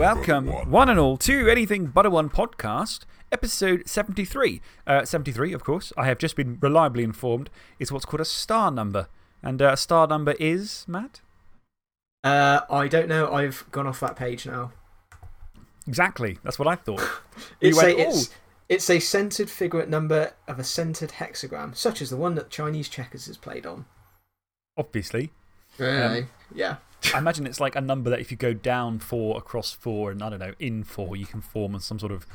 welcome one and all to Anything But a One podcast, episode 73. Uh, 73, of course, I have just been reliably informed, is what's called a star number. And uh, a star number is, Matt? Uh, I don't know. I've gone off that page now. Exactly. That's what I thought. It's, went, a, it's, it's a centered figurate number of a centered hexagram, such as the one that Chinese checkers is played on. Obviously. Really? yeah. I imagine it's like a number that if you go down four across four and, I don't know, in four, you can form some sort of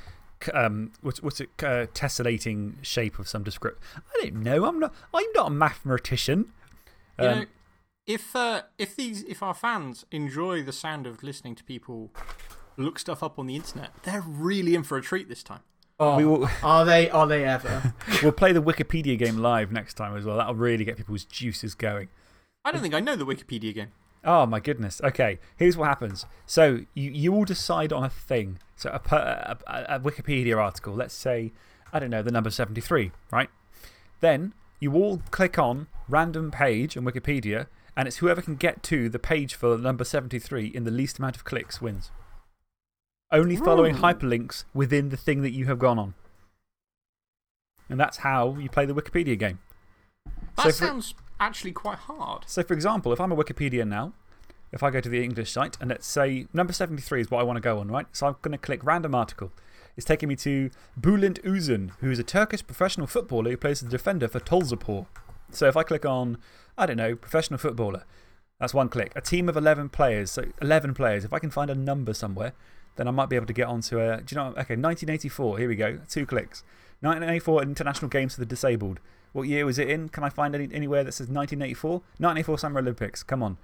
um, what's, what's it, uh, tessellating shape of some description. I don't know. I'm not, I'm not a mathematician. You Um, know, if, uh, if, these, if our fans enjoy the sound of listening to people look stuff up on the internet, they're really in for a treat this time. Oh, will- are, they, are they ever? we'll play the Wikipedia game live next time as well. That'll really get people's juices going. I don't think I know the Wikipedia game. Oh, my goodness. Okay, here's what happens. So, you, you all decide on a thing. So, a, a, a, a Wikipedia article, let's say, I don't know, the number 73, right? Then you all click on random page on Wikipedia, and it's whoever can get to the page for number 73 in the least amount of clicks wins. Only following Ooh. hyperlinks within the thing that you have gone on. And that's how you play the Wikipedia game. That So sounds actually quite hard. So, for example, if I'm a Wikipedia now, if I go to the English site and let's say number 73 is what I want to go on, right? So I'm going to click random article. It's taking me to Bülent Uzun, who is a Turkish professional footballer who plays as a defender for Tolzapur. So if I click on, I don't know, professional footballer, that's one click. A team of 11 players. So 11 players. If I can find a number somewhere, then I might be able to get onto a. Do you know? Okay, 1984. Here we go. Two clicks. 1984 International Games for the Disabled. What year was it in? Can I find any, anywhere that says 1984? 1984 Summer Olympics. Come on.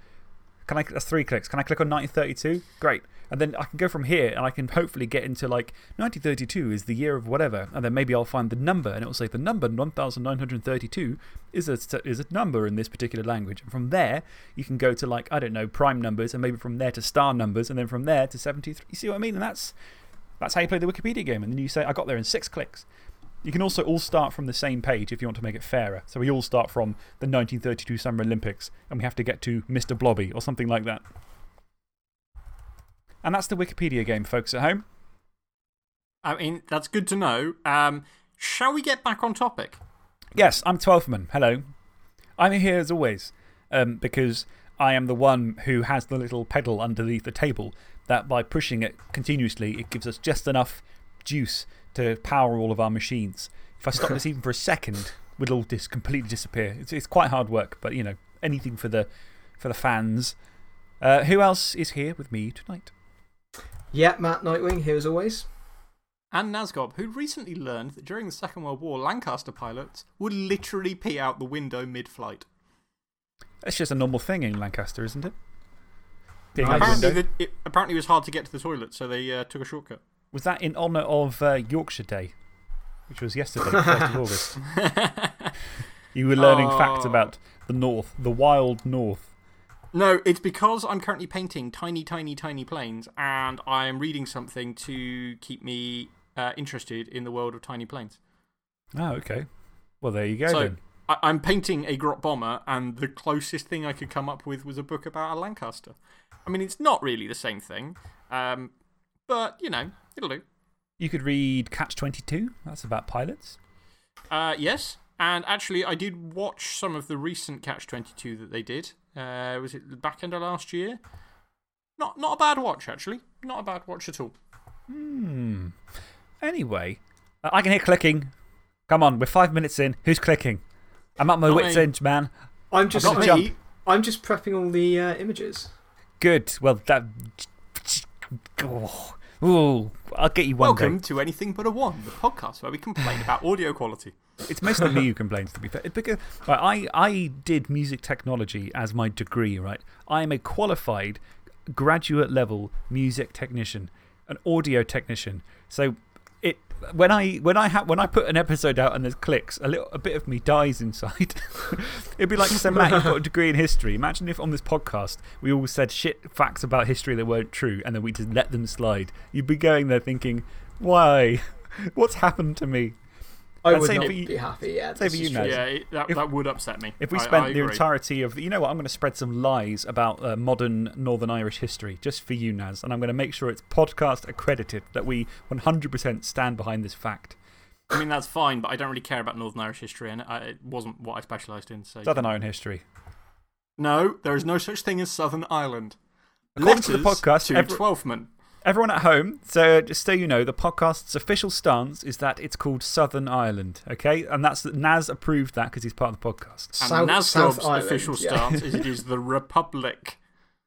Can I, that's three clicks. Can I click on 1932? Great. And then I can go from here and I can hopefully get into like 1932 is the year of whatever. And then maybe I'll find the number and it will say the number 1932 is a, is a number in this particular language. And from there, you can go to like, I don't know, prime numbers and maybe from there to star numbers and then from there to 73. You see what I mean? And that's, that's how you play the Wikipedia game. And then you say, I got there in six clicks. You can also all start from the same page if you want to make it fairer. So we all start from the 1932 Summer Olympics and we have to get to Mr. Blobby or something like that. And that's the Wikipedia game, folks at home. I mean, that's good to know. Um, shall we get back on topic? Yes, I'm Twelfthman. Hello. I'm here as always um, because I am the one who has the little pedal underneath the table that by pushing it continuously, it gives us just enough juice to power all of our machines. If I stop this even for a second, we'll all just completely disappear. It's, it's quite hard work, but you know, anything for the, for the fans. Uh, who else is here with me tonight? yeah, Matt Nightwing here as always. And Nazgob, who recently learned that during the Second World War, Lancaster pilots would literally pee out the window mid flight. That's just a normal thing in Lancaster, isn't it? Peeing Apparently, the, it, apparently, it was hard to get to the toilet, so they uh, took a shortcut. Was that in honour of uh, Yorkshire Day, which was yesterday, 1st of August? You were learning facts Oh. about the North, the wild North. No, it's because I'm currently painting tiny, tiny, tiny planes, and I am reading something to keep me uh, interested in the world of tiny planes. Oh, okay. Well, there you go so. I, I'm painting a Grot bomber, and the closest thing I could come up with was a book about a Lancaster. I mean, it's not really the same thing, um, but, you know, it'll do. You could read Catch 22. That's about pilots. Uh, yes, and actually, I did watch some of the recent Catch 22 that they did. Uh, was it the back end of last year? Not, not a bad watch, actually. Not a bad watch at all. Hmm. Anyway, uh, I can hear clicking. Come on, we're five minutes in. Who's clicking? I'm at my Not wits' me. end, man. I'm just, got Not me. I'm just prepping all the uh, images. Good. Well, that. Oh. Ooh, I'll get you one Welcome day. to Anything But a One, the podcast where we complain about audio quality. It's mostly me who complains, to be fair. Because right, I, I did music technology as my degree, right? I am a qualified graduate level music technician, an audio technician. So when, I, when, I ha when I put an episode out and there's clicks, a, little, a bit of me dies inside. It'd be like, so Matt, you've got a degree in history. Imagine if on this podcast we all said shit facts about history that weren't true and then we just let them slide. You'd be going there thinking, why? What's happened to me? I I'd would say not for you- be happy. Yeah, say for is you, true. Naz. Yeah, it, that, If- that would upset me. If we I- spent I the entirety of. You know what? I'm going to spread some lies about uh, modern Northern Irish history just for you, Naz. And I'm going to make sure it's podcast accredited that we 100% stand behind this fact. I mean, that's fine, but I don't really care about Northern Irish history, and I, it wasn't what I specialised in. So. Southern Ireland history. No, there is no such thing as Southern Ireland. According to the Letters podcast, to every- Twelfthman. Everyone at home, so just so you know, the podcast's official stance is that it's called Southern Ireland, okay? And that's Naz approved that because he's part of the podcast. And South- Nazgob's South Island, official yeah. stance is it is the Republic.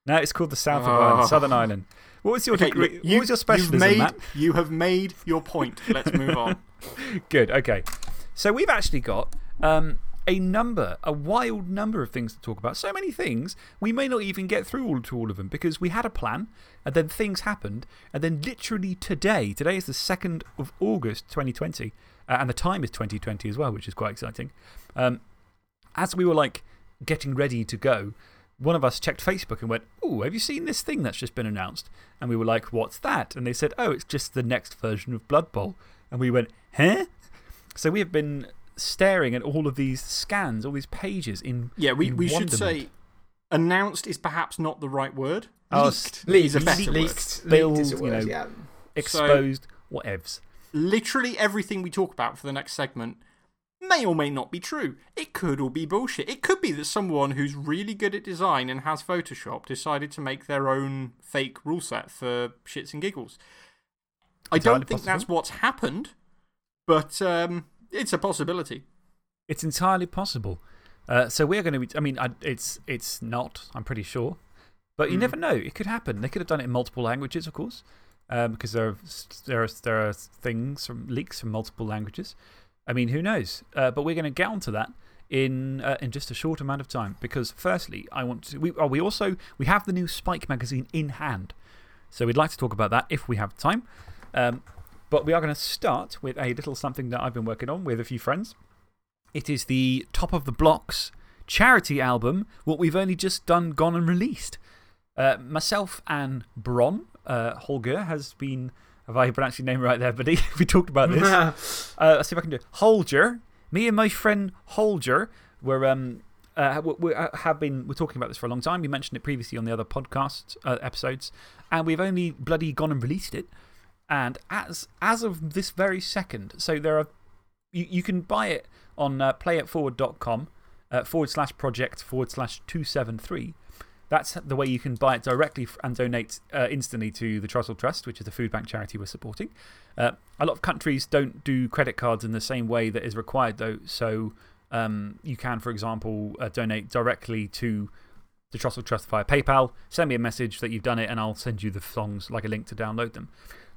No, it's called the South of Oh. Ireland, Southern Ireland. What was your, Okay, degree, look, what you- was your you've specialism, made, Matt? You have made your point. Let's move on. Good, okay. So we've actually got um, a number, a wild number of things to talk about. So many things, we may not even get through all, to all of them because we had a plan and then things happened. And then literally today, today is the 2nd of August 2020, uh, and the time is 2020 as well, which is quite exciting. Um, as we were like getting ready to go, one of us checked Facebook and went, Oh, have you seen this thing that's just been announced? And we were like, What's that? And they said, Oh, it's just the next version of Blood Bowl. And we went, Huh? So we have been staring at all of these scans, all these pages in. Yeah, we, in we should say announced is perhaps not the right word. Oh, Leaked Leaked, is a better word. leaked, Build, leaked is a you know. yeah. exposed, whatevs. Literally everything we talk about for the next segment may or may not be true. It could all be bullshit. It could be that someone who's really good at design and has Photoshop decided to make their own fake rule set for shits and giggles. I don't think possible. that's what's happened, but um, it's a possibility. It's entirely possible. Uh, so we're going to be. I mean, I, it's, it's not, I'm pretty sure. But you Mm. never know. It could happen. They could have done it in multiple languages, of course, um, because there are, there, are, there are things from leaks from multiple languages. I mean, who knows? Uh, but we're going to get onto that in, uh, in just a short amount of time. Because, firstly, I want to. We, oh, we also we have the new Spike magazine in hand. So we'd like to talk about that if we have time. Um, but we are going to start with a little something that I've been working on with a few friends. It is the Top of the Blocks charity album, what we've only just done, gone and released. Uh, myself and Bron, uh, Holger, has been. Have I pronounced your name right there, buddy? we talked about this. Uh, let's see if I can do it. Holger, me and my friend Holger were, um, uh, we, uh, have been we're talking about this for a long time. We mentioned it previously on the other podcast uh, episodes, and we've only bloody gone and released it. And as, as of this very second, so there are, you, you can buy it on uh, playitforward.com uh, forward slash project forward slash 273. That's the way you can buy it directly and donate uh, instantly to the Trussell Trust, which is the food bank charity we're supporting. A lot of countries don't do credit cards in the same way that is required, though. So um, you can, for example, donate directly to the Trussell Trust via PayPal. Send me a message that you've done it, and I'll send you the songs, like a link to download them.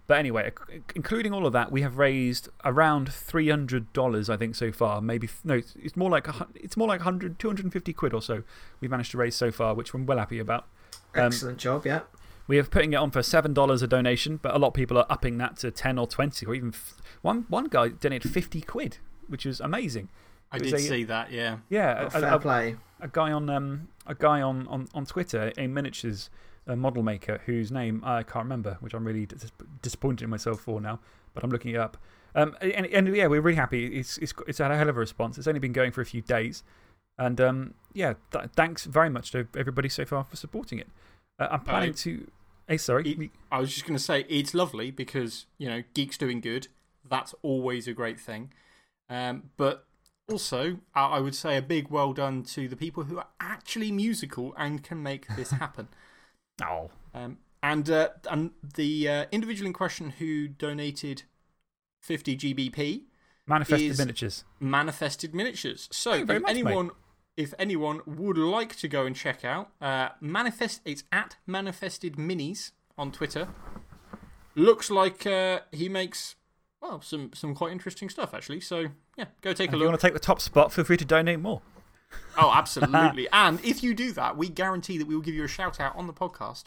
But anyway, including all of that, we have raised around $300, I think, so far. Maybe, no, it's- it's more like, it's more like 100, 250 quid or so we've managed to raise so far, which I'm well happy about. Um, Excellent job, yeah. We are putting it on for $7 a donation, but a lot of people are upping that to 10 or 20 or even. One, one guy donated 50 quid, which is amazing. I did a- see that, yeah. Yeah, a- fair a, play. a guy on, um, a guy on, on, on Twitter, a miniatures uh, model maker whose name I can't remember, which I'm really dis disappointed in myself for now, but I'm looking it up. Um, and, and yeah, we're really happy. It's, it's, it's had a hell of a response. It's only been going for a few days. And um, yeah, th thanks very much to everybody so far for supporting it. Uh, I'm planning to. Hey, sorry. It- I was just going to say, it's lovely because, you know, Geek's doing good. That's always a great thing. Um, but also, I I would say a big well done to the people who are actually musical and can make this happen. oh, Um, and, uh, and the uh, individual in question who donated 50 GBP manifested miniatures. manifested miniatures. So, Thank you very if much, mate. anyone. If anyone would like to go and check out, uh, manifest, it's at Manifested Minis on Twitter. Looks like uh, he makes, well, some, some quite interesting stuff, actually. So, yeah, go take If a you want to take the top spot, feel free to donate more. Oh, absolutely. and if you do that, we guarantee that we will give you a shout out on the podcast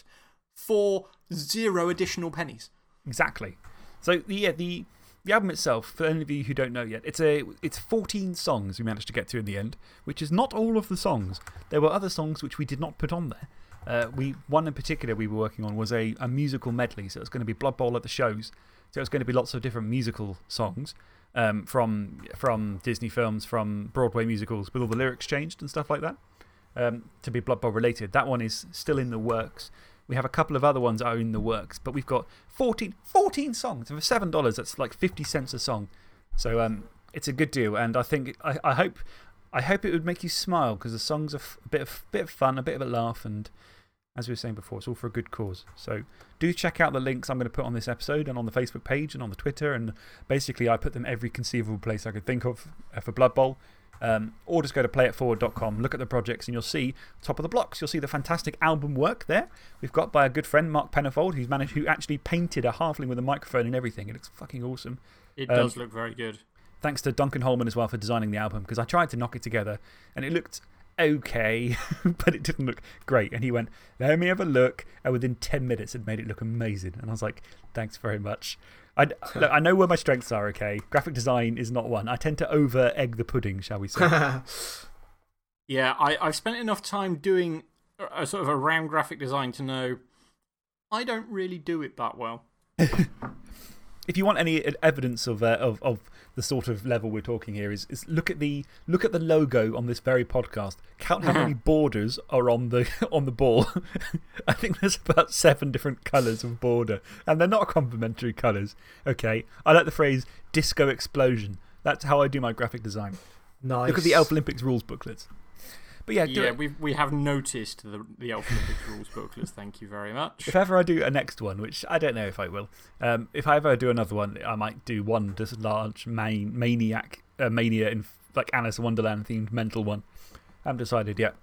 for zero additional pennies. Exactly. So, the, yeah, the, the album itself, for any of you who don't know yet, it's, a, it's 14 songs we managed to get to in the end, which is not all of the songs. There were other songs which we did not put on there. Uh, we, one in particular we were working on was a, a musical medley. So, it's going to be Blood Bowl at the shows. So, it's going to be lots of different musical songs. Um, from, from Disney films, from Broadway musicals, with all the lyrics changed and stuff like that um, to be Blood Bowl related. That one is still in the works. We have a couple of other ones that are in the works, but we've got 14, 14 songs. For $7, that's like 50 cents a song. So um, it's a good deal. And I think, I, I, hope, I hope it would make you smile because the songs are a bit of, bit of fun, a bit of a laugh. And as we were saying before, it's all for a good cause. So do check out the links I'm going to put on this episode and on the Facebook page and on the Twitter. And basically, I put them every conceivable place I could think of uh, for Blood Bowl. Um, or just go to playitforward.com, look at the projects, and you'll see top of the blocks. You'll see the fantastic album work there. We've got by a good friend, Mark Pennefold, who's managed, who actually painted a halfling with a microphone and everything. It looks fucking awesome. It does um, look very good. Thanks to Duncan Holman as well for designing the album, because I tried to knock it together and it looked okay, but it didn't look great. And he went, Let me have a look. And within 10 minutes, had made it look amazing. And I was like, Thanks very much. I, look, I know where my strengths are, okay? Graphic design is not one. I tend to over egg the pudding, shall we say. yeah, I, I've spent enough time doing a sort of around graphic design to know I don't really do it that well. If you want any evidence of, uh, of, of the sort of level we're talking here, is, is look, at the, look at the logo on this very podcast. Count how many borders are on the, on the ball. I think there's about seven different colours of border, and they're not complementary colours. Okay. I like the phrase disco explosion. That's how I do my graphic design. Nice. Look at the Elf Olympics rules booklets. But yeah, yeah we, we have noticed the, the Alphabetic Rules booklets. Thank you very much. If ever I do a next one, which I don't know if I will, um, if I ever do another one, I might do one just large main, maniac, uh, mania in like Alice in Wonderland themed mental one. I haven't decided yet.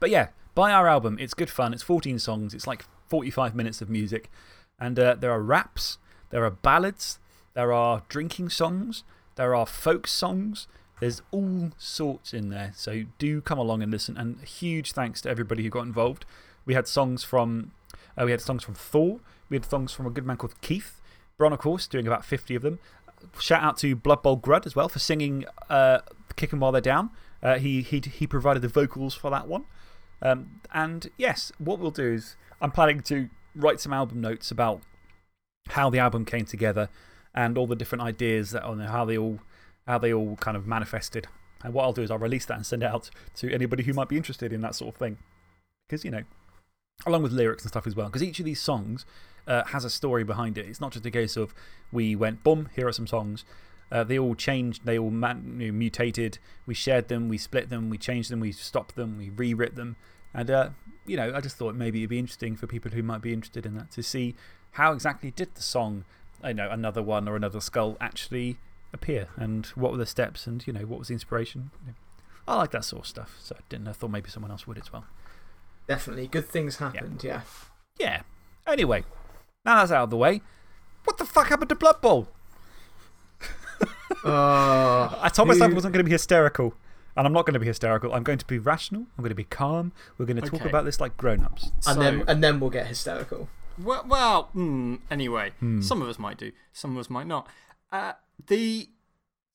But yeah, buy our album. It's good fun. It's 14 songs, it's like 45 minutes of music. And uh, there are raps, there are ballads, there are drinking songs, there are folk songs. There's all sorts in there. So do come along and listen. And huge thanks to everybody who got involved. We had songs from, uh, we had songs from Thor. We had songs from a good man called Keith. Bron, of course, doing about 50 of them. Shout out to Blood Bowl Grud as well for singing uh, Kick 'em While They're Down. Uh, he, he, he provided the vocals for that one. Um, and yes, what we'll do is I'm planning to write some album notes about how the album came together and all the different ideas that, on how they all how they all kind of manifested. And what I'll do is I'll release that and send it out to anybody who might be interested in that sort of thing. Because, you know, along with lyrics and stuff as well. Because each of these songs uh, has a story behind it. It's not just a case of we went, boom, here are some songs. Uh, they all changed, they all mutated. We shared them, we split them, we changed them, we stopped them, we rewrit them. And, uh, you know, I just thought maybe it'd be interesting for people who might be interested in that to see how exactly did the song, you know, Another One or Another Skull actually appear and what were the steps and, you know, what was the inspiration. I like that sort of stuff. So I, didn't, I thought maybe someone else would as well. Definitely. Good things happened, yeah. Yeah. Anyway, now that's out of the way. What the fuck happened to Blood Bowl? uh, I told myself I wasn't going to be hysterical. And I'm not going to be hysterical. I'm going to be rational. I'm going to be calm. We're going to talk about this like grown ups. And, so, then, and then we'll get hysterical. Well, well mm, anyway, hmm. some of us might do, some of us might not. Uh, the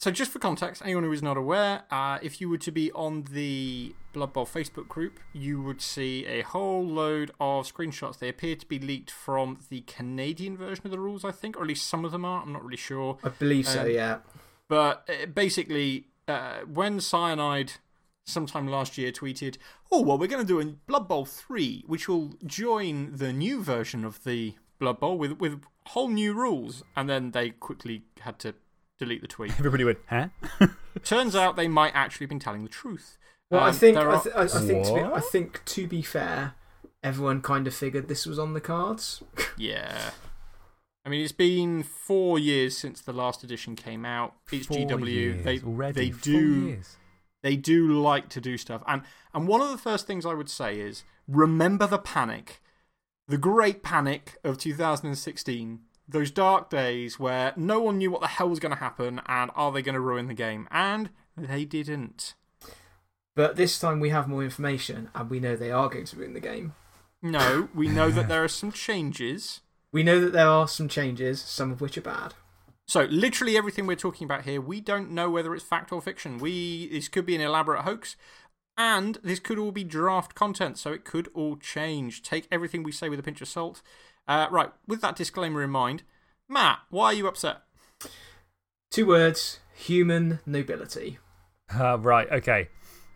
so, just for context, anyone who is not aware, uh, if you were to be on the Blood Bowl Facebook group, you would see a whole load of screenshots. They appear to be leaked from the Canadian version of the rules, I think, or at least some of them are. I'm not really sure. I believe so, um, yeah. But uh, basically, uh, when Cyanide sometime last year tweeted, Oh, well, we're going to do a Blood Bowl 3, which will join the new version of the Blood Bowl with, with whole new rules. And then they quickly had to delete the tweet. Everybody went, huh? Turns out they might actually have been telling the truth. Well, um, I, think, I, th I, think to be, I think, to be fair, everyone kind of figured this was on the cards. yeah. I mean, it's been four years since the last edition came out. It's four GW. Years they, already. they do. They do like to do stuff. And, and one of the first things I would say is remember the panic. The great panic of 2016 those dark days where no one knew what the hell was going to happen and are they going to ruin the game? And they didn't. But this time we have more information and we know they are going to ruin the game. No, we know that there are some changes. We know that there are some changes, some of which are bad. So, literally everything we're talking about here, we don't know whether it's fact or fiction. We, this could be an elaborate hoax, and this could all be draft content, so it could all change. Take everything we say with a pinch of salt. Uh, right, with that disclaimer in mind, Matt, why are you upset? Two words human nobility. Uh, right, okay.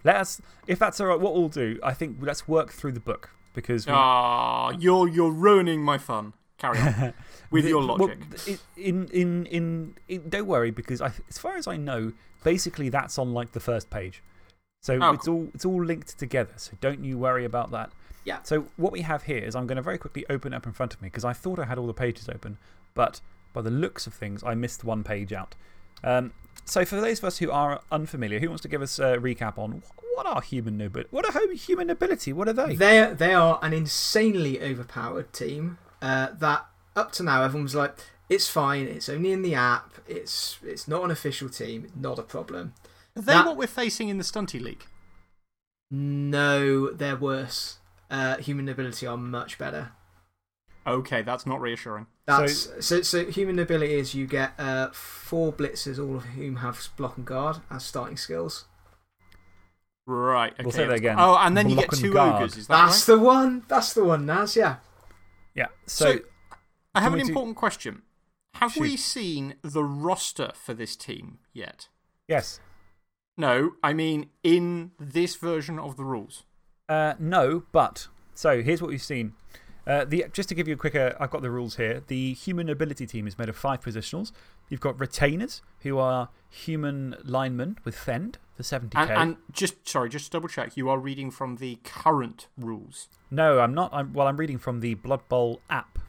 Let us, if that's all right, what we'll do, I think let's work through the book because. We, Ah, you're, you're ruining my fun. Carry on with the- your well, logic. i- in, in, in, in, don't worry because I, as far as I know, basically that's on like the first page. So Oh, it's, all, it's all linked together. So don't you worry about that. Yeah. So what we have here is I'm going to very quickly open it up in front of me because I thought I had all the pages open, but by the looks of things, I missed one page out. Um, so, for those of us who are unfamiliar, who wants to give us a recap on what are human nobility? What are human nobility? What are they? They they are an insanely overpowered team. Uh, that up to now everyone's like, it's fine. It's only in the app. It's it's not an official team. Not a problem. Are they that- what we're facing in the Stunty League? No, they're worse. Uh, human nobility are much better. Okay, that's not reassuring. That's so. So, human nobility is you get uh, four blitzers, all of whom have block and guard as starting skills. Right, okay. We'll say that again. Oh, and then you get and two guard. ogres, is that That's right? the one. That's the one, Naz. Yeah. yeah. So, So, I have an we do- important question. Have we seen the roster for this team yet? yes. No, I mean in this version of the rules. Uh, no, but. So, here's what we've seen. Uh, the, just to give you a quicker, I've got the rules here. The human nobility team is made of five positionals. You've got retainers, who are human linemen with Fend for 70k. And, and just, sorry, just to double check, you are reading from the current rules. no, I'm not. I'm, well, I'm reading from the Blood Bowl app,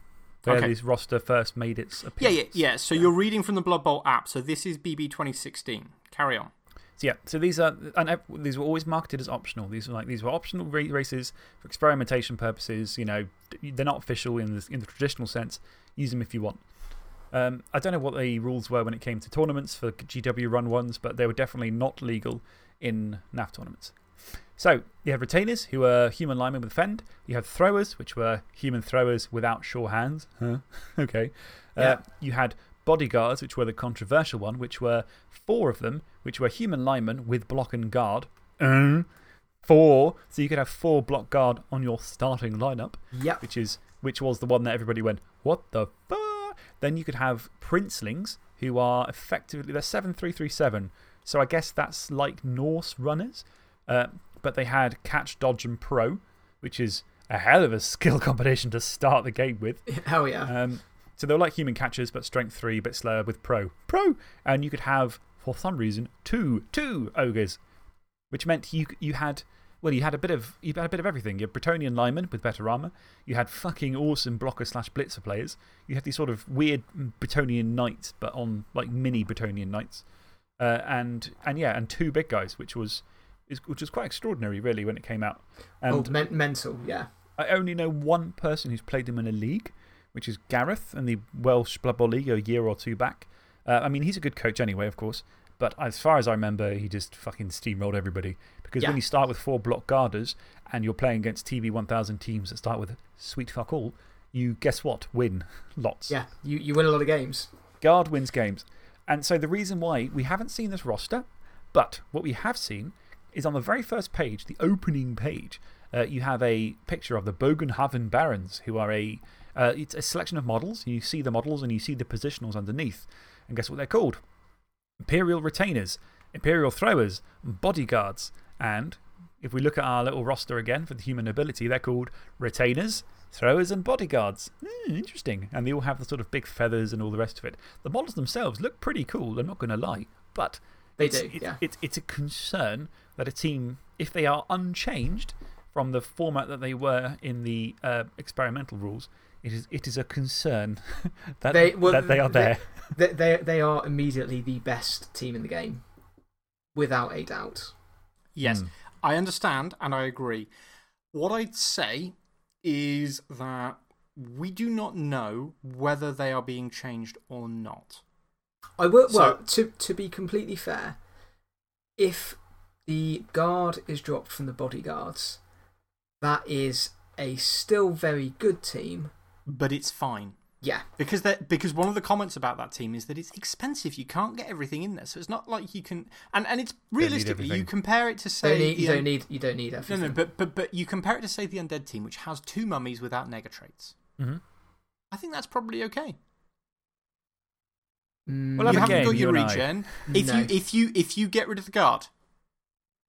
where Okay. this roster first made its appearance. yeah, yeah. So you're reading from the Blood Bowl app. So this is BB 2016. Carry on. So, yeah, so these, are, and these were always marketed as optional. These were, like, these were optional races for experimentation purposes. You know, they're not official in the, in the traditional sense. Use them if you want. Um, I don't know what the rules were when it came to tournaments for GW run ones, but they were definitely not legal in NAF tournaments. So, you have retainers, who are human linemen with Fend. You have throwers, which were human throwers without sure hands. Huh? okay. Uh, Yeah. you had bodyguards, which were the controversial one, which were four of them, which were human linemen with block and guard. Uh, four. So you could have four block guard on your starting lineup Yep. which, is, which was the one that everybody went, what the fuck? Then you could have princelings, who are effectively, they're 7337. So I guess that's like Norse runners. Uh, but they had catch, dodge, and pro, which is a hell of a skill combination to start the game with. Hell yeah. Um, so they were like human catchers, but strength three, a bit slower with pro. Pro! And you could have, for some reason, two, two ogres, which meant you, you had. Well, you had a bit of you had a bit of everything. You had Bretonnian linemen with better armor. You had fucking awesome blocker slash blitzer players. You had these sort of weird Bretonnian knights, but on like mini Bretonnian knights. Uh, and, and yeah, and two big guys, which was, is, which was quite extraordinary, really, when it came out. And oh, men mental. Yeah. I only know one person who's played them in a league, which is Gareth in the Welsh Blood Bowl League a year or two back. Uh, I mean, he's a good coach anyway, of course. But as far as I remember, he just fucking steamrolled everybody. Because Yeah. when you start with four block guarders and you're playing against TV 1000 teams that start with sweet fuck all, you guess what? Win lots. Yeah. You, you win a lot of games. Guard wins games. And so the reason why we haven't seen this roster, but what we have seen is on the very first page, the opening page, uh, you have a picture of the Bogenhafen Barons, who are a, uh, it's a selection of models. You see the models and you see the positionals underneath. And guess what they're called? Imperial Retainers, Imperial Throwers, Bodyguards. And if we look at our little roster again for the human nobility, they're called Retainers, Throwers, and Bodyguards. Hmm, interesting. And they all have the sort of big feathers and all the rest of it. The models themselves look pretty cool, I'm not going to lie. But They it's, do, yeah. It's, it's a concern that a team, if they are unchanged from the format that they were in the uh, experimental rules, it is, it is a concern that They- well, that they are there. They, they, they are immediately the best team in the game. Without a doubt. Yes, Hmm. I understand and I agree. What I'd say is that we do not know whether they are being changed or not. I will, So- well, to, to be completely fair, if the guard is dropped from the bodyguards, that is a still very good team. But it's fine. Yeah. Because, that- because one of the comments about that team is that it's expensive. You can't get everything in there. So it's not like you can. And, and it's realistically, you compare it to Don't say. need, you, don't need, you don't need No, everything. no, but, but, but you compare it to, say, the Undead team, which has two mummies without nega traits. -hmm. I think that's probably okay. Mm, Well, have you a haven't game, got your you and I. regen. If, No. you, if, you, if you get rid of the guard.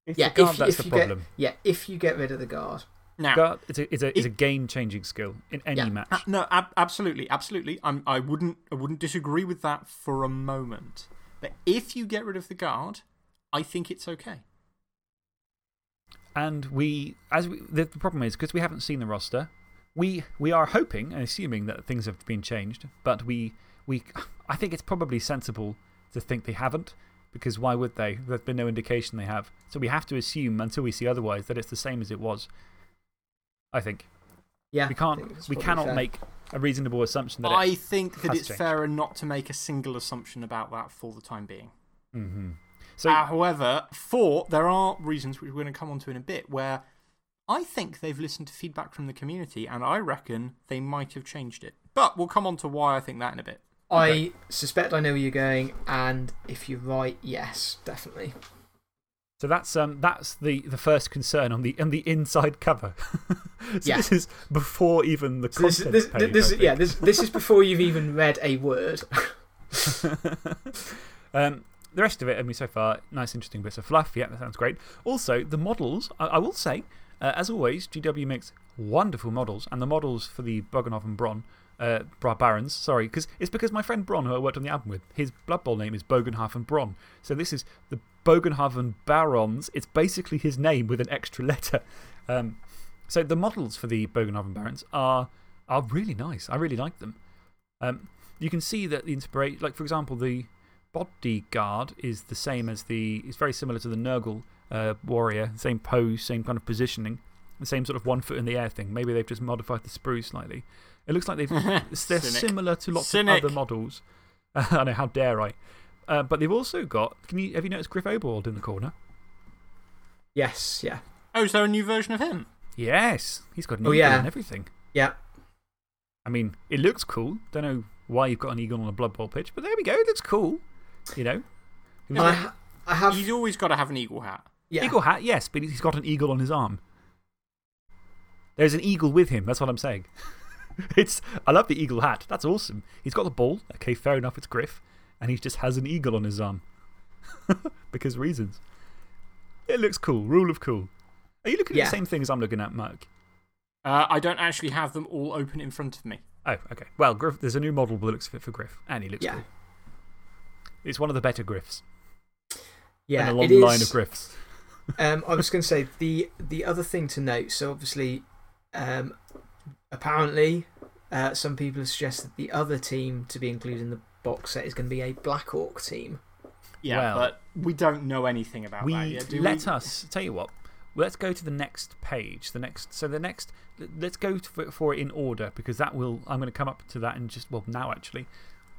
If yeah, the guard, if, that's if the you problem. get yeah, if you get rid of the guard. Now, Guard, it's a, it's a, it's a game changing skill in any Yeah. match. Uh, no, ab- absolutely, absolutely. I'm, I, wouldn't, I wouldn't disagree with that for a moment. But if you get rid of the guard, I think it's okay. And we, as we, the, the problem is, because we haven't seen the roster, we, we are hoping and assuming that things have been changed, but we, we, I think it's probably sensible to think they haven't, because why would they? There's been no indication they have. So we have to assume until we see otherwise that it's the same as it was. I think. Yeah, We, can't, we probably cannot fair. make a reasonable assumption that I think that has it's changed. fairer not to make a single assumption about that for the time being. -hmm. So, Uh, however, for there are reasons which we're going to come on to in a bit where I think they've listened to feedback from the community and I reckon they might have changed it. But we'll come on to why I think that in a bit. I suspect I know where you're going, and if you're right, yes, definitely. So that's, um, that's the, the first concern on the, on the inside cover. so Yeah. this is before even the So this, content this, page, this, yeah, this, this is before you've even read a word. um, the rest of it, I mean, so far, nice, interesting bits of fluff. Yeah, that sounds great. Also, the models, I, I will say, uh, as always, GW makes wonderful models, and the models for the Bogdanov and Bron, uh, Barons, sorry, because it's because my friend Bron, who I worked on the album with, his Blood Bowl name is Bogenhafen Bron. So this is the Bogenhafen Barons. It's basically his name with an extra letter. Um, so the models for the Bogenhafen Barons are, are really nice. I really like them. Um, you can see that the inspiration, like for example, the bodyguard is the same as the, it's very similar to the Nurgle uh, warrior, same pose, same kind of positioning, the same sort of one foot in the air thing. Maybe they've just modified the sprues slightly. It looks like they've, they're Cynic. similar to lots Cynic. of other models. I know, how dare I? Uh, but they've also got, can you, have you noticed Griff Oberwald in the corner? yes, yeah. Oh, is there a new version of him? Yes, he's got an Oh, eagle yeah. and everything. Yeah. I mean, it looks cool. Don't know why you've got an eagle on a Blood Bowl pitch, but there we go. It looks cool. You know? He I, ha- I have. He's always got to have an eagle hat. Yeah. Eagle hat, yes, but he's got an eagle on his arm. There's an eagle with him, that's what I'm saying. it's, I love the eagle hat. That's awesome. He's got the ball. Okay, fair enough, it's Griff. And he just has an eagle on his arm. because reasons. It looks cool. Rule of cool. Are you looking at Yeah. the same thing as I'm looking at, Mark? Uh, I don't actually have them all open in front of me. Oh, okay. Well, Griff, there's a new model that looks fit for Griff, and he looks Yeah. cool. It's one of the better Griffs. Yeah, and a it long line of Griffs. Um, I was going to say the, the other thing to note so, obviously, um, apparently, uh, some people have suggested the other team to be included in the box set is going to be a Black Orc team. Yeah, Well- but we don't know anything about we that yet, do let we? us tell you what. Let's go to the next page. The next, so the next, let's go for, for it in order because that will. I'm going to come up to that in just well now actually.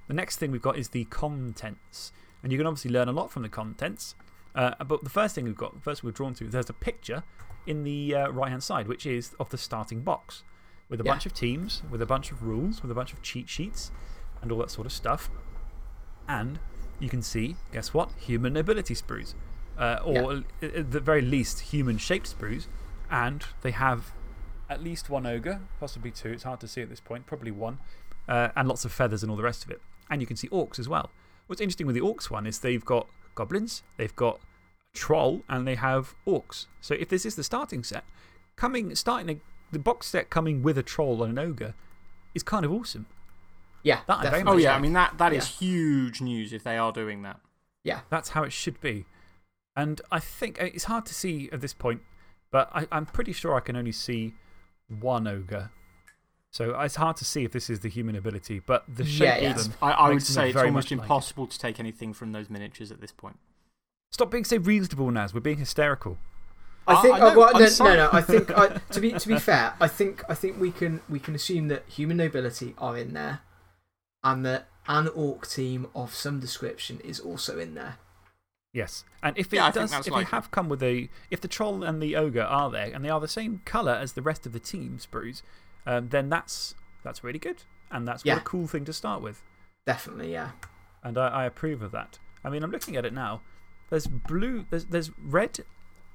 The next thing we've got is the contents, and you can obviously learn a lot from the contents. Uh, but the first thing we've got, first we're drawn to, there's a picture in the uh, right hand side, which is of the starting box with a Yeah. bunch of teams, with a bunch of rules, with a bunch of cheat sheets, and all that sort of stuff. And you can see, guess what? Human nobility sprues. Uh, or at at the very least, human shaped sprues. And they have at least one ogre, possibly two. It's hard to see at this point, probably one. Uh, and lots of feathers and all the rest of it. And you can see orcs as well. What's interesting with the orcs one is they've got goblins, they've got a troll, and they have orcs. So if this is the starting set, coming, starting a, the box set coming with a troll and an ogre is kind of awesome. Yeah, That I very definitely. Oh, yeah, like. I mean, that, that is Yeah. huge news if they are doing that. Yeah. That's how it should be. And I think uh, it's hard to see at this point, but I, I'm pretty sure I can only see one ogre. So it's hard to see if this is the human nobility, but the shape Yeah, of it's- them. I, I would say it's almost much like impossible to take anything from those miniatures at this point. Stop being so reasonable, Naz. We're being hysterical. I I- think. I uh, well, no, no, no. I think. I, to be to be fair, I think I think we can we can assume that human nobility are in there, and that an orc team of some description is also in there. Yes. And if it Yeah, does, that's if likely. they have come with a. If the troll and the ogre are there and they are the same colour as the rest of the team sprues, um, then that's, that's really good. And that's what a cool thing to start with. Definitely, yeah. And I, I approve of that. I mean, I'm looking at it now. There's blue, there's, there's red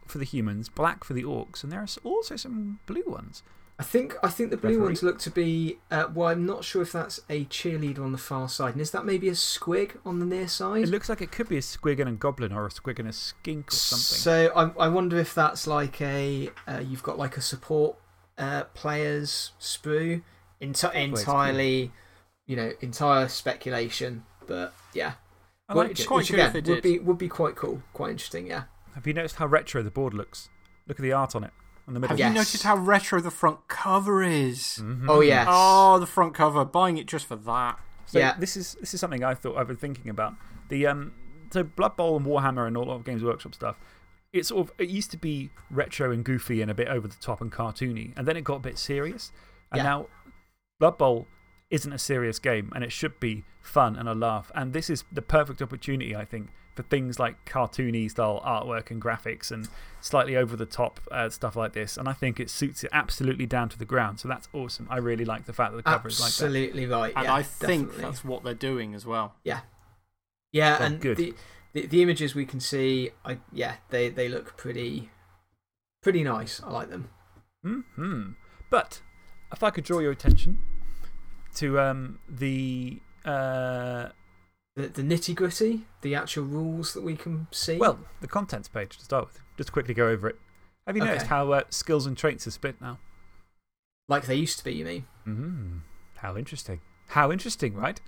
for the humans, black for the orcs, and there are also some blue ones. I think, I think the blue Referee. ones look to be. Uh, well, I'm not sure if that's a cheerleader on the far side. And is that maybe a squig on the near side? It looks like it could be a squig and a goblin or a squig and a skink or something. So I, I wonder if that's like a. Uh, you've got like a support uh, players sprue. Enti entirely, you know, entire speculation. But yeah. I like which, it. Quite which again it would be, would be quite cool. Quite interesting, yeah. Have you noticed how retro the board looks? Look at the art on it. On the middle. Have Yes. you noticed how retro the front cover is? Mhm. Oh, yes. Oh, the front cover. Buying it just for that. So Yeah. This is, this is something I thought I've been thinking about. The, um, so Blood Bowl and Warhammer and all of Games Workshop stuff, it, sort of, it used to be retro and goofy and a bit over the top and cartoony. And then it got a bit serious. And Yeah. now Blood Bowl isn't a serious game and it should be fun and a laugh. And this is the perfect opportunity, I think, for things like cartoony style artwork and graphics and slightly over the top uh, stuff like this. And I think it suits it absolutely down to the ground. So that's awesome. I really like the fact that the cover is like that. Absolutely right. And yeah, I think that's what they're doing as well. Yeah, Well, and good. The, the the images we can see, I yeah, they they look pretty pretty nice. I like them. hmm. But if I could draw your attention to um, the. Uh, The the nitty gritty, the actual rules that we can see. well, the contents page to start with. Just quickly go over it. Have you noticed Okay. how uh, skills and traits are split now? like they used to be. You mean? hmm. How interesting. How interesting, right?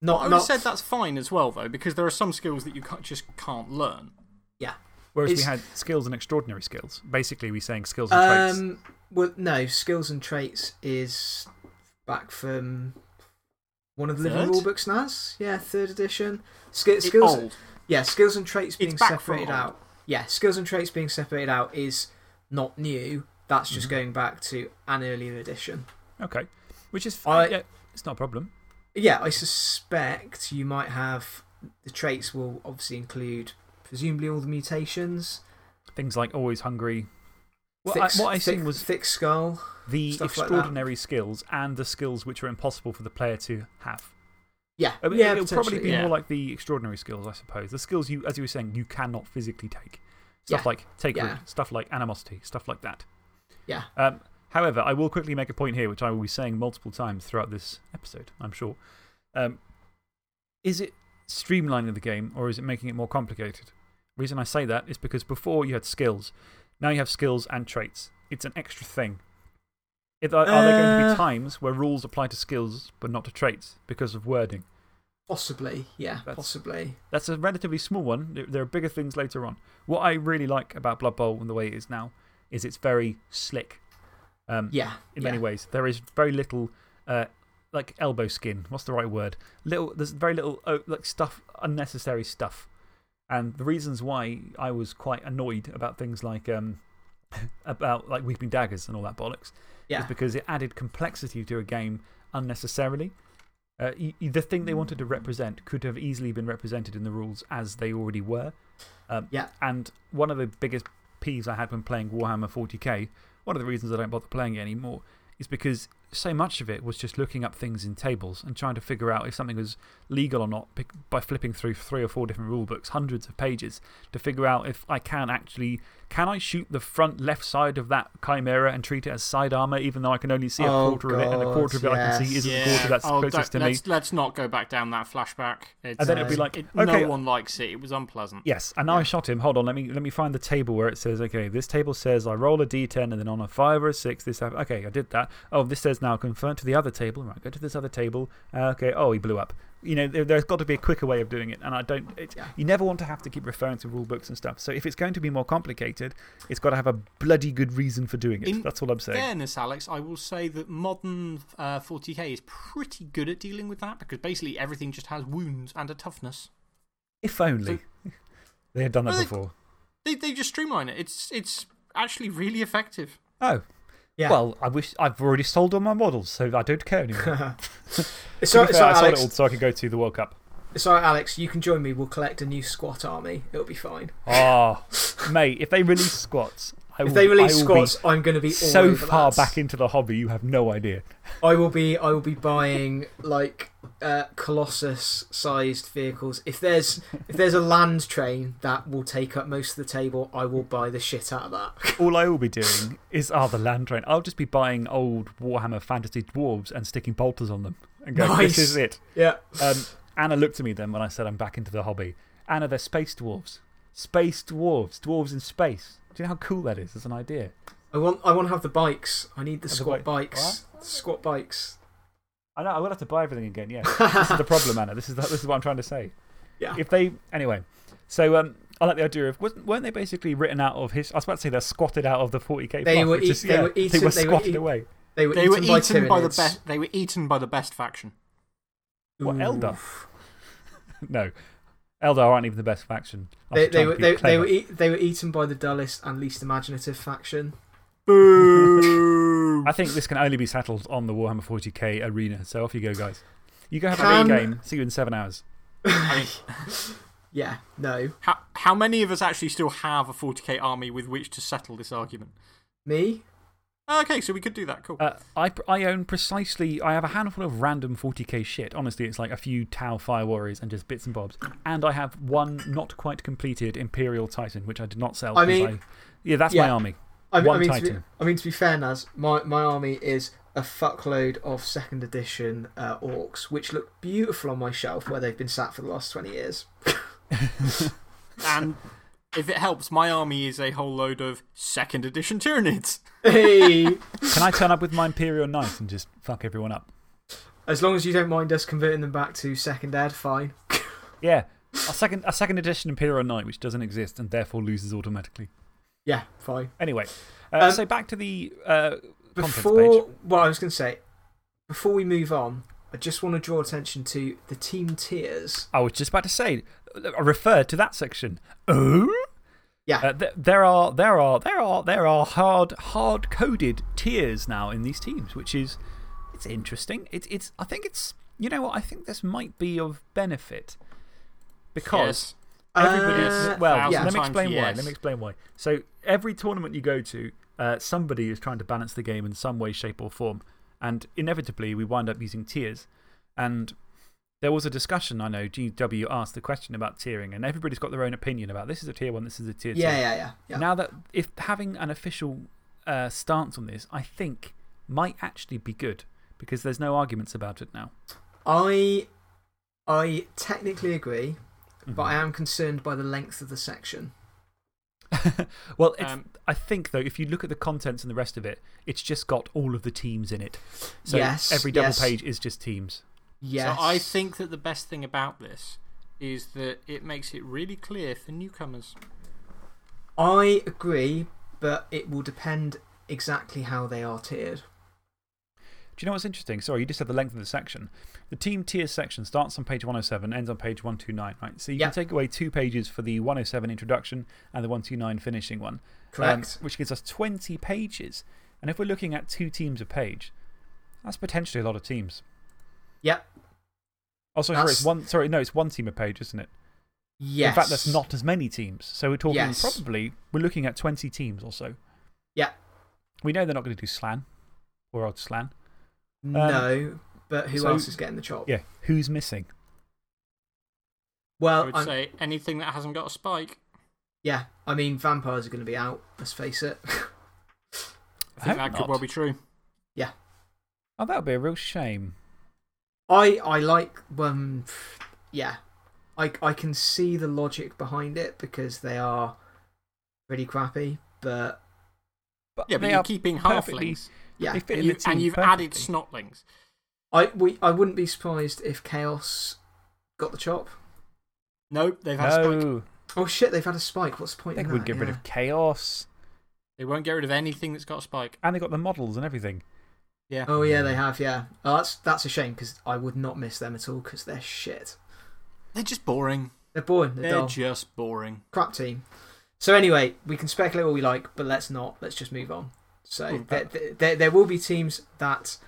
Not I would not have said that's fine as well, though, because there are some skills that you can't, just can't learn. Yeah. Whereas we had skills and extraordinary skills. Basically, we're saying skills and traits. Um, well, no, skills and traits is back from one of the living Third? rule books, Naz. Yeah, third edition. Sk It's skills, old. yeah, skills and traits being separated out. Yeah, skills and traits being separated out is not new. That's just Mhm. going back to an earlier edition. Okay. Which is. I- yeah, it's not a problem. Yeah, I suspect you might have the traits will obviously include presumably all the mutations. Things like always hungry. What thick, I, what I thick, seen was thick skull. the like extraordinary skills and the skills which are impossible for the player to have. Yeah, I mean, yeah, it'll probably be yeah. more like the extraordinary skills, I suppose. The skills, you, as you were saying, you cannot physically take. Stuff Yeah. like take root, stuff like animosity, stuff like that. Yeah. Um, however, I will quickly make a point here, which I will be saying multiple times throughout this episode, I'm sure. Um, is it streamlining the game or is it making it more complicated? The reason I say that is because before you had skills, now you have skills and traits. It's an extra thing. If, are, are there going to Uh. be times where rules apply to skills but not to traits because of wording? Possibly, yeah, That's- possibly. That's a relatively small one. There, are bigger things later on. What I really like about Blood Bowl and the way it is now is it's very slick. Um, Yeah. in many ways. There is very little, uh, like elbow skin. What's the right word? Little, there's very little oh, like stuff, unnecessary stuff. And the reasons why I was quite annoyed about things like, um, about like Weeping Daggers and all that bollocks Yeah. is because it added complexity to a game unnecessarily. Uh, the thing they wanted to represent could have easily been represented in the rules as they already were. Um, Yeah. And one of the biggest peeves I had when playing Warhammer 40k, one of the reasons I don't bother playing it anymore, is because so much of it was just looking up things in tables and trying to figure out if something was legal or not by flipping through three or four different rule books, hundreds of pages, to figure out if I can actually. Can I shoot the front left side of that Chimera and treat it as side armor, even though I can only see a Oh, quarter of it, and a quarter of it I can see isn't、yeah. the quarter that's oh, closest to me? let's, let's not go back down that flashback. It's, And then it'd be uh, like, it- okay, no one likes it. It was unpleasant. Yes, and now I shot him. Hold on, let me, let me find the table where it says, okay, this table says I roll a d10 and then on a 5 or a 6, this happens. Okay, I did that. Oh, this says now convert to the other table. Right, go to this other table. Uh, okay, oh, he blew up. You know, there, there's got to be a quicker way of doing it. And I don't, it, you never want to have to keep referring to rule books and stuff. So if it's going to be more complicated, it's got to have a bloody good reason for doing it. In That's all I'm saying. fairness, Alex, I will say that modern uh, 40k is pretty good at dealing with that because basically everything just has wounds and a toughness. If only they had done that Well, they- before. They, they just streamline it. It's, it's actually really effective. Oh, Yeah. well, I wish I've already sold all my models, so I don't care anymore. it's To all fair, I it's all right, sold it all so I can go to the World Cup. It's all right, Alex. You can join me. We'll collect a new squat army. It'll be fine. Oh, mate, if they release squats, I If will- they release I will be squats, I'm going to be all so far that. back into the hobby, you have no idea. I will be I will be buying like uh, Colossus sized vehicles. If there's if there's a land train that will take up most of the table, I will buy the shit out of that. All I will be doing is, ah, the land train. I'll just be buying old Warhammer Fantasy dwarves and sticking bolters on them and going, Nice. this is it. yeah. Um, Anna looked at me then when I said I'm back into the hobby. Anna, they're space dwarves. Space dwarves. Dwarves in space. Do you know how cool that is as an idea? I want I want to have the bikes. I need the Have the squat bike- bikes. Squat bikes. I know, I will have to buy everything again, yeah. this is the problem, Anna. This is, the, this is what I'm trying to say. Yeah. If they. Anyway, so um, I like the idea of. Wasn't, weren't they basically written out of his. I was about to say they're squatted out of the 40k They plus, were eat- is- they yeah, were They eaten- were they were squatted eat- away. They were They were eaten by eaten by the best. They were eaten by the best faction. What, Eldar? No. Eldar aren't even the best faction. They, they, were, to they, they, were eat, they were eaten by the dullest and least imaginative faction. Boo! I think this can only be settled on the Warhammer 40k arena. So off you go, guys. You go have a Can- great game. See you in seven hours. I mean, Yeah, no. how, how many of us actually still have a 40k army with which to settle this argument? Me? Okay, so we could do that. Cool. Uh, I, I own precisely. I have a handful of random 40k shit. Honestly, it's like a few Tau Fire Warriors and just bits and bobs. And I have one not quite completed Imperial Titan, which I did not sell. I 'cause mean- yeah, that's my army. I mean, One I mean, to be, I mean, to be fair, Naz, my, my army is a fuckload of second edition uh, orcs, which look beautiful on my shelf where they've been sat for the last 20 years. and if it helps, my army is a whole load of second edition Tyranids. Hey! Can I turn up with my Imperial Knight and just fuck everyone up? as long as you don't mind us converting them back to second ed, fine. Yeah. A second, a second edition Imperial Knight, which doesn't exist and therefore loses automatically. Yeah, fine. Anyway, uh, Um, so back to the uh, contents Before, page. well, I was going to say, before we move on, I just want to draw attention to the team tiers. I was just about to say, I referred to that section. Oh? Yeah. Uh, th there are, there are, there are, there are hard, hard coded tiers now in these teams, which is it's interesting. It's, it's, I think it's, you know what, I think this might be of benefit because everybody Uh, well, thousand let me times explain why. Let me explain why. So, every tournament you go to, uh, somebody is trying to balance the game in some way, shape, or form. And inevitably, we wind up using tiers. And there was a discussion, I know, GW asked the question about tiering, and everybody's got their own opinion about this is a tier one, this is a tier two. yeah, yeah, yeah, yeah. Now that if having an official uh, stance on this, I think might actually be good because there's no arguments about it now. I, I technically agree, but I Mhm. am concerned by the length of the section. well, it's, Um, I think, though, if you look at the contents and the rest of it, it's just got all of the teams in it. So Yes, every double yes. page is just teams. Yes. So I think that the best thing about this is that it makes it really clear for newcomers. I agree, but it will depend exactly how they are tiered. Do you know what's interesting? Sorry, you just said the length of the section. The team tiers section starts on page 107, ends on page 129, right? So you can take away two pages for the 107 introduction and the 129 finishing one. Correct. Um, which gives us 20 pages. And if we're looking at two teams a page, that's potentially a lot of teams. Yep. Also, sorry, it's one, sorry, no, it's one team a page, isn't it? Yes. In fact, that's not as many teams. So we're talking Yes. probably, we're looking at 20 teams or so. Yeah. We know they're not going to do Slann. or old Slann. No, but who um, so- else is getting the chop? Yeah, who's missing? I Well, would I'm- say anything that hasn't got a spike. yeah. I mean, vampires are going to be out, let's face it. I I think hope that could well be true. Yeah. Oh, that would be a real shame. I, I like, um, yeah. I, I can see the logic behind it because they are pretty crappy, but But Yeah, but you're are keeping perfectly- halflings. Yeah. They fit And, in you, the team and you've added snotlings. I, we, I wouldn't be surprised if Chaos got the chop. Nope, they've had a spike. No, Oh shit, they've had a spike. What's the point they would that? get rid of chaos. They won't get rid of anything that's got a spike. And they got the models and everything. Yeah. Oh yeah, they have. Yeah, oh, that's that's a shame because I would not miss them at all because they're shit. They're just boring. They're boring. They're, They're just boring. Crap team. So anyway, we can speculate all we like, but let's not. Let's just move on. So there, there, there, there will be teams that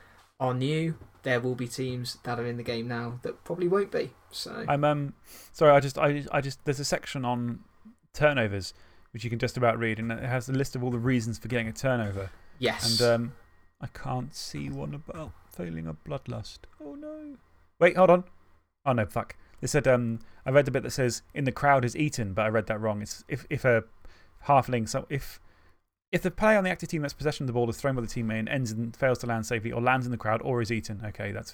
are new. There will be teams that are in the game now that probably won't be. So I'm um, sorry, I just, I, I just, there's a section on turnovers which you can just about read, and it has a list of all the reasons for getting a turnover. Yes. And um, I can't see one about failing a bloodlust. Oh no. Wait, hold on. Oh no, fuck. They said um, I read the bit that says, in the crowd is eaten, but I read that wrong. It's if, if a halfling, so if, if the player on the active team that's possession of the ball is thrown by the teammate and ends and fails to land safely, or lands in the crowd, or is eaten. Okay, that's,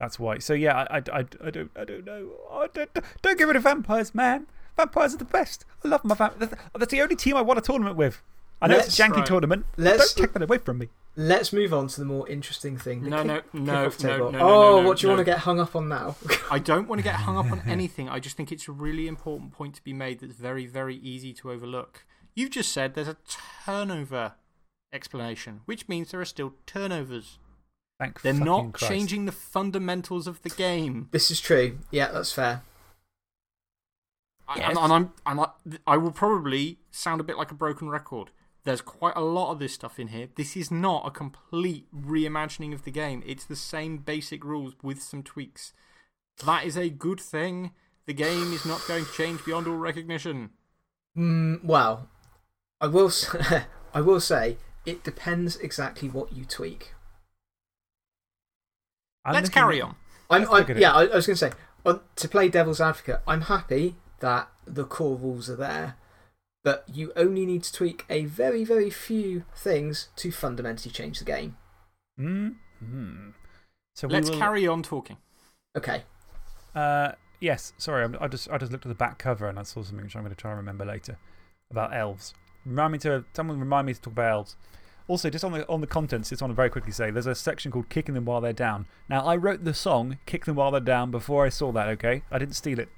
that's why. So yeah, I, I, I, I, don't, I don't know. I don't, don't get rid of vampires, man. Vampires are the best. I love my vampires. That's the only team I won a tournament with. I know it's a Let's- janky Right. tournament. Let's- Don't take that away from me. Let's move on to the more interesting thing. the No, no, kick- no, kickoff no, table. no, no, Oh, no, no, oh, what do you no. want to get hung up on now? I don't want to get hung up on anything. I just think it's a really important point to be made that's very, very easy to overlook. You've just said there's a turnover explanation, which means there are still turnovers. Thank They're fucking not Christ. changing the fundamentals of the game. this is true. Yeah, that's fair. I- Yes. And, and I'm, and I, I will probably sound a bit like a broken record. There's quite a lot of this stuff in here. This is not a complete reimagining of the game. It's the same basic rules with some tweaks. That is a good thing. The game is not going to change beyond all recognition. Mm, well, I will, s- I will say it depends exactly what you tweak. I'm Let's looking carry on. I'm, I, look at it. yeah, I, I was going to say, on, to play devil's advocate, I'm happy that the core rules are there, but you only need to tweak a very, very few things to fundamentally change the game. Mm hmm. So Let's will, carry on talking. Okay. Uh, yes, sorry, I just, I just looked at the back cover and I saw something which I'm going to try and remember later about elves. Remind me to, someone remind me to talk about elves. Also, just on the, on the contents, just want to very quickly say there's a section called Kicking Them While They're Down. Now, I wrote the song Kick Them While They're Down before I saw that, okay? I didn't steal it.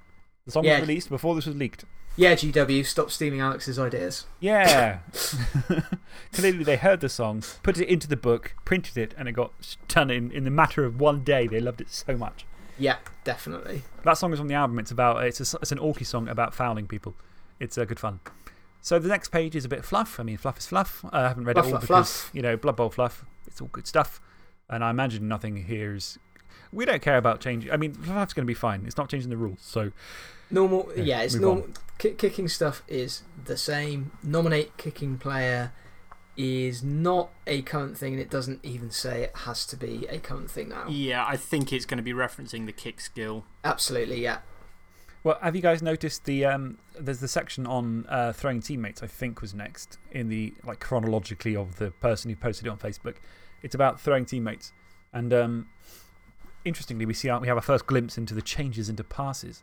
The song Yeah. was released before this was leaked. Yeah, GW, stop stealing Alex's ideas. Yeah. Clearly, they heard the song, put it into the book, printed it, and it got done in, in the matter of one day. They loved it so much. Yeah, definitely. That song is on the album. It's, about, it's, a, it's an Orky song about fouling people. It's uh, good fun. So the next page is a bit fluff. I mean, fluff is fluff. I haven't read Fluff, it all fluff, because, fluff. you know, Blood Bowl fluff. It's all good stuff. And I imagine nothing here is. We don't care about changing. I mean, fluff's going to be fine. It's not changing the rules. So, Normal, Yeah, yeah, it's move normal. Kicking stuff is the same. Nominate kicking player is not a current thing, and it doesn't even say it has to be a current thing now. Yeah, I think it's going to be referencing the kick skill. Absolutely, yeah. Well, have you guys noticed the. Um, there's the section on uh, throwing teammates, I think was next in the. like chronologically of the person who posted it on Facebook. It's about throwing teammates. And um, interestingly, we, see our, we have our first glimpse into the changes into passes.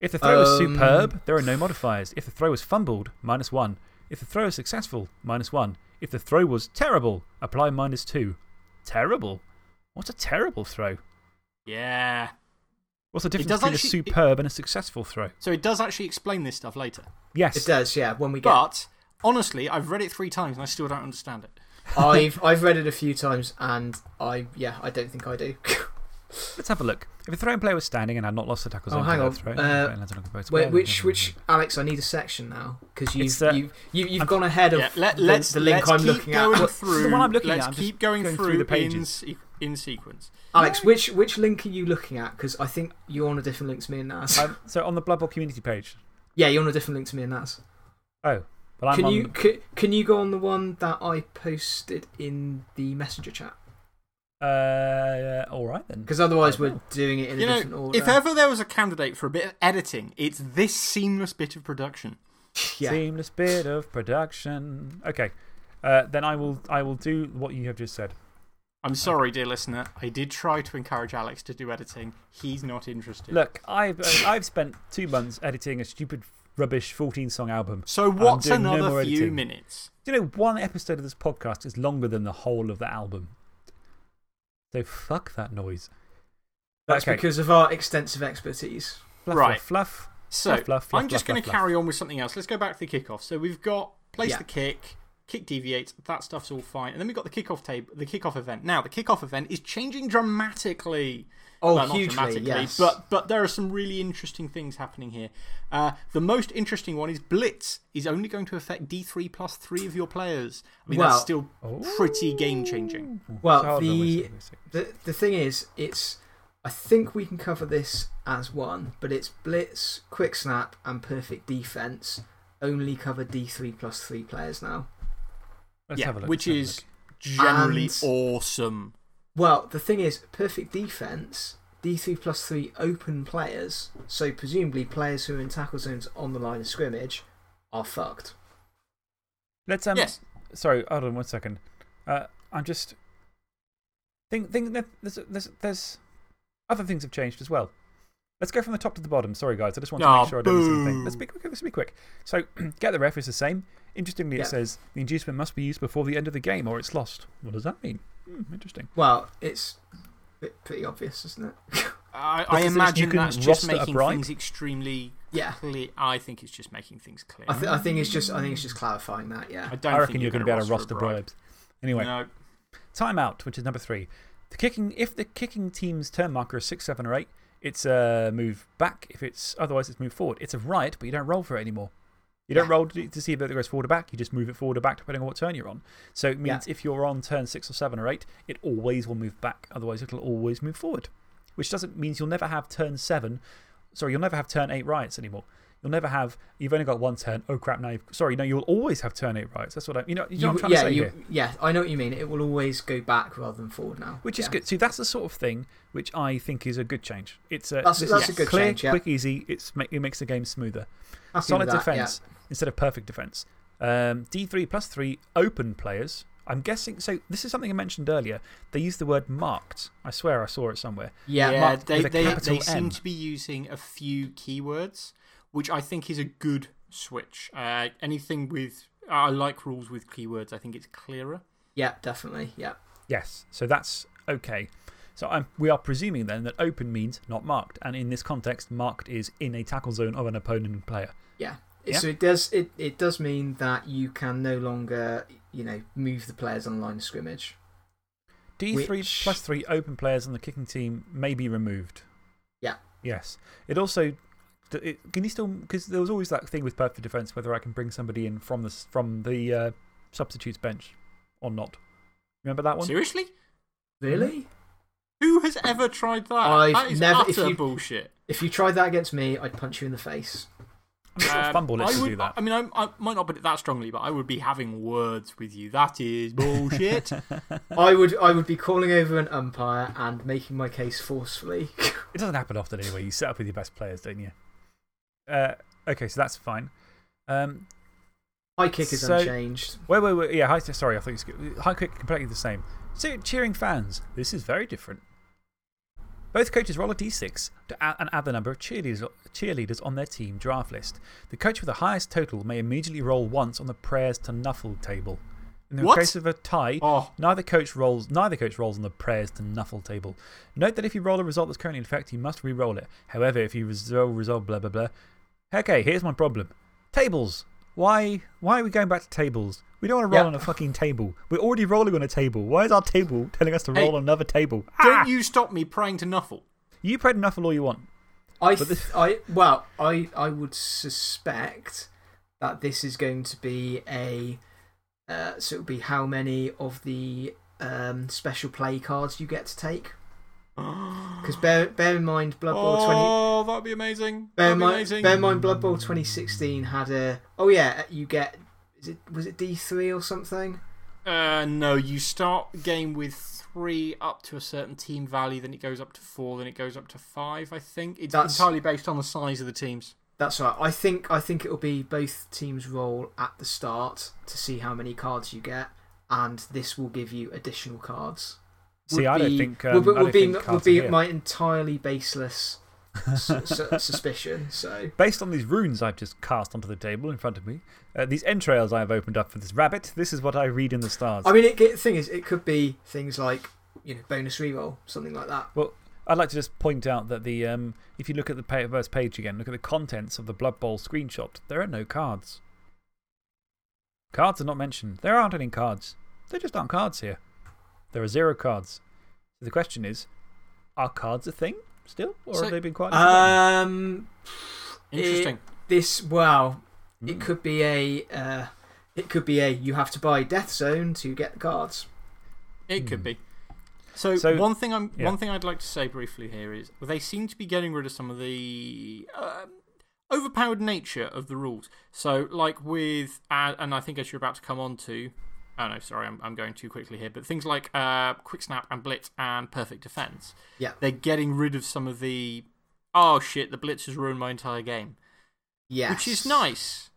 If the throw is Um, superb, there are no modifiers. If the throw is fumbled, minus one. If the throw is successful, minus one. If the throw was terrible, apply minus two. Terrible? What's a terrible throw? Yeah. What's the difference does between actually- a superb and a successful throw? So it does actually explain this stuff later. Yes. It does, yeah. When we get. But, honestly, I've read it three times and I still don't understand it. I've, I've read it a few times, and I, yeah, I don't think I do. Let's have a look. If a throwing player was standing and had not lost the tackle Oh, hang on. throw, Uh, player lands on a boat Wait, which, blah, blah, which, Alex, I need a section now, because you've, It's, uh, you've, you, you've gone ahead of Yeah, let, the, let's, the link let's I'm keep looking going at. Well, through. the one I'm looking at, let's I'm just keep going, going through through, the in, pages. se- in sequence. Alex, which, which link are you looking at? Because I think you're on a different link to me and Naz. Um, so on the Blood Bowl community page. yeah, you're on a different link to me and Naz. Oh. But I'm Can on. you, can, can you go on the one that I posted in the messenger chat? Uh, all right then. Because otherwise, we're will. doing it in You a different order. if ever there was a candidate for a bit of editing, it's this seamless bit of production. yeah. Seamless bit of production. Okay. Uh, then I will, I will do what you have just said. I'm sorry, dear listener. I did try to encourage Alex to do editing. He's not interested. Look, I've, uh, I've spent two months editing a stupid, rubbish 14 song album. so, what's doing no another few editing. minutes? Do you know one episode of this podcast is longer than the whole of the album? So fuck that noise. That's okay. because of our extensive expertise. Fluff, Right. fluff, fluff. So, Fluff, fluff, fluff, I'm just going to carry on with something else. Let's go back to the kickoff. So, we've got place Yeah. the kick, kick deviates, that stuff's all fine. And then we've got the kickoff table, the kickoff event. Now, the kickoff event is changing dramatically. Oh, Well, not hugely, dramatically, yes. but, but there are some really interesting things happening here. Uh, the most interesting one is Blitz is only going to affect D3 plus three of your players. I mean, Well- that's still pretty game changing. Well, the- The, the thing is, it's. I think we can cover this as one, but it's blitz, quick snap, and perfect defense only cover D3 plus 3 players now. Let's yeah, have a look. which let's a is look. generally And- awesome. Well, the thing is, perfect defense, D3 plus 3 open players, so presumably players who are in tackle zones on the line of scrimmage, are fucked. Let's. Um, yes. Sorry, hold on one second. Uh, I'm just. Think, think that there's, there's, there's. Other things have changed as well. Let's go from the top to the bottom. Sorry, guys. I just want to Aw, make sure I don't miss anything. Let's be quick. Let's be quick. So, get the ref is the same. Interestingly, Yeah. it says the inducement must be used before the end of the game or it's lost. What does that mean? Hmm, interesting. Well, it's pretty obvious, isn't it? I, I imagine that's just making things extremely yeah. clear. I think it's just making things clear. I, th I think it's just I think it's just clarifying that, yeah. I don't I reckon think you're going to be able to roster a bribes. Anyway, No. timeout, which is number three. The kicking, if the kicking team's turn marker is six, seven, or eight, it's a move back. If it's otherwise, it's move forward. It's a right, but you don't roll for it anymore. You don't Yeah. roll to, to see if it goes forward or back. You just move it forward or back depending on what turn you're on. So it means if you're on turn six or seven or eight, it always will move back. Otherwise, it'll always move forward. Which doesn't means you'll never have turn seven. Sorry, you'll never have turn eight rights anymore. You'll never have, you've only got one turn. Oh crap, now you've, sorry, no, you'll always have turn eight rights. That's what I, you know, you know what I'm trying yeah, to say you, here? yeah, I know what you mean. It will always go back rather than forward now. Which is good. See, that's the sort of thing which I think is a good change. It's a, That's- a good clear, change, yeah. quick, easy. It's, it makes the game smoother. Solid that, defense instead of perfect defense. Um, D3 plus 3 open players. I'm guessing. So, this is something I mentioned earlier. They use the word marked. I swear I saw it somewhere. Yeah, yeah, they, with a they, capital they seem to be using a few keywords, which I think is a good switch. Uh, anything with. I like rules with keywords, I think it's clearer. yeah, definitely. Yeah. Yes. So, that's okay. So, I'm, we are presuming then that open means not marked. And in this context, marked is in a tackle zone of an opponent player. Yeah. Yeah. So it does, it, it does mean that you can no longer, you know, move the players on the line of scrimmage. D3 Which- plus 3 open players on the kicking team may be removed. Yeah. Yes. It also. It, can you still. Because there was always that thing with perfect defense whether I can bring somebody in from the, from the uh, substitutes bench or not. Remember that one? Seriously? Really? Who has ever tried that? I've that is never- if utter you- bullshit. If you tried that against me, I'd punch you in the face. I'm Um, Fumble lets I you would- do that. I mean, I, I might not put it that strongly, but I would be having words with you. That is bullshit. I would, I would be calling over an umpire and making my case forcefully. It doesn't happen often anyway. You set up with your best players, don't you? Uh, okay, so that's fine. Um, High kick is So- unchanged. wait, wait, wait. Yeah, high, sorry, I thought you was, high kick completely the same. So, cheering fans, this is very different. Both coaches roll a d6 to add, and add the number of cheerleaders, cheerleaders on their team draft list. The coach with the highest total may immediately roll once on the prayers to nuffle table. In the What? case of a tie, oh, Neither coach rolls, neither coach rolls on the prayers to nuffle table. Note that if you roll a result that's currently in effect, you must re roll it. However, if you roll result blah blah blah. Okay, here's my problem tables. Why, why are we going back to tables? We don't want to roll Yeah. on a fucking table. We're already rolling on a table. Why is our table telling us to Hey, roll on another table? don't Ah! you stop me praying to Nuffle. You pray to nuffle all you want. I, I, well, I, I would suspect that this is going to be a. Uh, so it would be how many of the um, special play cards you get to take. Because bear, bear in mind, Blood Bowl 20. Oh, that'd be amazing. Bear That'd be mind, amazing. bear in mind, Blood Bowl 2016 had a. Oh, yeah, you get. Is it, was it D3 or something? Uh, no, you start the game with three up to a certain team value, then it goes up to four, then it goes up to five, I think. It's That's- entirely based on the size of the teams. That's right. I think I think it'll be both teams roll at the start to see how many cards you get, and this will give you additional cards. See, I don't think. Um, would, don't would be, think would be my entirely baseless su su suspicion. So Based on these runes I've just cast onto the table in front of me, uh, these entrails I have opened up for this rabbit, this is what I read in the stars. I mean, it, the thing is, it could be things like you know bonus reroll, something like that. Well, I'd like to just point out that the, um, if you look at the first page again, look at the contents of the Blood Bowl screenshot, there are no cards. Cards are not mentioned. There aren't any cards. There just aren't cards here. There are zero cards. So the question is are cards a thing still? Or So- have they been quite forgotten? Um, Interesting. this well, it could be a uh, it could be a you have to buy Death Zone to get the cards. It could Hmm. be. So, So- one, thing I'm, yeah. one thing I'd like to say briefly here is well, they seem to be getting rid of some of the. Um, overpowered nature of the rules. So, like with, uh, and I think as you're about to come on to, oh no, sorry, I'm, I'm going too quickly here, but things like uh, Quick Snap and Blitz and Perfect Defense, Yeah. they're getting rid of some of the, oh shit, the Blitz has ruined my entire game, Yeah. which is nice.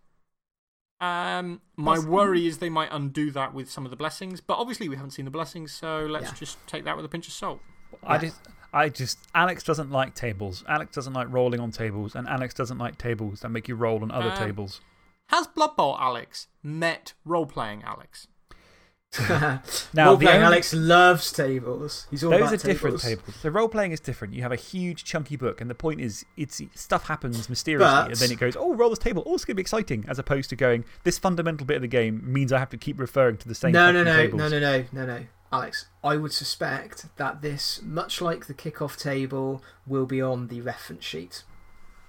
Um, my That's- worry is they might undo that with some of the blessings, but obviously we haven't seen the blessings, so let's Yeah. just take that with a pinch of salt. I Yeah. just, I just, Alex doesn't like tables. Alex doesn't like rolling on tables, and Alex doesn't like tables that make you roll on other Um, tables. Has Blood Bowl Alex met role playing Alex? Now, Role the playing only- Alex loves tables. He's all Those about are different tables. tables. So role playing is different. You have a huge, chunky book, and the point is, it's, stuff happens mysteriously, But- and then it goes, oh, roll this table. Oh, it's going to be exciting, as opposed to going, this fundamental bit of the game means I have to keep referring to the same No, no, no, tables. no, no, no, no, no. Alex, I would suspect that this, much like the kickoff table, will be on the reference sheet.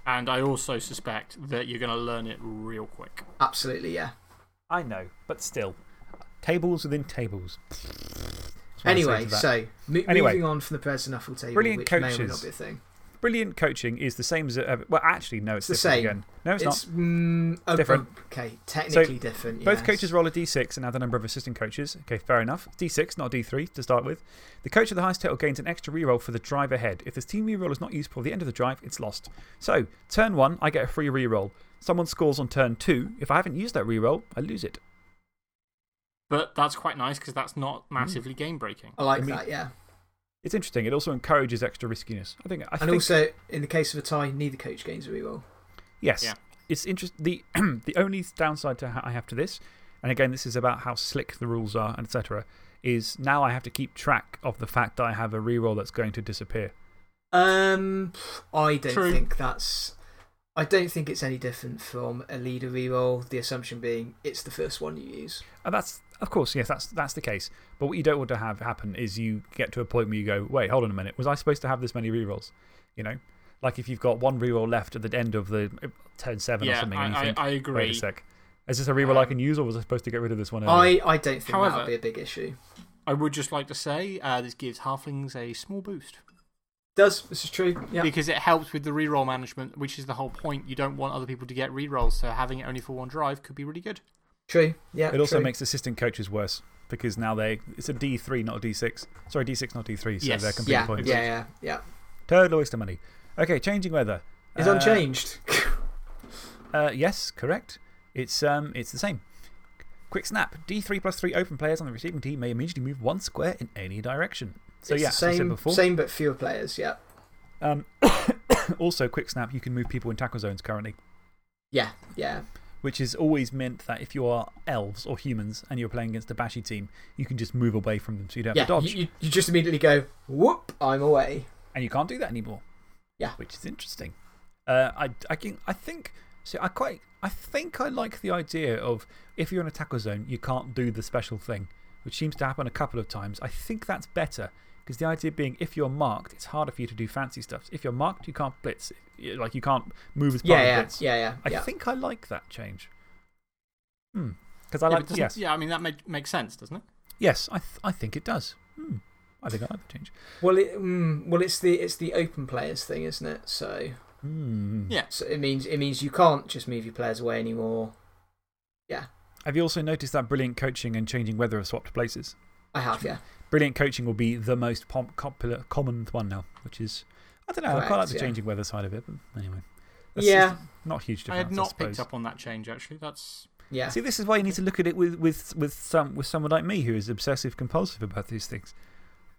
And I also suspect that you're going to learn it real quick. Absolutely, yeah. I know, but still. Tables within tables. That's what I say Anyway, so Anyway. moving on from the President table, Brilliant which may or may not be a thing. Brilliant coaching is the same as. Well, actually, no, it's, It's the same. again. No, it's, It's not. mm, oh, Different. oh, Okay, technically different. Both yes. coaches roll a d6 and add the number of assistant coaches. Okay, fair enough. D6, not d3 to start with. The coach of the highest total gains an extra reroll for the drive ahead. If this team reroll is not used before the end of the drive, it's lost. So, turn one, I get a free reroll. Someone scores on turn two. If I haven't used that reroll, I lose it. But that's quite nice because that's not massively game breaking. I like I mean- that, yeah. It's interesting. It also encourages extra riskiness. I think. I And think, also, in the case of a tie, neither coach gains a reroll. Yes. Yeah. It's interest the, the only downside to ha I have to this, and again, this is about how slick the rules are, etc., is now I have to keep track of the fact that I have a reroll that's going to disappear. Um, I don't True. think that's. I don't think it's any different from a leader reroll. The assumption being it's the first one you use. And that's, of course, yes, that's, that's the case. But what you don't want to have happen is you get to a point where you go, wait, hold on a minute. Was I supposed to have this many rerolls? You know? Like if you've got one reroll left at the end of the uh, turn seven or Yeah, something, I, and you I, think, I wait a sec. Is this a reroll I Um, can use, or was I supposed to get rid of this one earlier? I, I don't think However- that'll be a big issue. I would just like to say uh, this gives halflings a small boost Does this is true? Yeah. because it helps with the reroll management, which is the whole point. You don't want other people to get rerolls, so having it only for one drive could be really good. True. Yeah. It also true. makes assistant coaches worse because now they. It's a D3, not a D6. Sorry, D6, not D3. So Yes. they're complete Yeah, points. yeah, yeah, yeah. Total waste of money. Okay, changing weather. It's Uh, unchanged. Uh, yes, correct. It's, um, it's the same. Quick snap. D3 plus 3 open players on the receiving team may immediately move one square in any direction. So, it's yeah, the as I said same, same but fewer players. Yeah. Um, also, quick snap, you can move people in tackle zones currently, Yeah, yeah. which has always meant that if you are elves or humans and you're playing against a bashy team, you can just move away from them so you don't have Yeah, to dodge. you, you, you just immediately go, whoop, I'm away. And you can't do that anymore. Yeah. Which is interesting. Uh, I, I, can, I think. So I quite. I think I like the idea of if you're in a tackle zone, you can't do the special thing, which seems to happen a couple of times. I think that's better because the idea being if you're marked, it's harder for you to do fancy stuff. If you're marked, you can't blitz. Like you can't move as part Yeah, of yeah, blitz. yeah, yeah. I yeah. think I like that change. Hmm. Because I yeah, like. doesn't- Yes. yeah, I mean, that make, makes sense, doesn't it? Yes, I, th I think it does. Hmm. I think I like the change. Well, it, mm, well, it's the it's the open players thing, isn't it? So, Hmm. Yeah. so it means it means you can't just move your players away anymore. Yeah. Have you also noticed that brilliant coaching and changing weather have swapped places? I have, yeah. Brilliant coaching will be the most popular, common one now, which is, I don't know, I quite like the yeah. changing weather side of it, but anyway. Yeah. Not a huge difference. I had not suppose. picked up on that change, actually. That's. Yeah. See, this is why you need to look at it with, with, with, some, with someone like me who is obsessive compulsive about these things.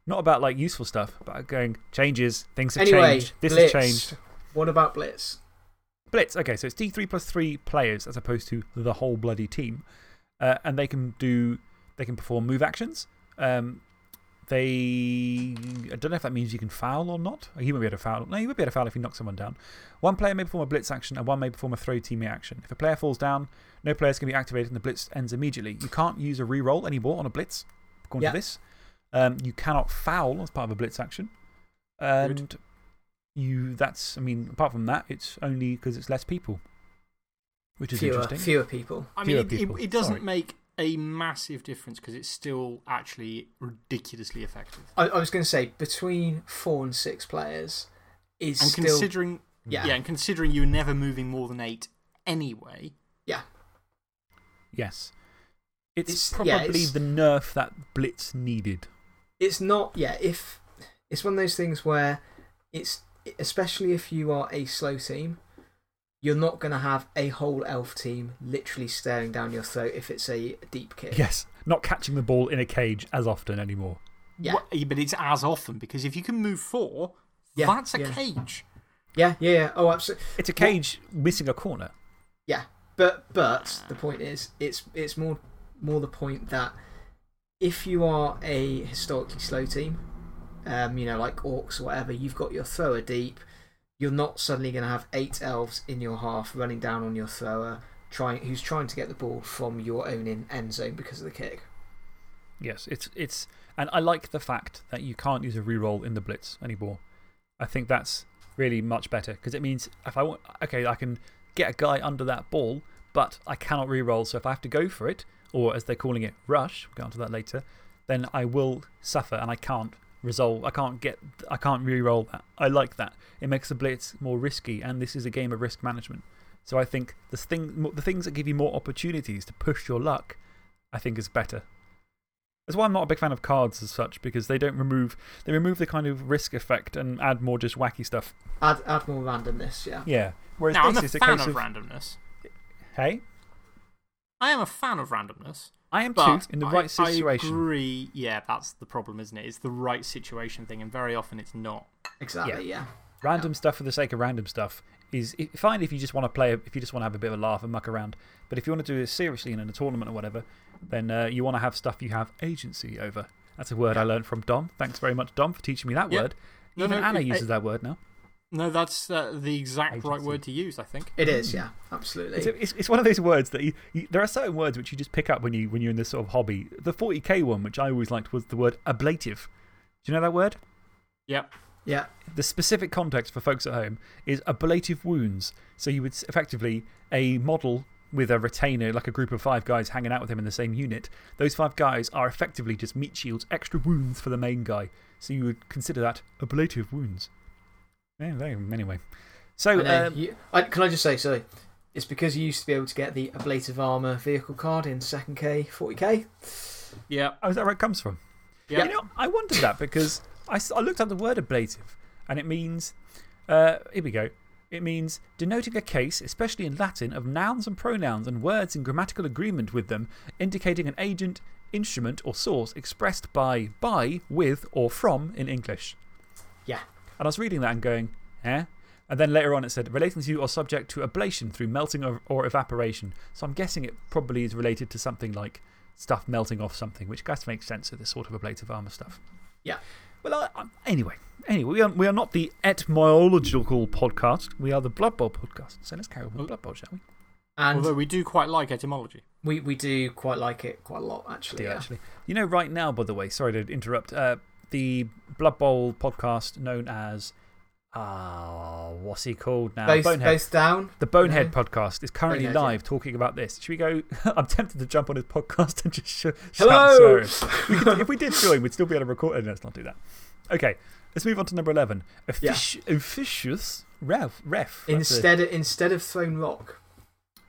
Not about like useful stuff, but going, changes, things have Anyway, changed, this Blitz. has changed. What about Blitz? Blitz, okay, so it's D3 plus 3 players as opposed to the whole bloody team. Uh, and they can do, they can perform move actions. Um, they, I don't know if that means you can foul or not. You won't be able to foul. No, you would be able to foul if you knock someone down. One player may perform a blitz action and one may perform a throw teammate action. If a player falls down, no players can be activated and the blitz ends immediately. You can't use a reroll anymore on a blitz, according Yeah. to this. Um, you cannot foul as part of a blitz action. And you, that's, I mean, apart from that, it's only because it's less people, which is Fewer, interesting. fewer people. I mean, it, people, it, it doesn't sorry. make a massive difference because it's still actually ridiculously effective. I, I was going to say between four and six players is And still considering Yeah. Yeah, and considering you were never moving more than eight anyway. Yeah. Yes. It's, It's- probably yeah, it's- the nerf that Blitz needed. It's not, yeah, if. It's one of those things where it's. Especially if you are a slow team, you're not going to have a whole elf team literally staring down your throat if it's a deep kick. Yes. Not catching the ball in a cage as often anymore. Yeah. Wha- But it's as often because if you can move four, Yeah, that's a yeah. cage. Yeah, yeah, yeah. Oh, absolutely. It's a cage missing a corner. Yeah, but but the point is, it's it's more more the point that if you are a historically slow team, um, you know, like orcs or whatever, you've got your thrower deep. You're not suddenly going to have eight elves in your half running down on your thrower, trying who's trying to get the ball from your own in end zone because of the kick. Yes, it's, it's. And I like the fact that you can't use a reroll in the Blitz anymore. I think that's really much better because it means if I want. Okay, I can get a guy under that ball, but I cannot reroll. So if I have to go for it, or as they're calling it, rush, we'll get onto that later, then I will suffer and I can't resolve. I can't get. I can't reroll that. I like that. It makes the Blitz more risky, and this is a game of risk management. So I think the, thing, the things that give you more opportunities to push your luck, I think is better. That's why I'm not a big fan of cards as such, because they don't remove, they remove the kind of risk effect and add more just wacky stuff. Add add more randomness, yeah. Yeah. Whereas Now, I'm a is a fan case of of. randomness. Hey, I am a fan of randomness. I am But too, in the I- right situation. I agree. Yeah, that's the problem, isn't it? It's the right situation thing, and very often it's not. Exactly, yeah. Random stuff for the sake of random stuff is fine if you just want to play, if you just want to have a bit of a laugh and muck around. But if you want to do it seriously in a tournament or whatever, then uh, you want to have stuff you have agency over. That's a word I learned from Dom. Thanks very much, Dom, for teaching me that Yeah. word. No, Even no, Anna it- uses it- that word now. No, that's uh, the exact right word to use, I think. It is, yeah. Absolutely. It's, it's, it's one of those words that you, you, there are certain words which you just pick up when, you, when you're in this sort of hobby. The 40k one, which I always liked, was the word ablative. Do you know that word? Yep. yeah. The specific context for folks at home is ablative wounds. So you would effectively, a model with a retainer, like a group of five guys hanging out with him in the same unit, those five guys are effectively just meat shields, extra wounds for the main guy. So you would consider that ablative wounds. Yeah, anyway. So, I know, um, you- I, can I just say, sorry, it's because you used to be able to get the ablative armour vehicle card in 2nd K, 40k. Yeah. oh, is that where it comes from? Yeah. You know, I wondered that because I, I looked up the word ablative and it means, uh, here we go. It means denoting a case, especially in Latin, of nouns and pronouns and words in grammatical agreement with them, indicating an agent, instrument, or source expressed by, by, with, or from in English. Yeah. And I was reading that and going, eh? And then later on it said, relating to or subject to ablation through melting or, or evaporation. So I'm guessing it probably is related to something like stuff melting off something, which guess makes sense of this sort of ablative armour stuff. Yeah. Well, I, I, anyway, anyway we, are, we are not the etymological podcast. We are the Blood Bowl podcast. So let's carry on with Blood Bowl, shall we? And Although we do quite like etymology. we, we do quite like it quite a lot, actually. do, yeah. actually. You know, right now, by the way, sorry to interrupt, uh, the Blood Bowl podcast known as. Ah, what's he called now? Both, Bonehead. both down. The Bonehead podcast is currently Bonehead, live talking about this. Should we go? I'm tempted to jump on his podcast and just sh Hello! We could, if we did join, we'd still be able to record it. Let's not do that. Okay, let's move on to number 11. Yeah. Officious ref. ref. That's a- Instead of, instead of Throw a Rock.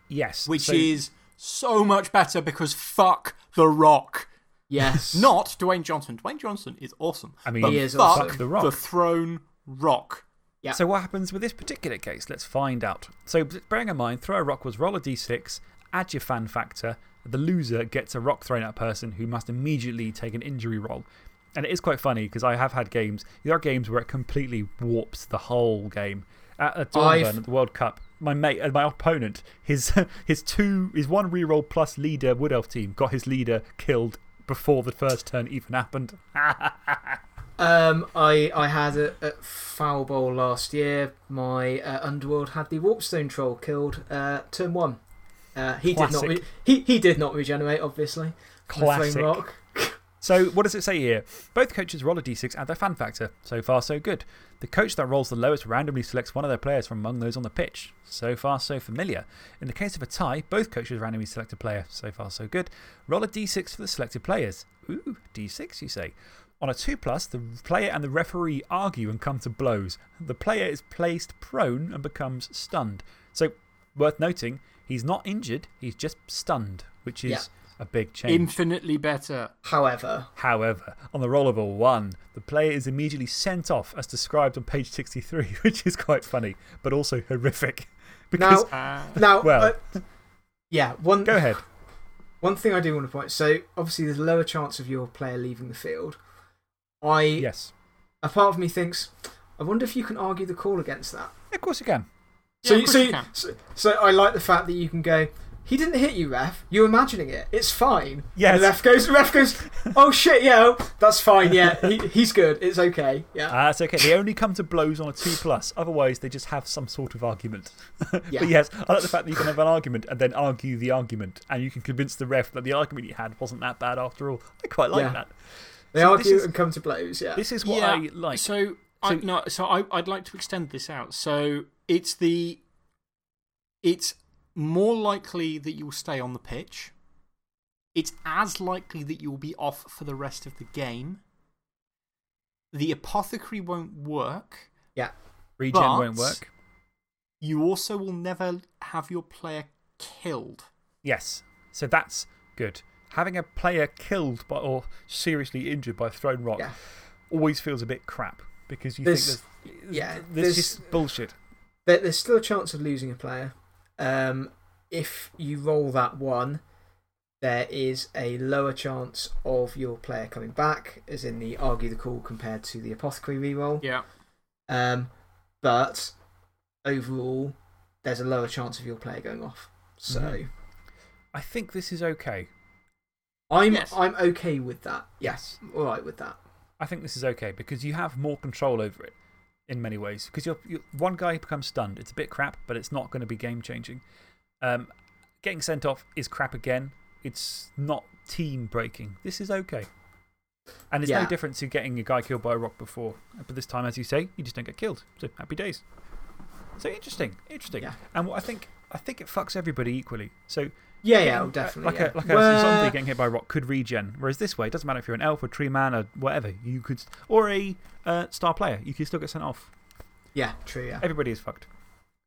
yes. Which so- is so much better because fuck The Rock. Yes. Not Dwayne Johnson. Dwayne Johnson is awesome. I mean, but He is fuck awesome. The Rock. The Throw a Rock. Yeah. So, what happens with this particular case? Let's find out. So, bearing in mind, throw a rock was roll a d6, add your fan factor. The loser gets a rock thrown at a person who must immediately take an injury roll. And it is quite funny because I have had games, there are games where it completely warps the whole game. At, at Dornbirn, I've- at the World Cup, my mate, uh, my opponent, his, his, two, his one reroll plus leader Wood Elf team got his leader killed before the first turn even happened. Um, I, I had a, at Foul Bowl last year, my uh, Underworld had the Warpstone Troll killed uh, turn one. Uh, he, did not re he, he did not regenerate, obviously. The Flame Classic. Rock. So, what does it say here? Both coaches roll a d6 add their fan factor. So far, so good. The coach that rolls the lowest randomly selects one of their players from among those on the pitch. So far, so familiar. In the case of a tie, both coaches randomly select a player. So far, so good. Roll a d6 for the selected players. Ooh, d6, you say. On a 2 plus, the player and the referee argue and come to blows. The player is placed prone and becomes stunned. So, worth noting, he's not injured, he's just stunned, which is. A big change. Infinitely better. However, However, on the roll of a 1, the player is immediately sent off as described on page 63, which is quite funny, but also horrific. Because, now, Uh, now Well- uh, yeah, one, go ahead. one thing I do want to point so, obviously, there's a lower chance of your player leaving the field. I, Yes. a part of me thinks, I wonder if you can argue the call against that. Of course you can. So, of you- so, you you- can. so, so I like the fact that you can go, he didn't hit you, ref. You're imagining it. It's fine. Yes. And the ref goes, the ref goes, oh shit, yeah, that's fine. Yeah, he, he's good. It's okay. Yeah. Ah, it's okay. They only come to blows on a 2 plus. Otherwise, they just have some sort of argument. Yeah. But yes, I like the fact that you can have an argument and then argue the argument, and you can convince the ref that the argument you had wasn't that bad after all. I quite like Yeah. that. they so argue is- and come to blows. Yeah. This is what yeah, I like. So, I, no, so I, I'd like to extend this out. So it's the. It's more likely that you'll stay on the pitch. It's as likely that you'll be off for the rest of the game. The apothecary won't work. yeah. Regen won't work. You also will never have your player killed. Yes. So that's good. Having a player killed by, or seriously injured by a thrown rock Yeah. always feels a bit crap because you There's- think there's, yeah, there's there's- just bullshit. There, there's still a chance of losing a player. Um, if you roll that one, there is a lower chance of your player coming back, as in the argue the call compared to the apothecary reroll. Yeah. Um, but overall, there's a lower chance of your player going off. So Mhm. I think this is okay. I'm, Yes. I'm okay with that. Yes, all right with that. I think this is okay because you have more control over it in many ways. Because you're, you one guy becomes stunned. It's a bit crap, but it's not going to be game changing. Um, getting sent off is crap again. It's not team breaking. This is okay. And it's Yeah. no different to getting a guy killed by a rock before. But this time, as you say, you just don't get killed. So happy days. So interesting. Interesting. Yeah. And what I think, I think it fucks everybody equally. So Yeah, yeah, oh, uh, definitely. Like, yeah. a, like a Where- zombie getting hit by a rock could regen. Whereas this way, it doesn't matter if you're an elf, a tree man, or whatever. You could, or a uh, star player. You could still get sent off. Yeah, true, yeah. Everybody is fucked.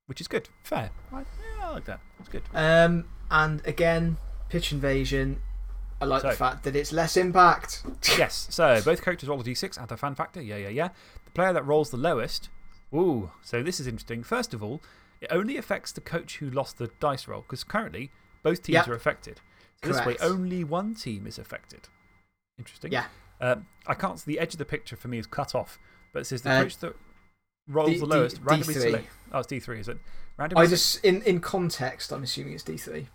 Which is good. Fair. I, yeah, I like that. It's good. Um, and again, pitch invasion. I like the fact that it's less impact. yes. So both characters roll a d6, add a fan factor. Yeah, yeah, yeah. The player that rolls the lowest. Ooh. So this is interesting. First of all, it only affects the coach who lost the dice roll because currently both teams Yep. are affected. So this way, only one team is affected. Interesting. Yeah. Um, I can't see the edge of the picture for me is cut off, but it says the Uh, coach that rolls D- the D- lowest randomly D3. select. Oh, it's D3, is it? Randomly I just, in, in context, I'm assuming it's D3.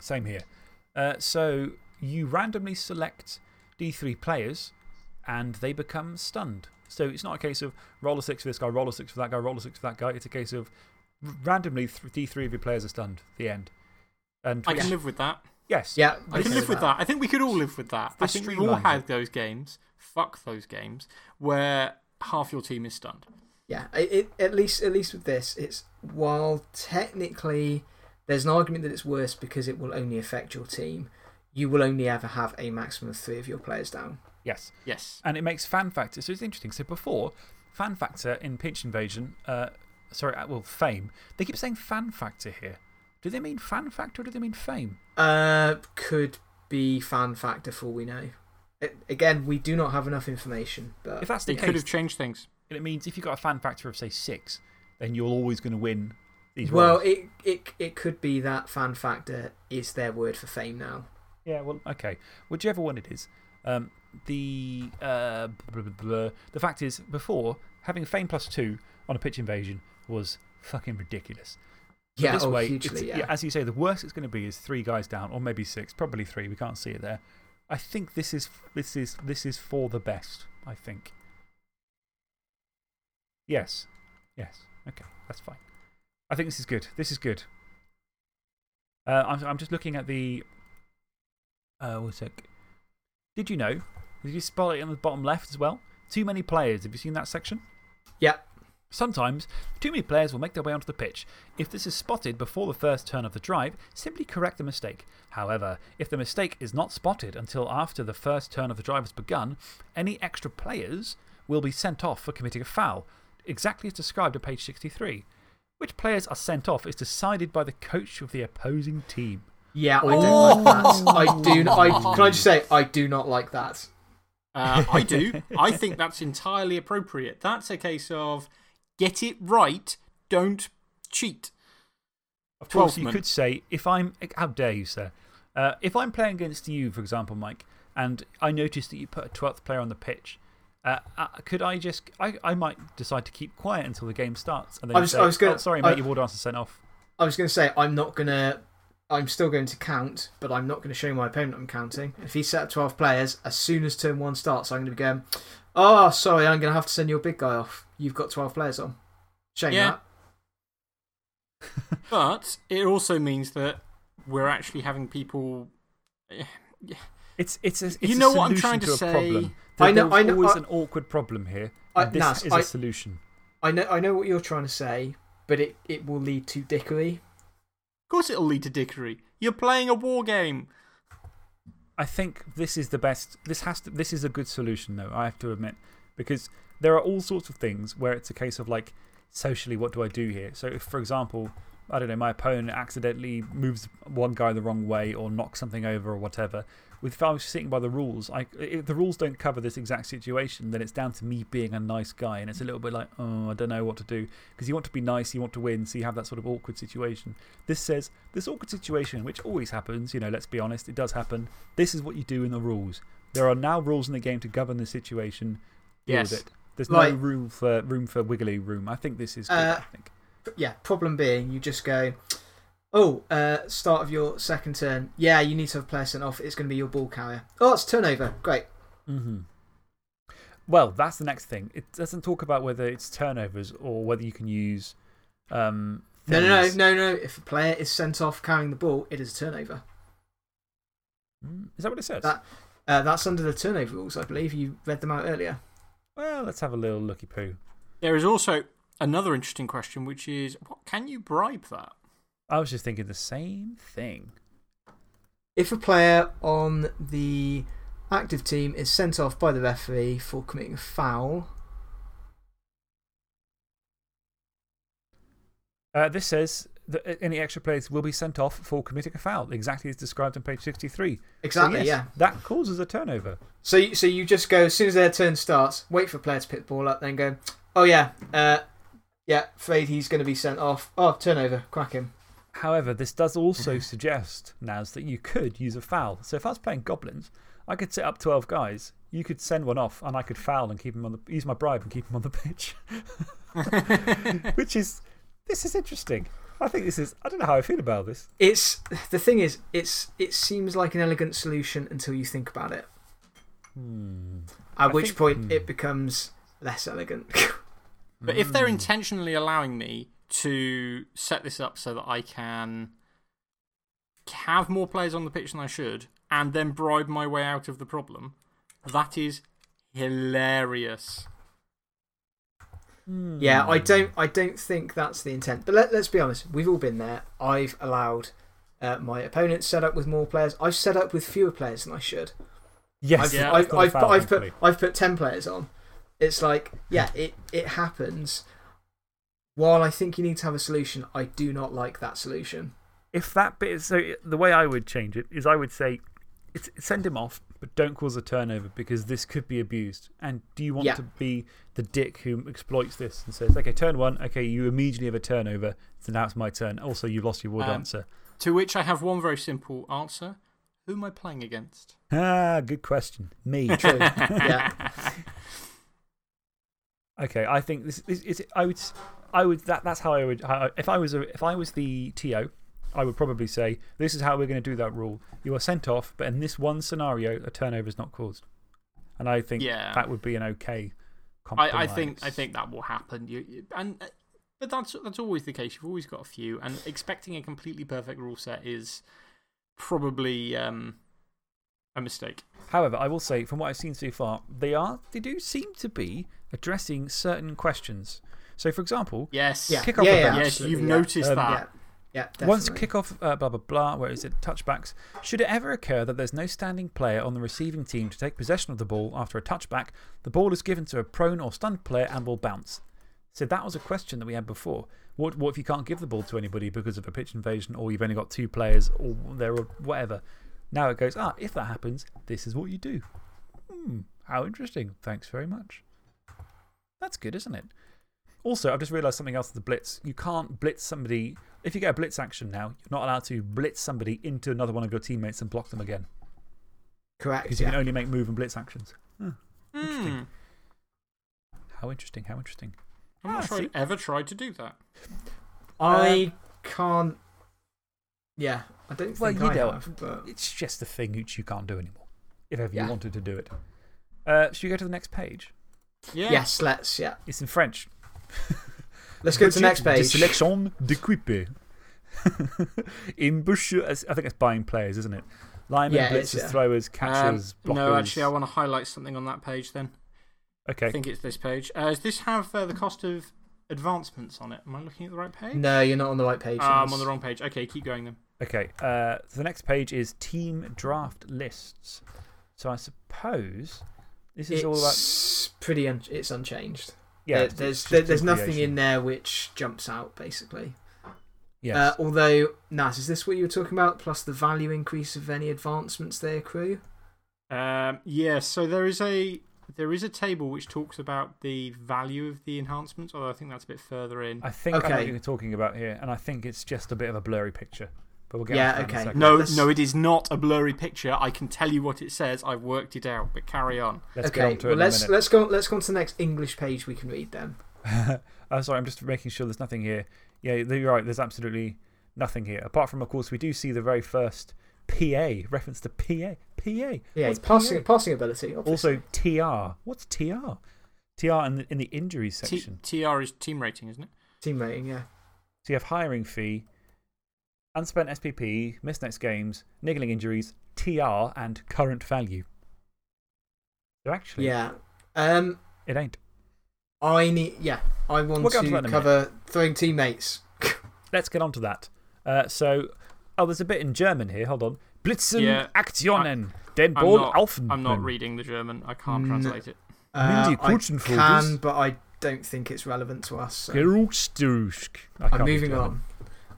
Same here. Uh, so you randomly select D3 players and they become stunned. So it's not a case of roll a six for this guy, roll a six for that guy, roll a six for that guy. It's a case of randomly th D3 of your players are stunned. The end. And I can which- live with that. yes. Yeah, I can live with that. I think we could all live with that. I This think we've all had those games. Fuck those games where half your team is stunned. Yeah, it, it, at, least, at least with this, it's while technically there's an argument that it's worse because it will only affect your team, you will only ever have a maximum of three of your players down. Yes. Yes. And it makes fan factor. So it's interesting. So before, fan factor in Pitch Invasion, uh, sorry, uh, well, fame, they keep saying fan factor here. Do they mean fan factor or do they mean fame? Uh, could be fan factor for all we know. It, again, we do not have enough information, but If that's the They case, could have changed things. it means if you've got a fan factor of, say, six, then you're always going to win these well, roles. it, it, it could be that fan factor is their word for fame now. Yeah, well, okay. Whichever one it is. Um, the, uh, blah, blah, blah, the fact is, before, having fame plus two on a pitch invasion was fucking ridiculous. Yeah, this oh, way, hugely, yeah. As you say, the worst it's going to be is three guys down, or maybe six, probably three. We can't see it there. I think this is, this is, this is for the best, I think. Yes. Yes. Okay, that's fine. I think this is good. This is good. Uh, I'm, I'm just looking at the. Uh, one sec. Did you know? Did you spot it on the bottom left as well? Too many players. Have you seen that section? Yeah. Sometimes, too many players will make their way onto the pitch. If this is spotted before the first turn of the drive, simply correct the mistake. However, if the mistake is not spotted until after the first turn of the drive has begun, any extra players will be sent off for committing a foul, exactly as described on page 63. Which players are sent off is decided by the coach of the opposing team. Yeah, I don't like that. I do. I, can I just say, I do not like that. Uh, I do. I think that's entirely appropriate. That's a case of get it right, don't cheat. Of course, you could say, if I'm. How dare you, sir? Uh, if I'm playing against you, for example, Mike, and I notice that you put a 12th player on the pitch, uh, uh, could I just. I, I might decide to keep quiet until the game starts. And then I was, say, I was gonna, oh, sorry, mate, I, your ward answer sent off. I was going to say, I'm not going to. I'm still going to count, but I'm not going to show my opponent I'm counting. If he set up 12 players, as soon as turn one starts, I'm going to be going, oh, sorry, I'm going to have to send your big guy off. You've got 12 players on. Shame Yeah. that. But it also means that we're actually having people. Eh, it's, it's a, it's You a know what I'm trying to a say? problem. I know- There's I know- always I- an awkward problem here. I- and this Naz, is I- a solution. I know, I know what you're trying to say, but it, it will lead to dickery. Course, it'll lead to dickery. You're playing a war game. I think this is the best. This, has to, this is a good solution, though, I have to admit. Because there are all sorts of things where it's a case of like, socially, what do I do here? So, if, for example, I don't know, my opponent accidentally moves one guy the wrong way or knocks something over or whatever, if I was sitting by the rules, I, if the rules don't cover this exact situation, then it's down to me being a nice guy. And it's a little bit like, oh, I don't know what to do. Because you want to be nice, you want to win, so you have that sort of awkward situation. This says, this awkward situation, which always happens, you know, let's be honest, it does happen. This is what you do in the rules. There are now rules in the game to govern the situation. Deal Yes. There's Like- no room for, room for wiggly room. I think this is good. Uh, I think. Yeah, problem being, you just go, oh, uh, start of your second turn. Yeah, you need to have a player sent off. It's going to be your ball carrier. Oh, it's turnover. Great. -hmm. Well, that's the next thing. It doesn't talk about whether it's turnovers or whether you can use. Um, No, no, no, no, no. If a player is sent off carrying the ball, it is a turnover. Mm, Is that what it says? That- Uh, that's under the turnover rules, I believe. You read them out earlier. Well, let's have a little looky poo. There is also another interesting question, which is what, can you bribe that? I was just thinking the same thing. If a player on the active team is sent off by the referee for committing a foul, Uh, this says that any extra players will be sent off for committing a foul, exactly as described on page 63. So, exactly, yes, yeah. That causes a turnover. So, you- so you just go, as soon as their turn starts, wait for a player to pick the ball up, then go, oh, yeah, uh, yeah, afraid he's going to be sent off. Oh, turnover, crack him. However, this does also suggest, Naz, that you could use a foul. So if I was playing goblins, I could set up 12 guys. You could send one off, and I could foul and keep him on the. use my bribe and keep him on the pitch. Which is. This is interesting. I think this is. I don't know how I feel about this. It's, the thing is, it's, it seems like an elegant solution until you think about it. Hmm. At I which think- point hmm. it becomes less elegant. But if they're Hmm. intentionally allowing me to set this up so that I can have more players on the pitch than I should and then bribe my way out of the problem, that is hilarious. Yeah, I Hmm. don't, I don't think that's the intent. But let, let's be honest, we've all been there. I've allowed uh, my opponents set up with more players. I've set up with fewer players than I should. Yes, I've, Yeah. I've, that's not a I've, put, I've, put. I've put 10 players on. It's like, yeah, it, it happens. While I think you need to have a solution, I do not like that solution. If that bit is. So the way I would change it is I would say send him off, but don't cause a turnover because this could be abused. And do you want Yeah. to be the dick who exploits this and says, okay, turn one, okay, you immediately have a turnover, so now it's my turn. Also, you've lost your ward Um, answer. To which I have one very simple answer Who am I playing against? Ah, good question. Me. True. yeah. Okay, I think this is. is I would. I would. That, that's how I would. How, if, I was a, if I was the TO, I would probably say, this is how we're going to do that rule. You are sent off, but in this one scenario, a turnover is not caused. And I think Yeah. that would be an okay I, I, think, I think that will happen. You, you- and, uh, but that's, that's always the case. You've always got a few. And expecting a completely perfect rule set is probably um, a mistake. However, I will say, from what I've seen so far, they, are, they do seem to be addressing certain questions. So, for example, Yes. Yeah. Kick off yeah, event. yeah, yes, you've yeah. noticed Um, that. Yeah. Yeah, definitely. Once kickoff, uh, blah, blah, blah, where is it? Touchbacks. Should it ever occur that there's no standing player on the receiving team to take possession of the ball after a touchback, the ball is given to a prone or stunned player and will bounce. So that was a question that we had before. What, what if you can't give the ball to anybody because of a pitch invasion or you've only got two players or there or whatever? Now it goes, ah, if that happens, this is what you do. Hmm, how interesting. Thanks very much. That's good, isn't it? Also, I've just realised something else with the blitz. You can't blitz somebody. If you get a blitz action now, you're not allowed to blitz somebody into another one of your teammates and block them again. Correct. Because you Yeah. can only make move and blitz actions. Huh. Hmm. How interesting, how interesting. I'm not Ah, sure. I've ever tried to do that. I can't. Yeah, I don't Well, think you I know, have. But It's just a thing which you can't do anymore. If ever Yeah. you wanted to do it. Uh, should we go to the next page? Yeah. yes, let's. Yeah. It's in French. Let's go to the next Budget page. De sélection d'équipe. in Bush, I think it's buying players, isn't it? Linemen, Yeah, it blitzers, yeah. throwers, Um, catchers, blockers. no, actually, I want to highlight something on that page then. Okay. I think it's this page. Uh, does this have uh, the cost of advancements on it? Am I looking at the right page? No, you're not on the right page. Ah, I'm on the wrong page. Okay, keep going then. Okay. Uh, so the next page is team draft lists. So I suppose this is all about. Pretty. Un it's unchanged. Yeah. There- there's there, there's nothing creation. in there which jumps out basically. Yes. Uh, although, Naz, is this what you were talking about? Plus the value increase of any advancements they accrue? Um, yeah, so there is, a, there is a table which talks about the value of the enhancements, although I think that's a bit further in. I think I know what okay. you're talking about here, and I think it's just a bit of a blurry picture. But we'll get Yeah, onto in a okay. second. No, Let's- no, it is not a blurry picture. I can tell you what it says. I've worked it out, but carry on. Let's get okay, on to well, it let's, let's, go, let's go on to the next English page we can read then. oh, sorry, I'm just making sure there's nothing here. Yeah, you're right, there's absolutely nothing here. Apart from, of course, we do see the very first PA, reference to PA. PA. Yeah, What's it's passing, PA? passing ability. Obviously. Also, TR. What's TR? TR in the, in the injuries T section. TR is team rating, isn't it? team rating, yeah. So you have hiring fee, unspent SPP, missed next games, niggling injuries, TR, and current value. So actually, Yeah. Um, it ain't. I need. Yeah, I want We'll get to cover throwing teammates. Let's get on to that. Uh, so, oh, there's a bit in German here. Hold on. Blitzen Yeah, Aktionen. Den I'm Ball not, Alfen. I'm not reading the German. I can't translate it. Uh, I can, but I don't think it's relevant to us. so- Geruchsdusch. I I'm can't read moving German. on.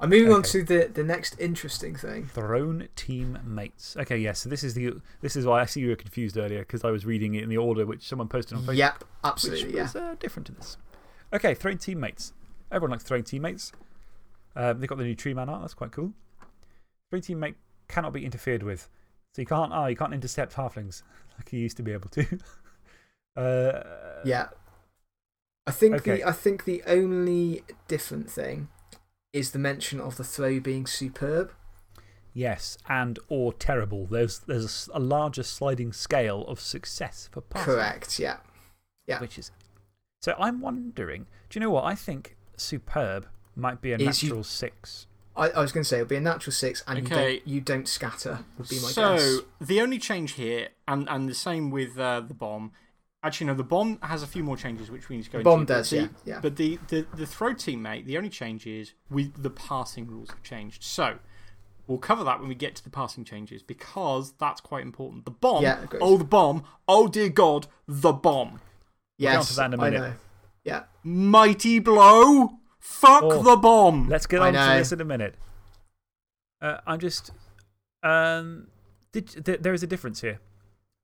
I'm moving on to the, the next interesting thing. Thrown team mates. Okay, yes. so this is, the, this is why I see you were confused earlier because I was reading it in the order which someone posted on Facebook. Yep, which absolutely. Yeah. was uh, different to this. Okay, throwing teammates. Everyone likes throwing teammates. Um, they've got the new tree man art. That's quite cool. Throwing teammate cannot be interfered with. So you can't, ah, you can't intercept halflings like you used to be able to. uh, Yeah. I think,、okay. The, I think the only different thing is the mention of the throw being superb. Yes, and or terrible. There's, there's a s- a, larger sliding scale of success for passing. Correct, yeah. Yeah. Which is. So I'm wondering, do you know what? I think superb might be a Is you- natural six. I, I was going to say it'll be a natural six, and you, don't, you don't scatter, would be my so, guess. So the only change here, and, and the same with uh, the bomb. Actually, no, the bomb has a few more changes which we need to go The bomb into. but does, the- yeah, yeah. But the, the, the throw teammate, the only change is with the passing rules have changed. So, we'll cover that when we get to the passing changes because that's quite important. The bomb, Yeah, oh, the bomb, oh dear God, the bomb. get onto Yes, that in a I minute. know. Yeah. Mighty blow, fuck Oh, the bomb. Let's get on to this in a minute. Uh, I'm just. Um, did, th there is a difference here.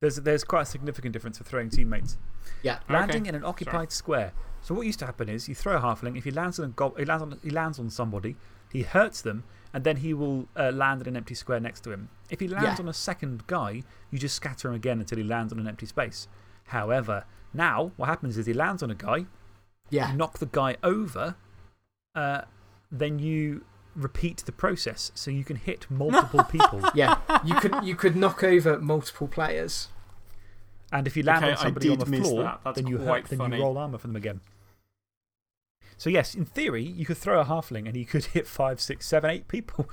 There's, there's quite a significant difference for throwing teammates. Yeah. Landing Okay. in an occupied square. So, what used to happen is you throw a halfling, if he lands on, a gob he lands on, he lands on somebody, he hurts them, and then he will uh, land in an empty square next to him. If he lands Yeah. on a second guy, you just scatter him again until he lands on an empty space. However, now what happens is he lands on a guy, Yeah. you knock the guy over, uh, then you repeat the process so you can hit multiple people. Yeah. You could, you could knock over multiple players. And if you land Okay, on somebody on the floor, that. Then, you, hurt, then you roll armor for them again. So, yes, in theory, you could throw a halfling and he could hit five, six, seven, eight people,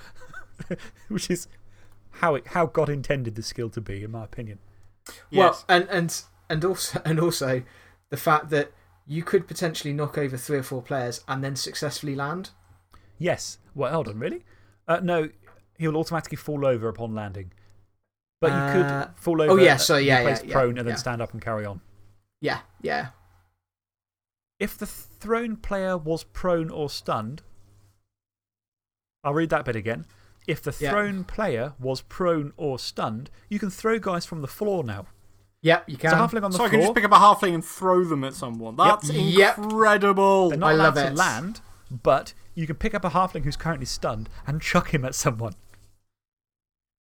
which is how, it, how God intended the skill to be, in my opinion. Yes. Well, and, and, and, also, and also the fact that you could potentially knock over three or four players and then successfully land. Yes. Well, hold on, really? Uh, no, he'll automatically fall over upon landing. But you could Uh, fall over. oh, yeah, so be yeah, placed yeah, yeah, prone and then yeah. stand up and carry on. Yeah, yeah. If the thrown player was prone or stunned, I'll read that bit again. If the Yeah. thrown player was prone or stunned, you can throw guys from the floor now. Yep, you can. So, halfling on the So I floor, can just pick up a halfling and throw them at someone. That's Yep. incredible. they're not I allowed love to it. land, but you can pick up a halfling who's currently stunned and chuck him at someone.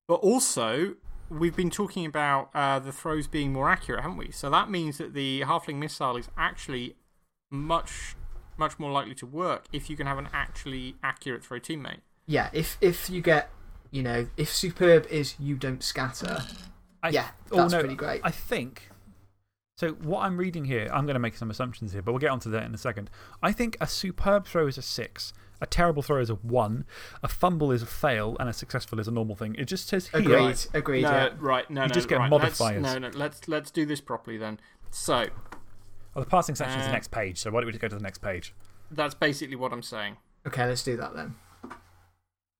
But also, we've been talking about uh, the throws being more accurate, haven't we? So that means that the halfling missile is actually much, much more likely to work if you can have an actually accurate throw teammate. Yeah, if, if you get, you know, if superb is you don't scatter, I, yeah, oh, that's no, pretty great. I think. So, what I'm reading here, I'm going to make some assumptions here, but we'll get onto that in a second. I think a superb throw is a six, a terrible throw is a one, a fumble is a fail, and a successful is a normal thing. It just says here. agreed, agreed. no, yeah. right. No, You no. just get right, modifiers. Let's, no, no. Let's, let's do this properly then. So, Oh, the passing section is the Uh, next page, so why don't we just go to the next page? that's basically what I'm saying. Okay, let's do that then.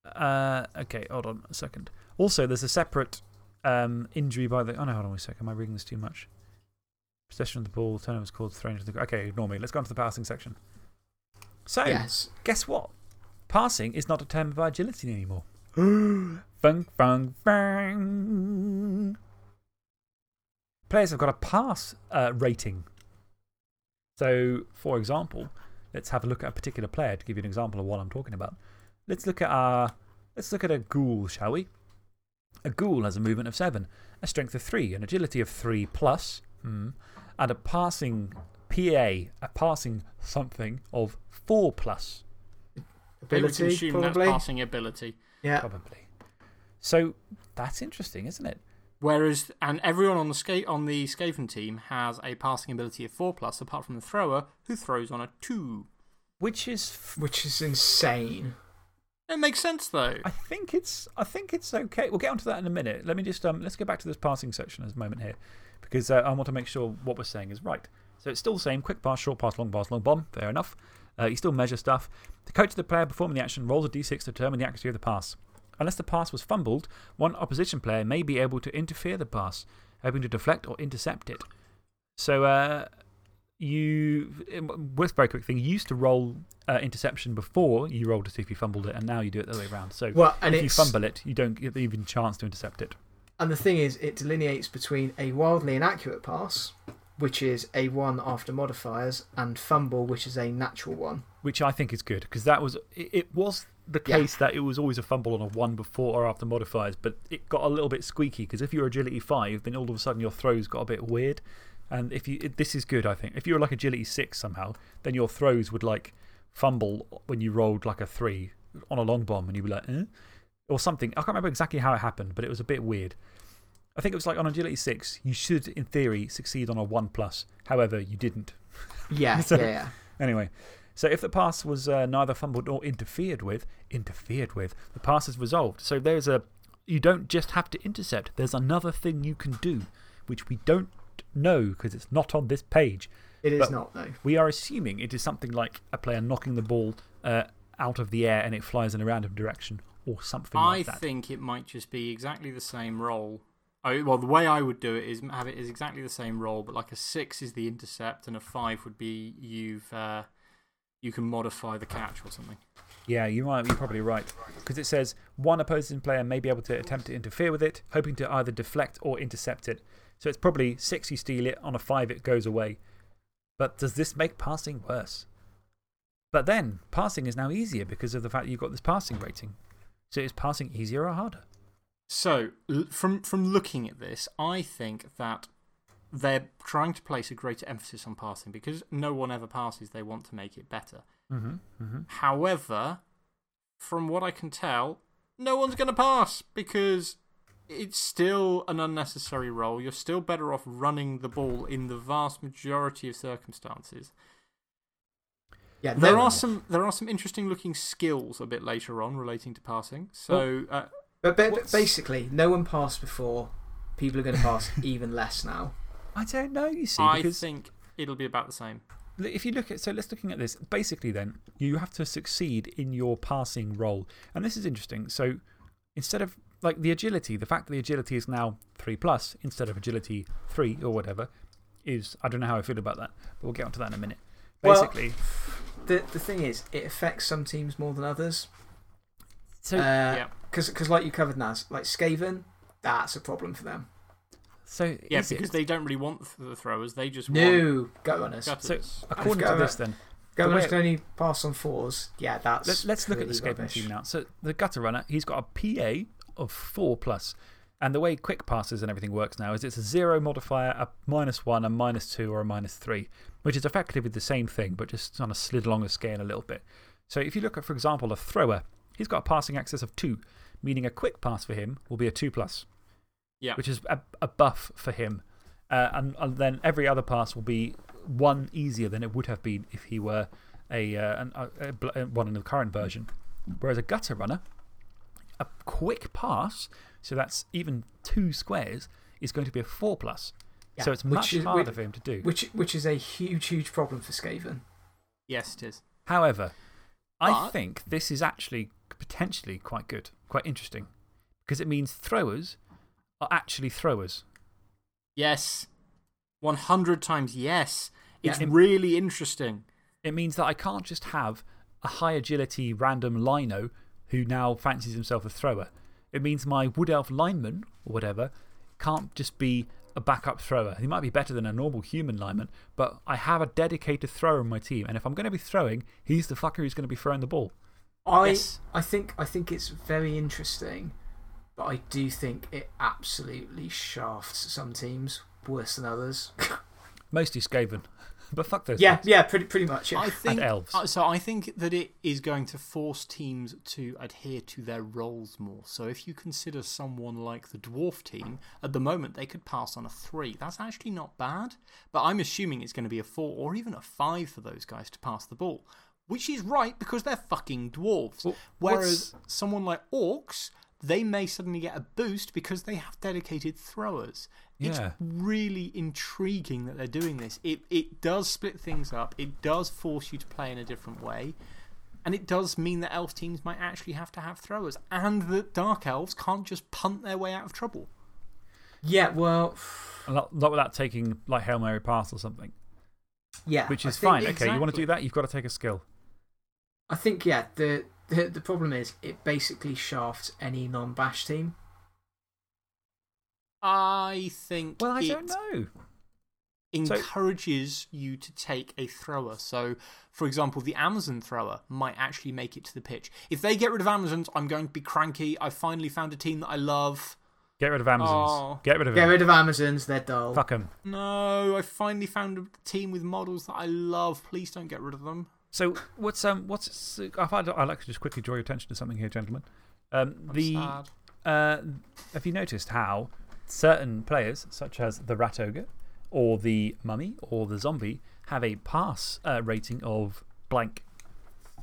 Uh, okay, hold on a second. Also, there's a separate um, injury by the. Oh, no, hold on a second. Am I reading this too much? Possession of the ball, turnovers called, thrown into the. Okay, ignore me. Let's go on to the passing section. So, Yes. guess what? Passing is not determined by agility anymore. Fung, fung, fung. Players have got a pass uh, rating. So, for example, let's have a look at a particular player to give you an example of what I'm talking about. Let's look at, our, let's look at a ghoul, shall we? A ghoul has a movement of 7, a strength of 3, an agility of 3 plus, hmm, and a passing PA, a passing something of 4 plus. Okay, we can Ability, assume probably. that's passing ability. Yeah. Probably. So that's interesting, isn't it? Whereas, and everyone on the, ska on the Skaven team has a passing ability of 4 plus, apart from the thrower, who throws on a 2. Which is, f- Which is insane. It makes sense though. I think it's, I think it's okay. We'll get onto that in a minute. Let me just, um, let's go back to this passing section as a moment here because uh, I want to make sure what we're saying is right. So it's still the same quick pass, short pass, long pass, long bomb. Fair enough. Uh, you still measure stuff. The coach of the player performing the action rolls a d6 to determine the accuracy of the pass. Unless the pass was fumbled, one opposition player may be able to interfere the pass, hoping to deflect or intercept it. So, uh, you, with very quick thing, you used to roll uh, interception before you rolled to see if you fumbled it, and now you do it the other way around. So, Well, and if you fumble it, you don't get even chance to intercept it. And the thing is, it delineates between a wildly inaccurate pass, which is a one after modifiers, and fumble, which is a natural one. which I think is good because that was it, it was the Yeah. case that it was always a fumble on a one before or after modifiers, but it got a little bit squeaky because if you're agility five, then all of a sudden your throws got a bit weird. And if you, this is good, I think. If you were like agility six somehow, then your throws would like fumble when you rolled like a three on a long bomb and you'd be like, eh? Or something. I can't remember exactly how it happened, but it was a bit weird. I think it was like on agility six, you should, in theory, succeed on a one plus. However, you didn't. Yeah, So- yeah, yeah. Anyway, so if the pass was uh, neither fumbled nor interfered with, interfered with, the pass is resolved. So there's a, you don't just have to intercept, there's another thing you can do, which we don't know because it's not on this page. It is But- not, though. We are assuming it is something like a player knocking the ball uh, out of the air and it flies in a random direction or something I like that. think it might just be exactly the same role. I, well, the way I would do it is have it is exactly the same role, but like a 6 is the intercept, and a 5 would be you've uh, you can modify the catch or something. Yeah, you might, you're probably right. Because it says one opposing player may be able to attempt to interfere with it, hoping to either deflect or intercept it. So it's probably six you steal it, on a five it goes away. But does this make passing worse? But then, passing is now easier because of the fact you've got this passing rating. So is passing easier or harder? So, from, from looking at this, I think that they're trying to place a greater emphasis on passing because no one ever passes, they want to make it better. Mm -hmm, mm -hmm. However, from what I can tell, no one's going to pass because it's still an unnecessary role. You're still better off running the ball in the vast majority of circumstances. Yeah, There no- are some, there are some interesting looking skills a bit later on relating to passing. So, uh, But, ba- What's- basically, no one passed before. People are going to pass even less now. I don't know, you see. I think it'll be about the same. if you look at, so let's looking at this. Basically, then, you have to succeed in your passing role. And this is interesting. So instead of, like, the agility, the fact that the agility is now 3 plus instead of agility 3 or whatever is, I don't know how I feel about that, but we'll get onto that in a minute. Well- Basically, The, the thing is, it affects some teams more than others. so, uh, Yeah. Because, like you covered, Naz, like Skaven, that's a problem for them. so Yeah, is because it, they don't really want the throwers, they just want No, gut runners. gutters. according to this, then, Gut the runners can only pass on fours. Yeah, that's. Let, let's look at the pretty Skaven team now. So the gutter runner, he's got a PA of 4 plus. And the way quick passes and everything works now is it's a zero modifier, a minus one, a minus two, or a minus three, which is effectively the same thing, but just on a slid along the scale a little bit. So if you look at, for example, a thrower, he's got a passing access of two, meaning a quick pass for him will be a 2 plus, Yeah. which is a, a buff for him. Uh, and, and then every other pass will be one easier than it would have been if he were a, uh, an, a, uh, one in the current version. Whereas a gutter runner, a quick pass, so that's even two squares, is going to be a 4 plus. so it's much is- harder which- for him to do. Which, which is a huge, huge problem for Skaven. Yes, it is. However, I think this is actually potentially quite good, quite interesting, because it means throwers are actually throwers. Yes. 100 times yes. It's Yeah. really interesting. It means that I can't just have a high agility random lino who now fancies himself a thrower. It means my wood elf lineman or whatever can't just be a backup thrower. He might be better than a normal human lineman, but I have a dedicated thrower in my team. And if I'm going to be throwing, he's the fucker who's going to be throwing the ball. I, Yes. I, think, I think it's very interesting, but I do think it absolutely shafts some teams worse than others. Mostly Skaven. But fuck those. yeah, guys. yeah, pretty, pretty much. Yeah. I think, elves. uh, so I think that it is going to force teams to adhere to their roles more. So if you consider someone like the dwarf team, at the moment they could pass on a three. That's actually not bad. But I'm assuming it's going to be a four or even a five for those guys to pass the ball. Which is right because they're fucking dwarves. Well, Whereas someone like orcs, they may suddenly get a boost because they have dedicated throwers. It's really intriguing that they're doing this. It, it does split things up, it does force you to play in a different way. And it does mean that elf teams might actually have to have throwers, and that dark elves can't just punt their way out of trouble. yeah, well, Not, not without taking like Hail Mary pass or something, yeah. which is think- fine. Okay, you want to do that? You've got to take a skill. I think, yeah, the, the, the problem is it basically shafts any non bash team. I think Well, I it don't know. encourages you to take a thrower. So, for example, the Amazon thrower might actually make it to the pitch. If they get rid of Amazons, I'm going to be cranky. I finally found a team that I love. Get rid of Amazons. Oh. Get rid of Get them. rid of Amazons, they're dull. Fuck them. No, I finally found a team with models that I love. Please don't get rid of them. So, what's. um, what's I've had, I'd like to just quickly draw your attention to something here, gentlemen. Um, the, sad. uh, have you noticed how certain players, such as the Rat Ogre, or the Mummy, or the Zombie, have a pass uh, rating of blank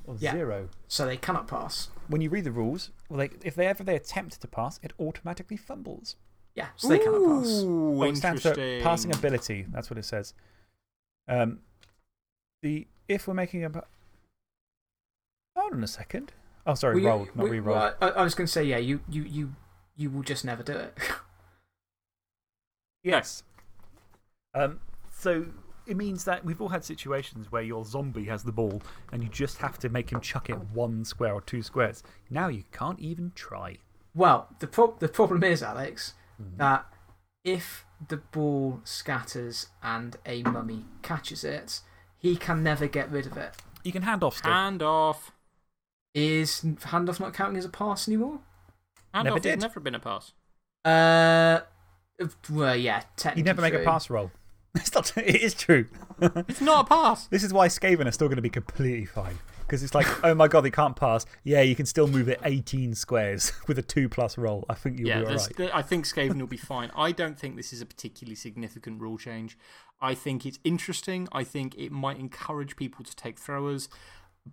or Yeah. zero? So they cannot pass. When you read the rules, well, they, if they ever they attempt to pass, it automatically fumbles. Yeah, so they cannot pass. Ooh, Well, it stands for interesting. passing ability. That's what it says. Um, the, if we're making a. Hold on a second. Oh, sorry, Well, you- rolled, not we- re rolled. well, I, I was going to say, yeah, you, you, you, you will just never do it. Yes. Um, so it means that we've all had situations where your zombie has the ball and you just have to make him chuck it one square or two squares. Now you can't even try. well, the, pro the problem is, Alex, Mm-hmm. that if the ball scatters and a mummy catches it, he can never get rid of it. You can hand off still. Hand off. Is hand off not counting as a pass anymore? Hand Never off did. has never been a pass. Uh, well, yeah, technically. you never make a pass roll. It's not, it is true. It's not a pass. this is why Skaven are still going to be completely fine. Because it's like, oh my god, they can't pass. Yeah, you can still move it 18 squares with a 2 plus roll. I think you'll yeah, be alright. th- I think Skaven will be fine. I don't think this is a particularly significant rule change. I think it's interesting. I think it might encourage people to take throwers,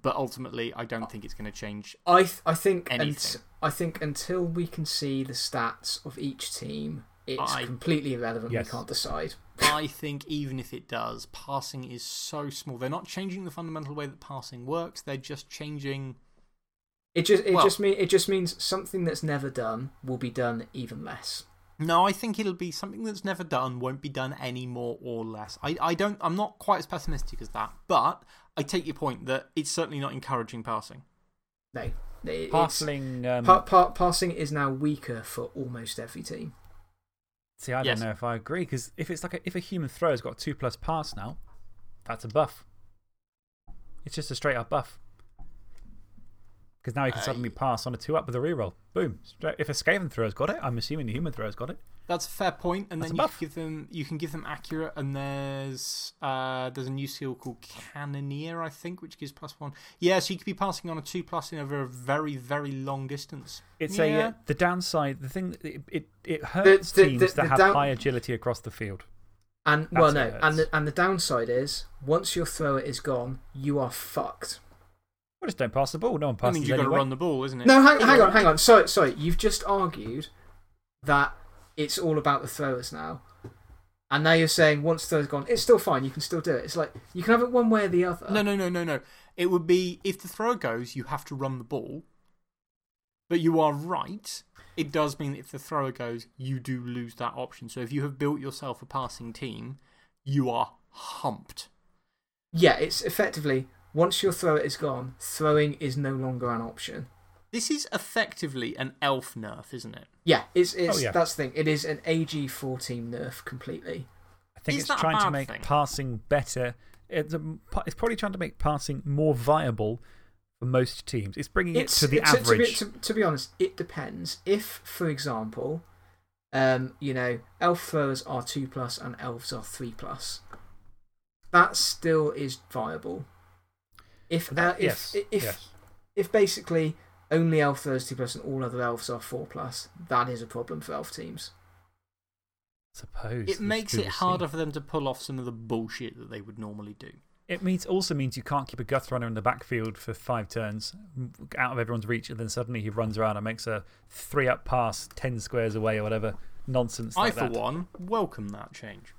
but ultimately, I don't think it's going to change. I, th I, think Anything. I think until we can see the stats of each team, it's I- completely irrelevant. Yes. We can't decide. I think even if it does, passing is so small. They're not changing the fundamental way that passing works, they're just changing. It just, it, Well- just mean, it just means something that's never done will be done even less. No, I think it'll be something that's never done, won't be done any more or less. I, I don't, I'm not quite as pessimistic as that, but I take your point that it's certainly not encouraging passing. No. It, it's, Halfling. Um, pa pa passing is now weaker for almost every team. See, I Yes. don't know if I agree because if it's like a, if a human thrower's got a 2 plus pass now, that's a buff. It's just a straight up buff. Because now he can Uh, suddenly pass on a 2 up with a reroll. Boom. If a Skaven thrower's got it, I'm assuming the human thrower's got it. That's a fair point, and That's then you can give them you can give them accurate, and there's uh, there's a new skill called Cannoneer, I think, which gives plus one. Yeah, so you could be passing on a two plus in over a very very long distance. It's yeah. a uh, the downside. The thing it it, it hurts the- teams the- that the have high agility across the field. And, That's well, no. And the, and the downside is once your thrower is gone, you are fucked. Well, just don't pass the ball. No one That passes means you've got to run the ball, isn't it? No, hang, hang on, hang on. Sorry, sorry. You've just argued that it's all about the throwers now. And now you're saying once the thrower's gone, it's still fine. You can still do it. It's like you can have it one way or the other. No, no, no, no, no. It would be if the thrower goes, you have to run the ball. But you are right. It does mean that if the thrower goes, you do lose that option. So if you have built yourself a passing team, you are humped. Yeah, it's effectively once your thrower is gone, throwing is no longer an option. This is effectively an elf nerf, isn't it? Yeah, it's, it's, Oh, yeah. that's the thing. It is an AG 14 nerf completely. I think Is it's trying to bad make thing? passing better. It's, a, it's probably trying to make passing more viable for most teams. It's bringing it to the to, To be, average. to, to be honest, it depends. If, for example, um, you know, elf throwers are 2 plus and elves are 3 plus, that still is viable. If, that- uh, if, yes, if, yes. if basically only elf throwers 2 plus and all other elves are 4 plus, that is a problem for elf teams. suppose. It makes it will harder for them to pull off some of the bullshit that they would normally do. It means, also means you can't keep a Gutter runner in the backfield for five turns, out of everyone's reach, and then suddenly he runs around and makes a three up pass 10 squares away or whatever. Nonsense. I, for that. one, welcome that change.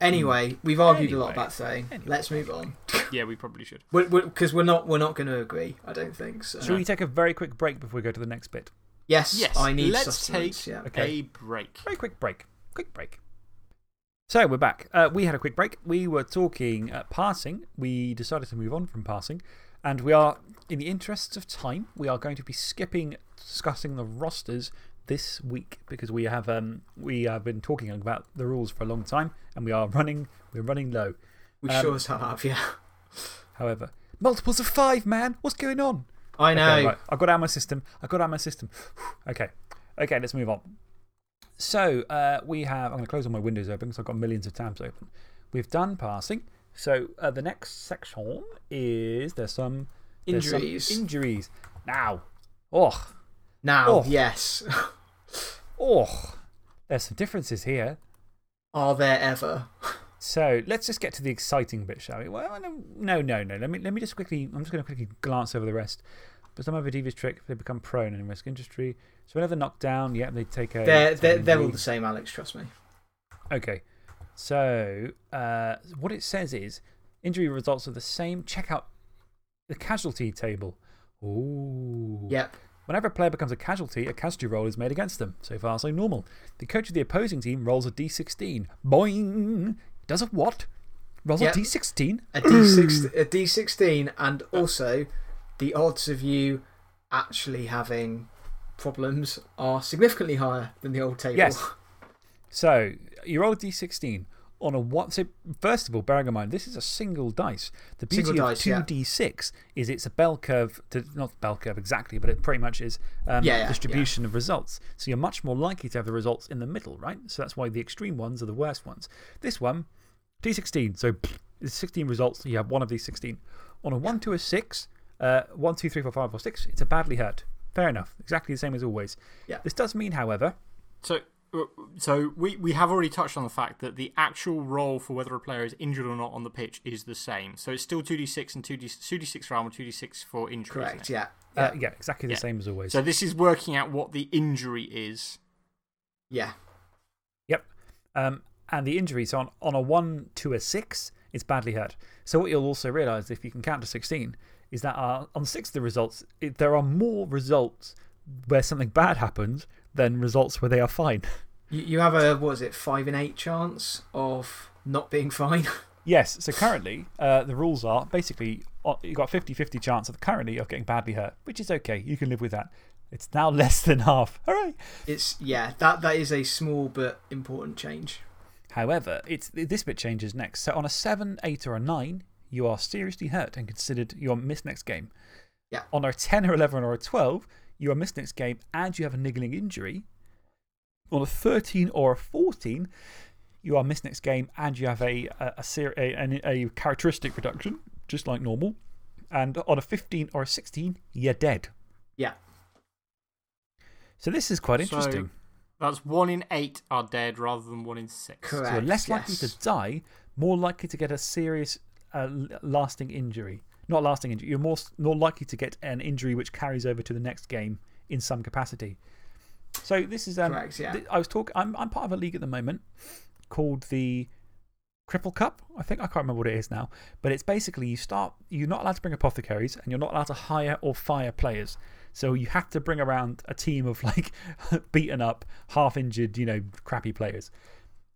Anyway, we've argued a lot about saying. Anyway. Let's move on. Yeah, we probably should. Because we're, not, we're not going to agree, I don't think. So. Shall we take a very quick break before we go to the next bit? Yes, Yes, I need let's take yeah. Okay. a break. Very quick break. Quick break. So we're back. Uh, we had a quick break. We were talking uh, passing. We decided to move on from passing. And we are, in the interests of time, we are going to be skipping discussing the rosters this week because we have, um, we have been talking about the rules for a long time and we are running, we're running low. We Um, sure as hell have, yeah. However, multiples of five, man. What's going on? I know. Okay, right. I got out of my system. I got out of my system. okay. Okay, let's move on. So, uh, we have. I'm going to close all my windows open because I've got millions of tabs open. We've done passing. So, uh, the next section is there's some there's some Injuries. injuries. Now, oh, Now, Oh. yes. oh, there's some differences here. Are there ever? So let's just get to the exciting bit, shall we? Well, no, no, no. Let, me, let me just quickly, I'm just going to quickly glance over the rest. But some of a devious trick, they become prone in risk industry. So whenever knocked down, yeah, they take a. They're, they're, they're all the same, Alex, trust me. Okay. So uh, what it says is injury results are the same. Check out the casualty table. Ooh. Yep. Whenever a player becomes a casualty, a casualty roll is made against them. So far, so normal. The coach of the opposing team rolls a d16. Boing! Does a what? Rolls Yep. a d16? A D6, a D16, and also the odds of you actually having problems are significantly higher than the old table. Yes. So, you roll a d16 on a what? So, first of all, bearing in mind, this is a single dice. The beauty Single of dice, 2d6 is it's a bell curve, to, not bell curve exactly, but it pretty much is um, Yeah, yeah, distribution of results. So, you're much more likely to have the results in the middle, right? So, that's why the extreme ones are the worst ones. This one, d16. So, it's 16 results. You have one of these 16. On a 1 to a 6, uh, 1, 2, 3, 4, 5, or 6, it's a badly hurt. Fair enough. Exactly the same as always. Yeah. This does mean, however, So, so we, we have already touched on the fact that the actual role for whether a player is injured or not on the pitch is the same. So it's still 2d6 and 2d, 2d6 for armor, 2d6 for injury. Correct, it? yeah. uh, yeah, exactly the Yeah. same as always. So this is working out what the injury is. Yeah. Yep. Um, And the injury, so on, on a 1 to a 6, it's badly hurt. So, what you'll also realise if you can count to 16 is that uh, on six of the results, it, there are more results where something bad happens than results where they are fine. You, you have a, what is it, 5 in 8 chance of not being fine? yes, so currently uh, the rules are basically uh, you've got 50 50 chance of currently of getting badly hurt, which is okay. You can live with that. It's now less than half. Hooray! It's, yeah, that, that is a small but important change. However, it's, this bit changes next. So on a 7, 8, or a 9, you are seriously hurt and considered you are missed next game. Yeah. On a 10 or 11 or a 12, you are missed next game and you have a niggling injury. On a 13 or a 14, you are missed next game and you have a, a, a, a, a characteristic reduction, just like normal. And on a 15 or a 16, you're dead. Yeah. So this is quite interesting. So that's one in eight are dead rather than one in six. Correct. So you're less yes. likely to die, more likely to get a serious uh, lasting injury. Not lasting injury, you're more, more likely to get an injury which carries over to the next game in some capacity. So this is. Um, Correct, yeah. I was talking, I'm, I'm part of a league at the moment called the Cripple Cup. I think I can't remember what it is now. But it's basically you start, you're not allowed to bring apothecaries and you're not allowed to hire or fire players. So you have to bring around a team of like beaten up, half injured, you know, crappy players.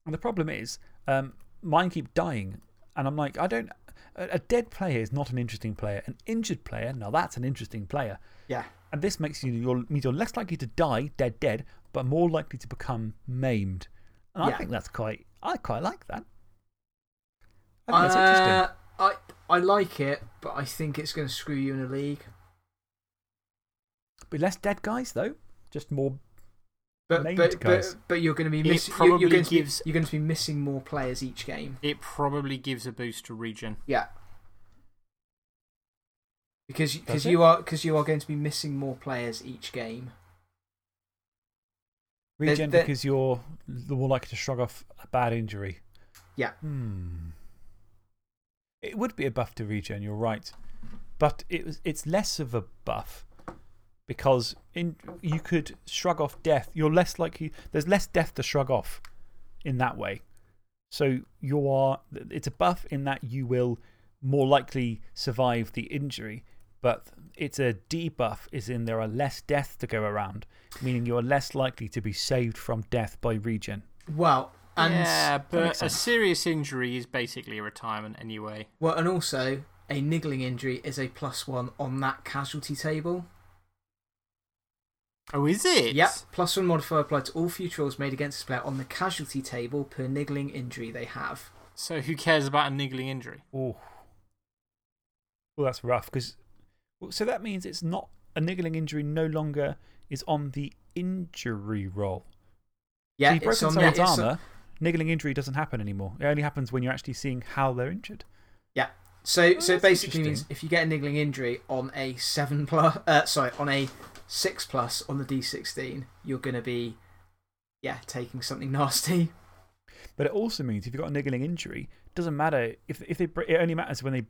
And the problem is, um, mine keep dying. And I'm like, I don't. A, dead player is not an interesting player. An injured player, now that's an interesting player. Yeah. And this makes you, you're, means you're less likely to die, dead, dead, but more likely to become maimed. And I think that's quite, I quite like that. I think that's interesting. Uh, I, I like it, but I think it's going to screw you in a league. Be less dead guys, though. Just more. But, Named but, guys. but, but you're going to be It missing. probably You're, going to be, you're going to be missing more players each game. It probably gives a boost to regen. Yeah. Because because you are because you are going to be missing more players each game. There's- Regen there- because you're the more likely to shrug off a bad injury. Yeah. Hmm. It would be a buff to regen, you're right. But it was, it's less of a buff because in, you could shrug off death. You're less likely, there's less death to shrug off in that way. So you are, it's a buff in that you will more likely survive the injury, but it's a debuff, is in there are less deaths to go around, meaning you are less likely to be saved from death by regen. Well, and yeah, but a serious injury is basically a retirement anyway. well, and also a niggling injury is a plus one on that casualty table. Oh, is it? Yep, plus one modifier applied to all future rolls made against this player on the casualty table per niggling injury they have. So who cares about a niggling injury? Oh. Well, that's rough because. So that means it's not a niggling injury, no longer is on the injury roll. Yeah, so you've it's broken on the, someone's it's on- niggling injury doesn't happen anymore. It only happens when you're actually seeing how they're injured. Yeah. So, Oh, so it basically means if you get a niggling injury on a 7 plus, uh, sorry, on a 6 plus on the D16, you're going to be, yeah, taking something nasty. But it also means if you've got a niggling injury, it doesn't matter. If, if they, it only matters when they,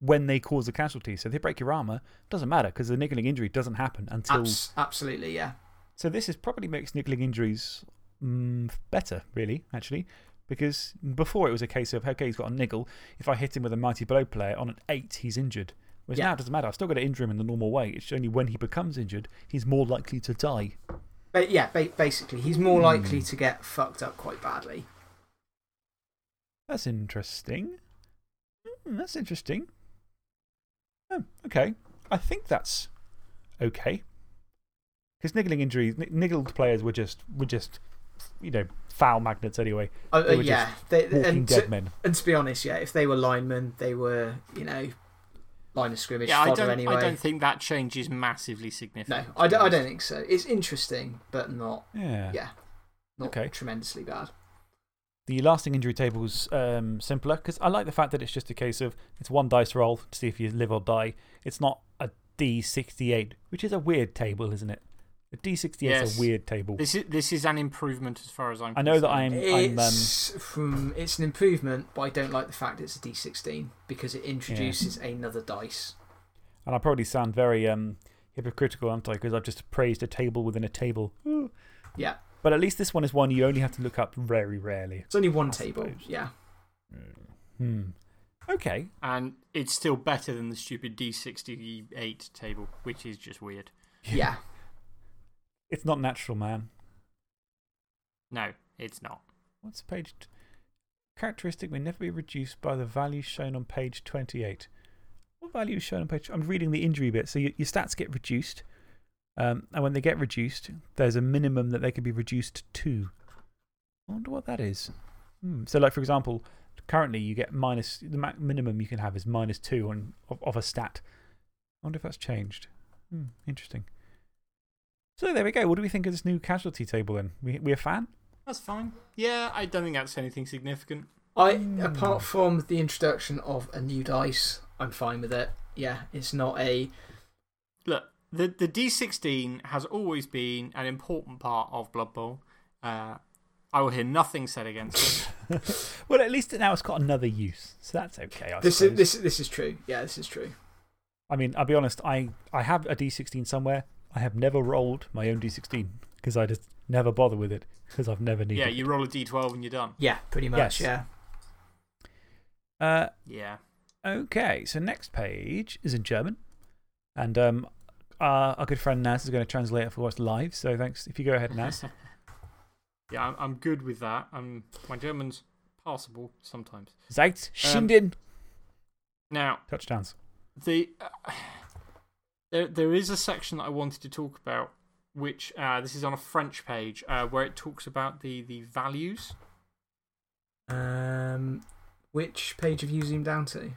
when they cause a casualty. So if they break your armour, it doesn't matter because the niggling injury doesn't happen until. Abs- absolutely, yeah. So this is probably makes niggling injuries mm, better, really, actually. Because before it was a case of, okay, he's got a niggle. If I hit him with a mighty blow player on an 8, he's injured. Whereas Yeah. now it doesn't matter. I've still got to injure him in the normal way. It's only when he becomes injured, he's more likely to die. But yeah, ba basically, he's more likely to get fucked up quite badly. That's interesting. Hmm, that's interesting. Oh, okay. I think that's okay. Because niggling injuries, niggled players were just, were just, you know, foul magnets anyway. They uh, were yeah, they, Walking and, dead to, men. and to be honest, yeah, if they were linemen, they were, you know, line of scrimmage Yeah, I fodder don't, anyway. I don't think that change is massively no, significant. I don't, I don't think so. It's interesting, but not, Yeah. yeah, not Okay. tremendously bad. The lasting injury table's um, simpler because I like the fact that it's just a case of it's one dice roll to see if you live or die. It's not a D68, which is a weird table, isn't it? A D68 is Yes. a weird table. This is, this is an improvement as far as I'm I know that. I'm. I'm um, It's, from, it's an improvement, but I don't like the fact it's a D16 because it introduces another dice. and I probably sound very um, hypocritical, aren't I? Because I've just praised a table within a table. Ooh. Yeah. But at least this one is one you only have to look up very rarely. It's only one I table. suppose. Yeah. Hmm. Okay. And it's still better than the stupid D68 table, which is just weird. Yeah. It's not natural, man. No, it's not. What's page. Characteristic may never be reduced by the value shown on page 28. What value is shown on page. I'm reading the injury bit. So your, your stats get reduced. Um, and when they get reduced, there's a minimum that they can be reduced to. I wonder what that is. Hmm. So, like, for example, currently you get minus. The ma minimum you can have is minus two on, of, of a stat. I wonder if that's changed. Hmm, interesting. So, there we go. What do we think of this new casualty table then? We, we a fan? That's fine. Yeah, I don't think that's anything significant. I, Hmm. apart from the introduction of a new dice, I'm fine with it. Yeah, it's not a. Look, the, the D16 has always been an important part of Blood Bowl. Uh, I will hear nothing said against it. Well, at least now it's got another use. So that's okay. I This suppose. is, this, this is true. Yeah, this is true. I mean, I'll be honest, I, I have a D16 somewhere. I have never rolled my own D16 because I just never bother with it because I've never needed yeah, you roll a D12 and you're done. Yeah, pretty much. Yes. Yeah. Uh, Yeah. okay, so next page is in German. And um, our, our good friend Naz is going to translate it for us live. So thanks. If you go ahead, Naz. Yeah, I'm, I'm good with that. I'm, my German's passable sometimes. Zeit Schinden. Now, Touchdowns. the, uh, there, there is a section that I wanted to talk about, which uh, this is on a French page, uh, where it talks about the, the values. Um, which page have you zoomed down to?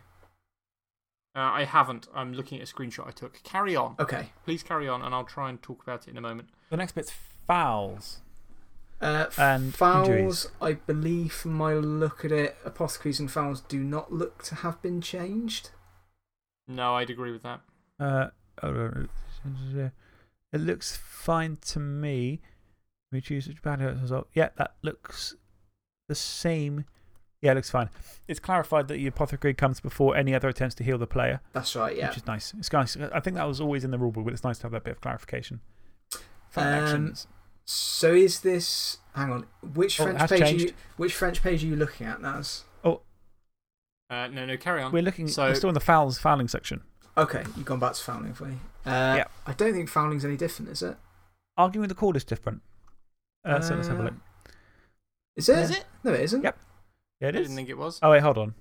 Uh, I haven't. I'm looking at a screenshot I took. Carry on. Okay. Please carry on, and I'll try and talk about it in a moment. The next bit's fouls. Uh, And fouls, injuries. I believe from my look at it, apothecaries and fouls do not look to have been changed. No, I'd agree with that. Uh, it looks fine to me. We choose which bad as well. Yeah, that looks the same. Yeah, it looks fine. It's clarified that the apothecary comes before any other attempts to heal the player, That's right, yeah. which is nice. It's nice. I think that was always in the rulebook, but it's nice to have that bit of clarification. Fun Um, actions. So is this. Hang on. Which Oh, French, has page are you, which French page are you looking at, Naz? Uh, no, no, carry on. We're looking. so- we're still in the fouls fouling section. Okay, you've gone back to fouling for me. Uh, Yeah. I don't think fouling's any different, is it? Arguing the call is different. Uh, so let's have a Uh, look. Is it? Is it? No, it isn't. Yep. Yeah, it is. I didn't think it was. Oh, wait, hold on.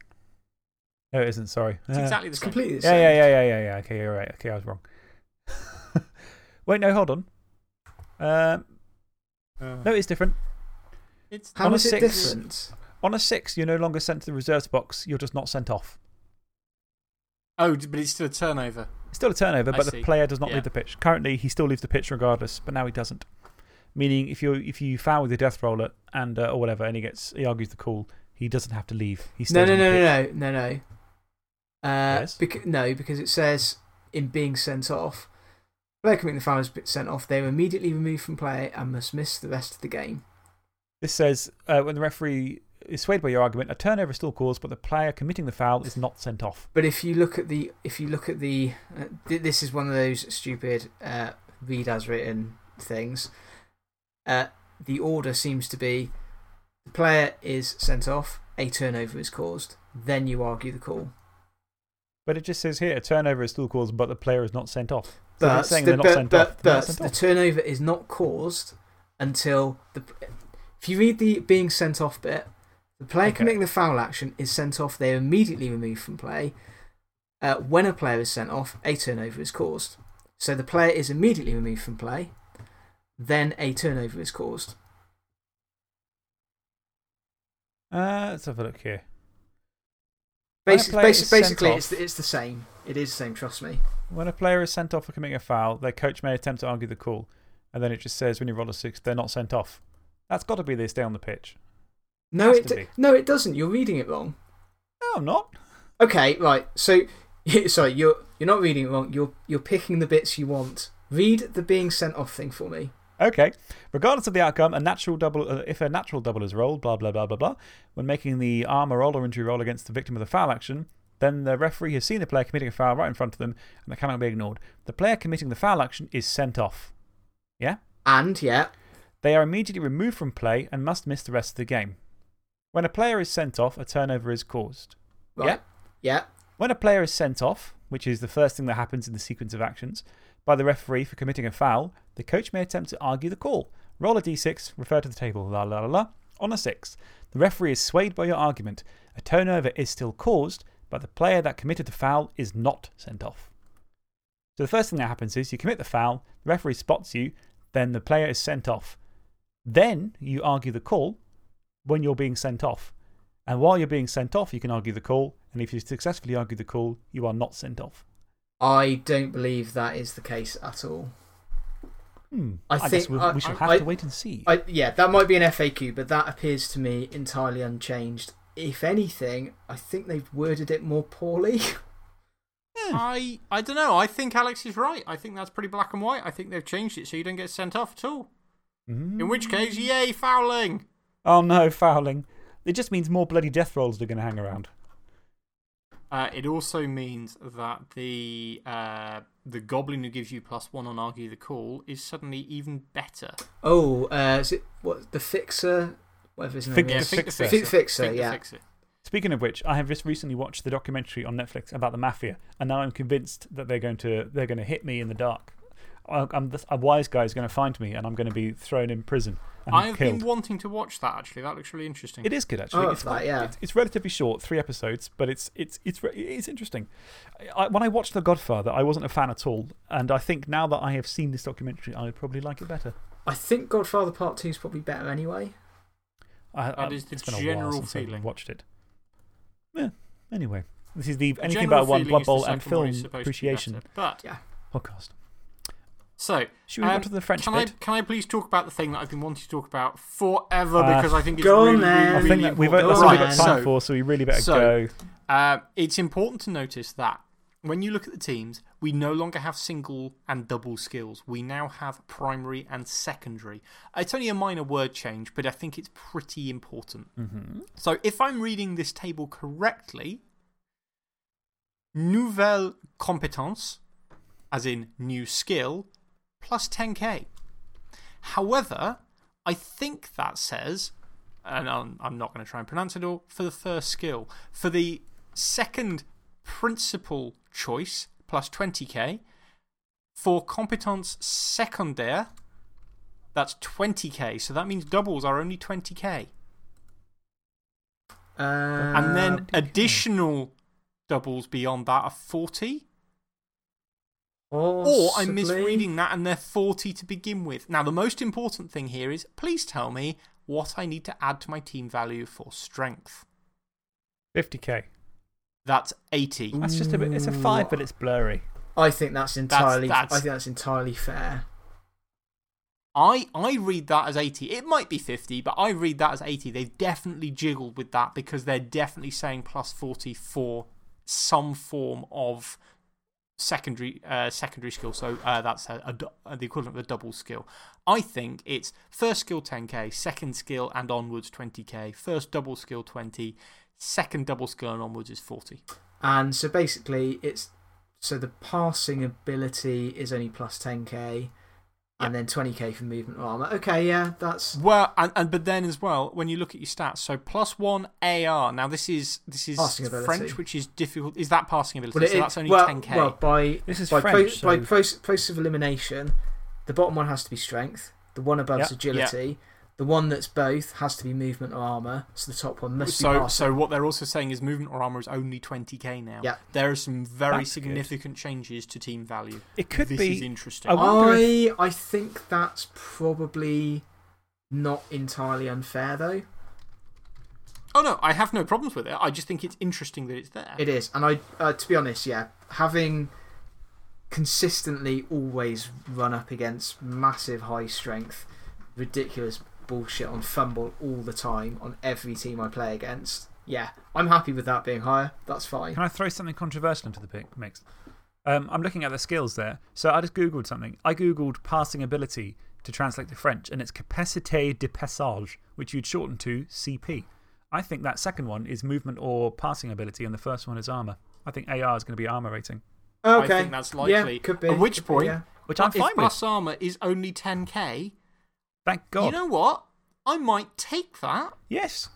No, it isn't. Sorry. It's Uh, exactly the It's same. completely the Yeah, same. yeah, yeah, yeah, yeah, yeah. Okay, you're right. Okay, I was wrong. Wait, no, hold on. Um, Uh, no, it's different. it's How On a is it different? On a six, you're no longer sent to the reserves box, you're just not sent off. Oh, but it's still a turnover. It's still a turnover, I but the player does not Yeah. leave the pitch. Currently, he still leaves the pitch regardless, but now he doesn't. Meaning, if, you if you foul with your death roller and, uh, or whatever, and he, gets, he argues the call, he doesn't have to leave. He No, no, no, no, no, no, no. Uh, Yes? beca- no, because it says in being sent off, player committing the foul is sent off. They are immediately removed from play and must miss the rest of the game. This says uh, when the referee is swayed by your argument, a turnover is still caused, but the player committing the foul is not sent off. But if you look at the, if you look at the, uh, th- this is one of those stupid uh, read as written things. Uh, the order seems to be the player is sent off, a turnover is caused, then you argue the call. But it just says here, a turnover is still caused, but the player is not sent off. So But, saying the, they're not but, sent but, off. But sent the off. turnover is not caused until the. If you read the being sent off bit, the player Okay. committing the foul action is sent off, they are immediately removed from play. Uh, when a player is sent off, a turnover is caused. So the player is immediately removed from play, then a turnover is caused. Uh, let's have a look here. When a Basi- player basi- basically, it's the, it's the same. It is the same, trust me. When a player is sent off for committing a foul, their coach may attempt to argue the call, and then it just says when you roll a six, they're not sent off. That's got to be they stay on the pitch. No, it, d- no, it doesn't. You're reading it wrong. No, I'm not. Okay, right. So, sorry, you're, you're not reading it wrong. You're, you're picking the bits you want. Read the being sent off thing for me. Okay. Regardless of the outcome, a natural double, uh, if a natural double is rolled, blah, blah, blah, blah, blah, when making the armor roll or injury roll against the victim of the foul action, then the referee has seen the player committing a foul right in front of them, and that cannot be ignored. The player committing the foul action is sent off. Yeah? And, yeah, They are immediately removed from play and must miss the rest of the game. When a player is sent off, a turnover is caused. Right. Yeah? Yeah. When a player is sent off, which is the first thing that happens in the sequence of actions, by the referee for committing a foul, the coach may attempt to argue the call. Roll a d6, refer to the table, la la la la. On a 6, the referee is swayed by your argument. A turnover is still caused, but the player that committed the foul is not sent off. So the first thing that happens is you commit the foul, the referee spots you, then the player is sent off. Then you argue the call when you're being sent off. And while you're being sent off, you can argue the call. And if you successfully argue the call, you are not sent off. I don't believe that is the case at all. Hmm. I guess think- we'll, I- we shall have I- to wait and see. I, yeah, that might be an FAQ, but that appears to me entirely unchanged. If anything, I think they've worded it more poorly. I, I don't know. I think Alex is right. I think that's pretty black and white. I think they've changed it so you don't get sent off at all. In which case, yay, fouling. Oh no, fouling. It just means more bloody death rolls are going to hang around. Uh, it also means that the, uh, the goblin who gives you plus one on Argue the Call is suddenly even better. oh, uh, is it what, the Fixer? Whatever his name Fig- Yeah, is. the Fig the Fixer. Fixer, yeah. Fixer. Speaking of which, I have just recently watched the documentary on Netflix about the mafia, and now I'm convinced that they're going to, they're going to hit me in the dark. I- I'm, this- a wise guy is going to find me, and I'm going to be thrown in prison and I have killed. been wanting to watch that actually. That looks really interesting. It is good, actually. Oh, it's, that, quite- yeah. it's, it's relatively short, three episodes, but it's, it's, it's, re- it's interesting. I, when I watched The Godfather, I wasn't a fan at all, and I think now that I have seen this documentary, I would probably like it better. I think Godfather Part 2 is probably better anyway. I, That I, is the it's been a general while since I feeling. watched it. Yeah, anyway. This is the The Anything general About One feeling Blood is Bowl and second one Film is supposed to be Appreciation better. But, Yeah. podcast. So, Should we go um, on to the French can, bit? I, can I please talk about the thing that I've been wanting to talk about forever Uh, because I think it's go on really, really, I think that we've important. that's all we've got time so, for, so we really better so- go. Uh, it's important to notice that when you look at the teams, we no longer have single and double skills. We now have primary and secondary. It's only a minor word change, but I think it's pretty important. -hmm. So if I'm reading this table correctly, nouvelle compétence, as in new skill, plus 10k. However, I think that says, and I'm, I'm not going to try and pronounce it all, for the first skill. For the second principal choice, plus 20k. For compétence secondaire, that's 20k. So that means doubles are only 20k. Uh, And then additional doubles beyond that are 40. Or I'm misreading that and they're 40 to begin with. Now, the most important thing here is please tell me what I need to add to my team value for strength. 50k. That's 80. That's just a bit, it's a five, but it's blurry. I think that's entirely. that's- I think that's entirely fair. I, I read that as 80. It might be 50, but I read that as 80. They've definitely jiggled with that because they're definitely saying plus 40 for some form of secondary, uh, secondary skill. So uh, that's a, a the equivalent of a double skill. I think it's first skill 10k, second skill and onwards 20k, first double skill 20, second double skill and onwards is 40. And so basically, it's. So the passing ability is only plus 10k, and then 20k for movement armor. Okay, yeah, that's. Well, and, and but then as well, when you look at your stats, so plus one AR. Now this is this is French, which is difficult. Is that passing ability? Well, it- so that's only well, 10k. Well, by, This is by, French, pro, by so- process, process of elimination, the bottom one has to be strength, the one above is Yeah. agility, the one that's both has to be movement or armor, so the top one must be so, so what they're also saying is movement or armor is only 20k now. Yeah. There are some very That's good. significant changes to team value. It could this be. is interesting. I wonder I, I think that's probably not entirely unfair, though. oh no, I have no problems with it. I just think it's interesting that it's there. It is. And I, uh, to be honest, yeah, having consistently always run up against massive high strength, ridiculous bullshit on fumble all the time on every team I play against. Yeah, I'm happy with that being higher. That's fine. Can I throw something controversial into the pic- mix? Um, I'm looking at the skills there. So I just Googled something. I Googled passing ability to translate to French, and it's capacité de passage, which you'd shorten to CP. I think that second one is movement or passing ability, and the first one is armor. I think AR is going to be armor rating, Okay. I think that's likely. Yeah, could be. At which could be, point, yeah. which I'm if fine with. plus armor is only 10k, Thank God. You know what? I might take that. yes.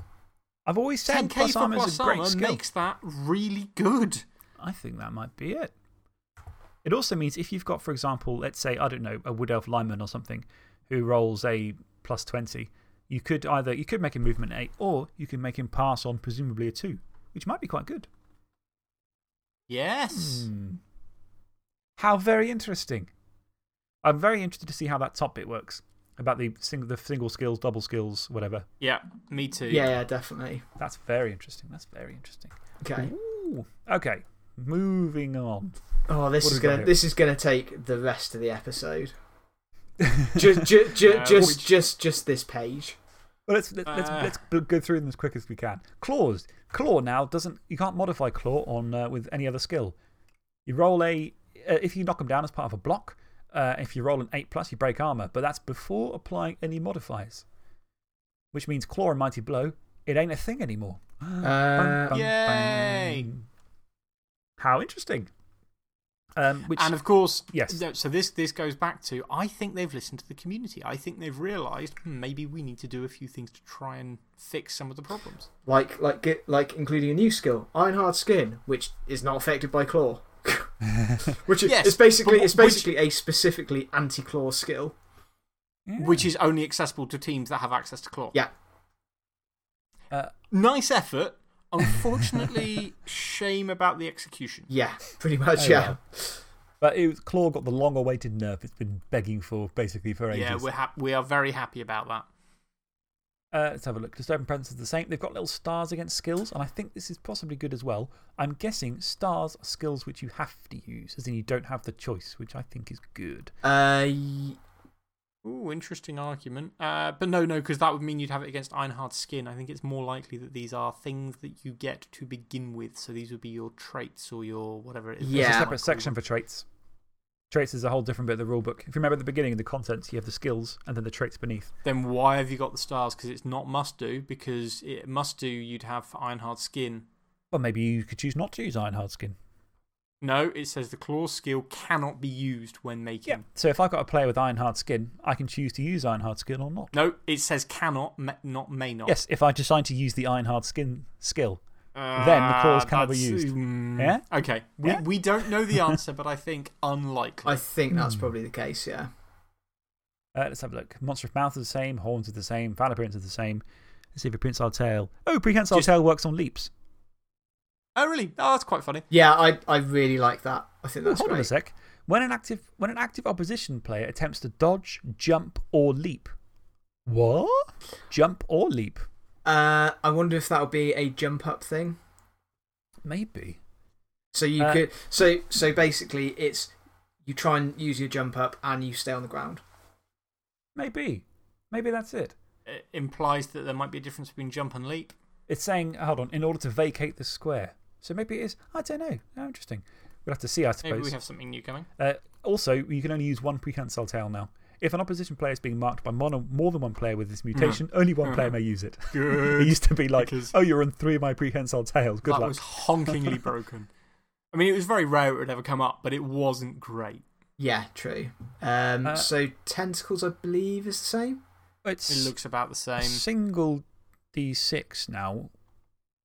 I've always said 10k plus armor is a great skill. makes that really good. I think that might be it. It also means if you've got, for example, let's say, I don't know, a Wood Elf lineman or something who rolls a plus 20, you could either you could make him movement 8 or you can make him pass on presumably a 2, which might be quite good. Yes. Hmm. How very interesting. I'm very interested to see how that top bit works about the, sing the single skills, double skills, whatever. Yeah, me too. Yeah, yeah, definitely. That's very interesting. That's very interesting. Okay. Ooh. Okay, moving on. Oh, this What is have we got gonna this is gonna take the rest of the episode. just, ju ju Uh, just, which- just, just this page. Well, let's, let, let's, Uh. let's b- go through them as quick as we can. Claws. Claw now doesn't, you can't modify Claw on, uh, with any other skill. You roll a, uh, if you knock them down as part of a block, uh, if you roll an 8 plus, you break armor, but that's before applying any modifiers. Which means Claw and Mighty Blow, it ain't a thing anymore. Uh, Yay. How interesting. Um, which, And of course, Yes. so this, this goes back to I think they've listened to the community. I think they've realised hmm, maybe we need to do a few things to try and fix some of the problems. like, like, get, like, including a new skill, Iron Hard Skin, which is not affected by claw. which is Yes, it's basically, it's which- basically a specifically anti-claw skill. yeah. Which is only accessible to teams that have access to Claw. Yeah. Uh, Nice effort. Unfortunately, shame about the execution. Yeah, pretty much. Oh, yeah. well. But it was, Claw got the long awaited nerf it's been begging for basically for ages. Yeah, we're we are very happy about that. Uh, let's have a look. Disturbing Presence is the same. They've got little stars against skills, and I think this is possibly good as well. I'm guessing stars are skills which you have to use, as in you don't have the choice, which I think is good. Uh, Ooh, interesting argument. Uh, but no, no, because that would mean you'd have it against Iron Hard Skin. I think it's more likely that these are things that you get to begin with. So these would be your traits or your whatever it is. There's Yeah. a Might separate section for traits. Traits is a whole different bit of the rulebook. If you remember at the beginning of the contents, you have the skills and then the traits beneath. Then why have you got the stars? Because it's not must do. Because it must do, you'd have for Iron Hard Skin. Well, maybe you could choose not to use Iron Hard Skin. No, it says the claw skill cannot be used when making. Yeah. So if I've got a player with Iron Hard Skin, I can choose to use Iron Hard Skin or not. No, it says cannot, ma- not may not. Yes, if I decide to use the Iron Hard Skin skill. Then the claws Uh, cannot be used. mm, Yeah? Okay. We, Yeah? we don't know the answer, but I think unlikely. I think that's Hmm. probably the case. Yeah. Uh, let's have a look. Monstrous Mouth is the same, Horns are the same, Foul Appearance is the same. Let's see if it Prehensile Tail. Oh, Prehensile Just- Tail works on leaps. oh, really? Oh, that's quite funny. Yeah, I, I really like that. I think Ooh, that's hold on a sec. When an, active, when an active opposition player attempts to dodge, jump, or leap. What? Jump or leap? Uh, I wonder if that'll be a jump up thing. Maybe. So you Uh, could. So, so basically, it's you try and use your jump up and you stay on the ground. Maybe. Maybe that's it. It implies that there might be a difference between jump and leap. It's saying, hold on, in order to vacate the square. So maybe it is. I don't know. Oh, interesting. We'll have to see, I suppose. Maybe we have something new coming. Uh, also, you can only use one prehensile tail now. If an opposition player is being marked by mono, more than one player with this mutation, only one player may use it. Good. It used to be like, Because- oh, you're on three of my prehensile tails. Good that luck. was honkingly broken. I mean, it was very rare it would ever come up, but it wasn't great. Yeah, true. Um, Uh, so tentacles, I believe, is the same. It looks about the same. single d6 now.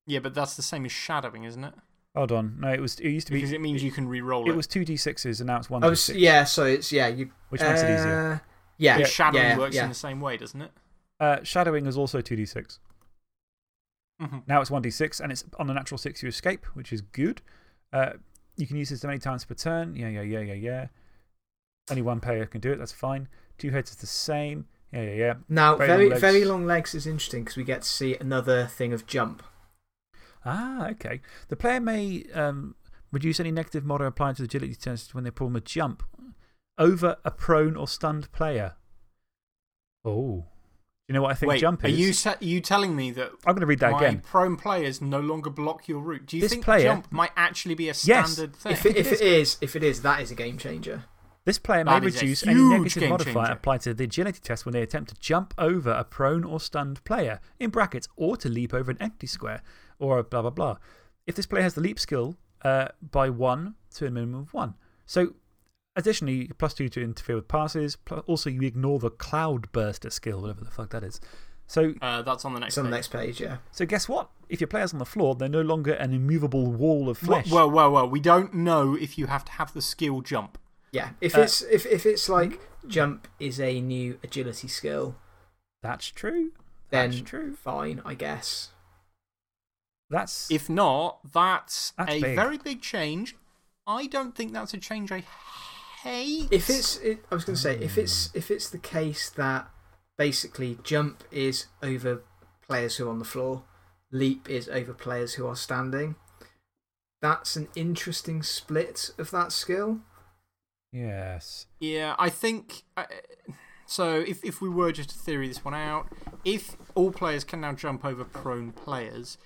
Yeah, but that's the same as shadowing, isn't it? Hold on. No, it, was, it used to be. Because it means you can re roll it. It was two d6s and now it's one Oh, d6. s- yeah. So it's yeah. You Which makes it easier. uh, Yeah, Because shadowing yeah, works yeah. in the same way, doesn't it? Uh, shadowing is also 2d6. Mhm. Now it's 1d6 and it's on a natural 6 you escape, which is good. Uh, you can use this as many times per turn. Yeah, yeah, yeah, yeah, yeah. Only one player can do it, that's fine. Two heads is the same. Yeah, yeah, yeah. Now, Very very long very long legs is interesting because we get to see another thing of jump. Ah, okay. The player may um, reduce any negative modifier applied to the agility test when they perform a jump over a prone or stunned player. Oh. Do you know what I think Wait, jump are you, are you telling me that I'm going to read that my again. prone players no longer block your route? Do you This think player- jump might actually be a Yes. standard thing? If it, it if it is, if it is, that is a game changer. This player may That is a reduce any negative modifier applied to the agility test when they attempt to jump over a prone or stunned player, in brackets, or to leap over an empty square, or blah blah blah. If this player has the leap skill uh, by one to a minimum of one. So Additionally, plus two to interfere with passes. Plus also, you ignore the cloud burster skill, whatever the fuck that is. So, Uh, that's on the next It's on the page. next page, yeah. so guess what? If your player's on the floor, they're no longer an immovable wall of flesh. well, well, well, we don't know if you have to have the skill jump. Yeah. If, Uh, it's, if, if it's like jump is a new agility skill, That's true. then That's true. fine, I guess. That's. If not, that's, That's a big. very big change. I don't think that's a change I hate. If it's, it, I was going to say, if it's, if it's the case that basically jump is over players who are on the floor, leap is over players who are standing, that's an interesting split of that skill. Yes. Yeah, I think. Uh, so, if, if we were just to theory this one out, if all players can now jump over prone players,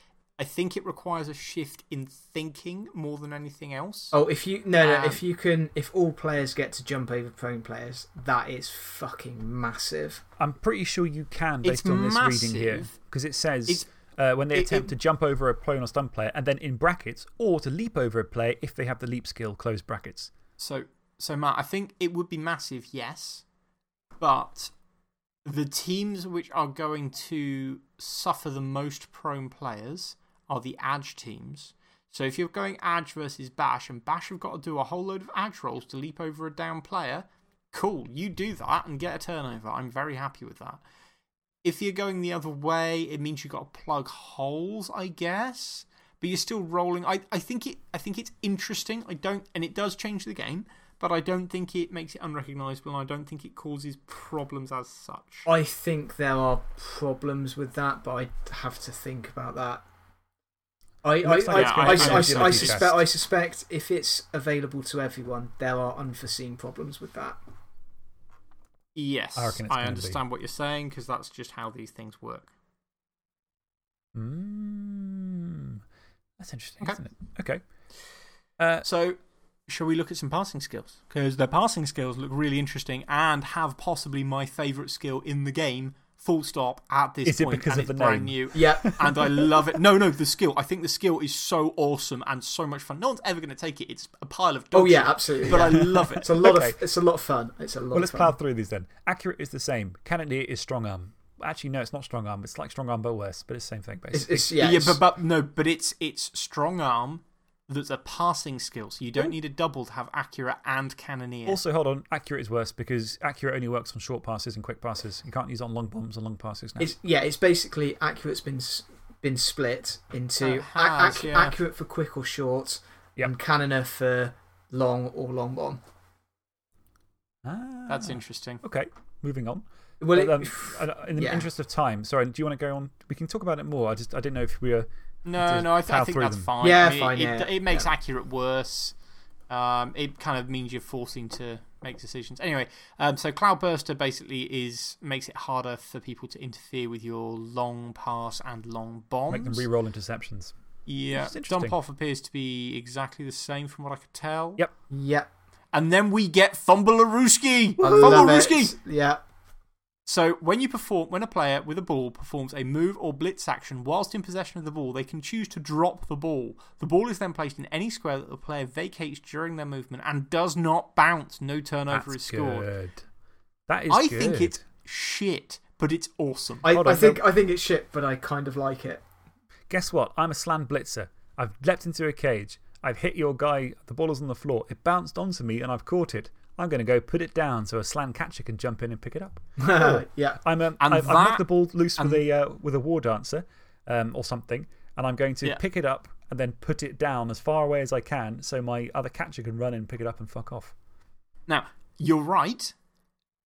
I think it requires a shift in thinking more than anything else. Oh, if you no no, Um, if you can, if all players get to jump over prone players, that is fucking massive. I'm pretty sure you can It's based on this reading here. Because it says uh, when they it- attempt it- to jump over a prone or stun player, and then in brackets, or to leap over a player if they have the leap skill, close brackets. So, so Matt, I think it would be massive, yes. But the teams which are going to suffer the most prone players are the Edge teams. So, if you're going Edge versus Bash, and Bash have got to do a whole load of Edge rolls to leap over a down player, cool, you do that and get a turnover. I'm very happy with that. If you're going the other way, it means you've got to plug holes, I guess. But you're still rolling. I, I, think it, I think it's interesting. I don't, and it does change the game, but I don't think it makes it unrecognizable, and I don't think it causes problems as such. I think there are problems with that, but I have to think about that. I, I, like I, I, I, I, I suspect. I suspect if it's available to everyone, there are unforeseen problems with that. Yes, I I gonna be. understand what you're saying because that's just how these things work. Mm, that's interesting, Okay. isn't it? Okay. Uh, So, shall we look at some passing skills? Because their passing skills look really interesting and have possibly my favourite skill in the game, full stop, at this Is it because and of it's the brand name? new. Yeah. and I love it. No, no, the skill. I think the skill is so awesome and so much fun. No one's ever going to take it. It's a pile of dog Oh, yeah, shit, absolutely. But yeah. I love it. It's a lot, Okay. of, it's a lot of fun. It's a lot well, let's of plow through these then. Accurate is the same. Cannoneer is strong arm. Actually, no, it's not strong arm. It's like strong arm, but worse. But it's the same thing, It's, basically. it's, yeah, yeah, it's- but, but no, but it's, it's strong arm that's a passing skill. So you don't need a double to have accurate and cannoneer. Also, hold on. Accurate is worse because accurate only works on short passes and quick passes. You can't use it on long bombs and long passes now. It's, yeah, it's basically accurate's been, been split into Oh, it ac- has, ac- yeah. accurate for quick or short Yep. and cannoneer for long or long bomb. ah, That's interesting. Okay, moving on. Well, But, it, um, uh, in the yeah. interest of time, sorry, do you want to go on? We can talk about it more. I just I didn't know if we were. No, Just no, I, th I think through that's them. fine. Yeah, I mean, fine, It, yeah, it, it makes yeah. accurate worse. Um, it kind of means you're forcing to make decisions. Anyway, um, so Cloudburster basically is makes it harder for people to interfere with your long pass and long bombs. Make them re roll interceptions. Yeah, It's dump off appears to be exactly the same from what I could tell. Yep. Yep. And then we get Fumblerooski! I love it. Yeah. So, when you perform, when a player with a ball performs a move or blitz action whilst in possession of the ball, they can choose to drop the ball. The ball is then placed in any square that the player vacates during their movement and does not bounce. No turnover That's is scored. good. That is I good. think it's shit, but it's awesome. I, Hold I, think. I think it's shit, but I kind of like it. Guess what? I'm a Slann blitzer. I've leapt into a cage. I've hit your guy. The ball is on the floor. It bounced onto me and I've caught it. I'm going to go put it down so a Slann catcher can jump in and pick it up. yeah. I'm, um, And I've, I've knocked the ball loose with, and- a, uh, with a war dancer um, or something, and I'm going to Yeah. pick it up and then put it down as far away as I can so my other catcher can run in, pick it up, and fuck off. Now, you're right.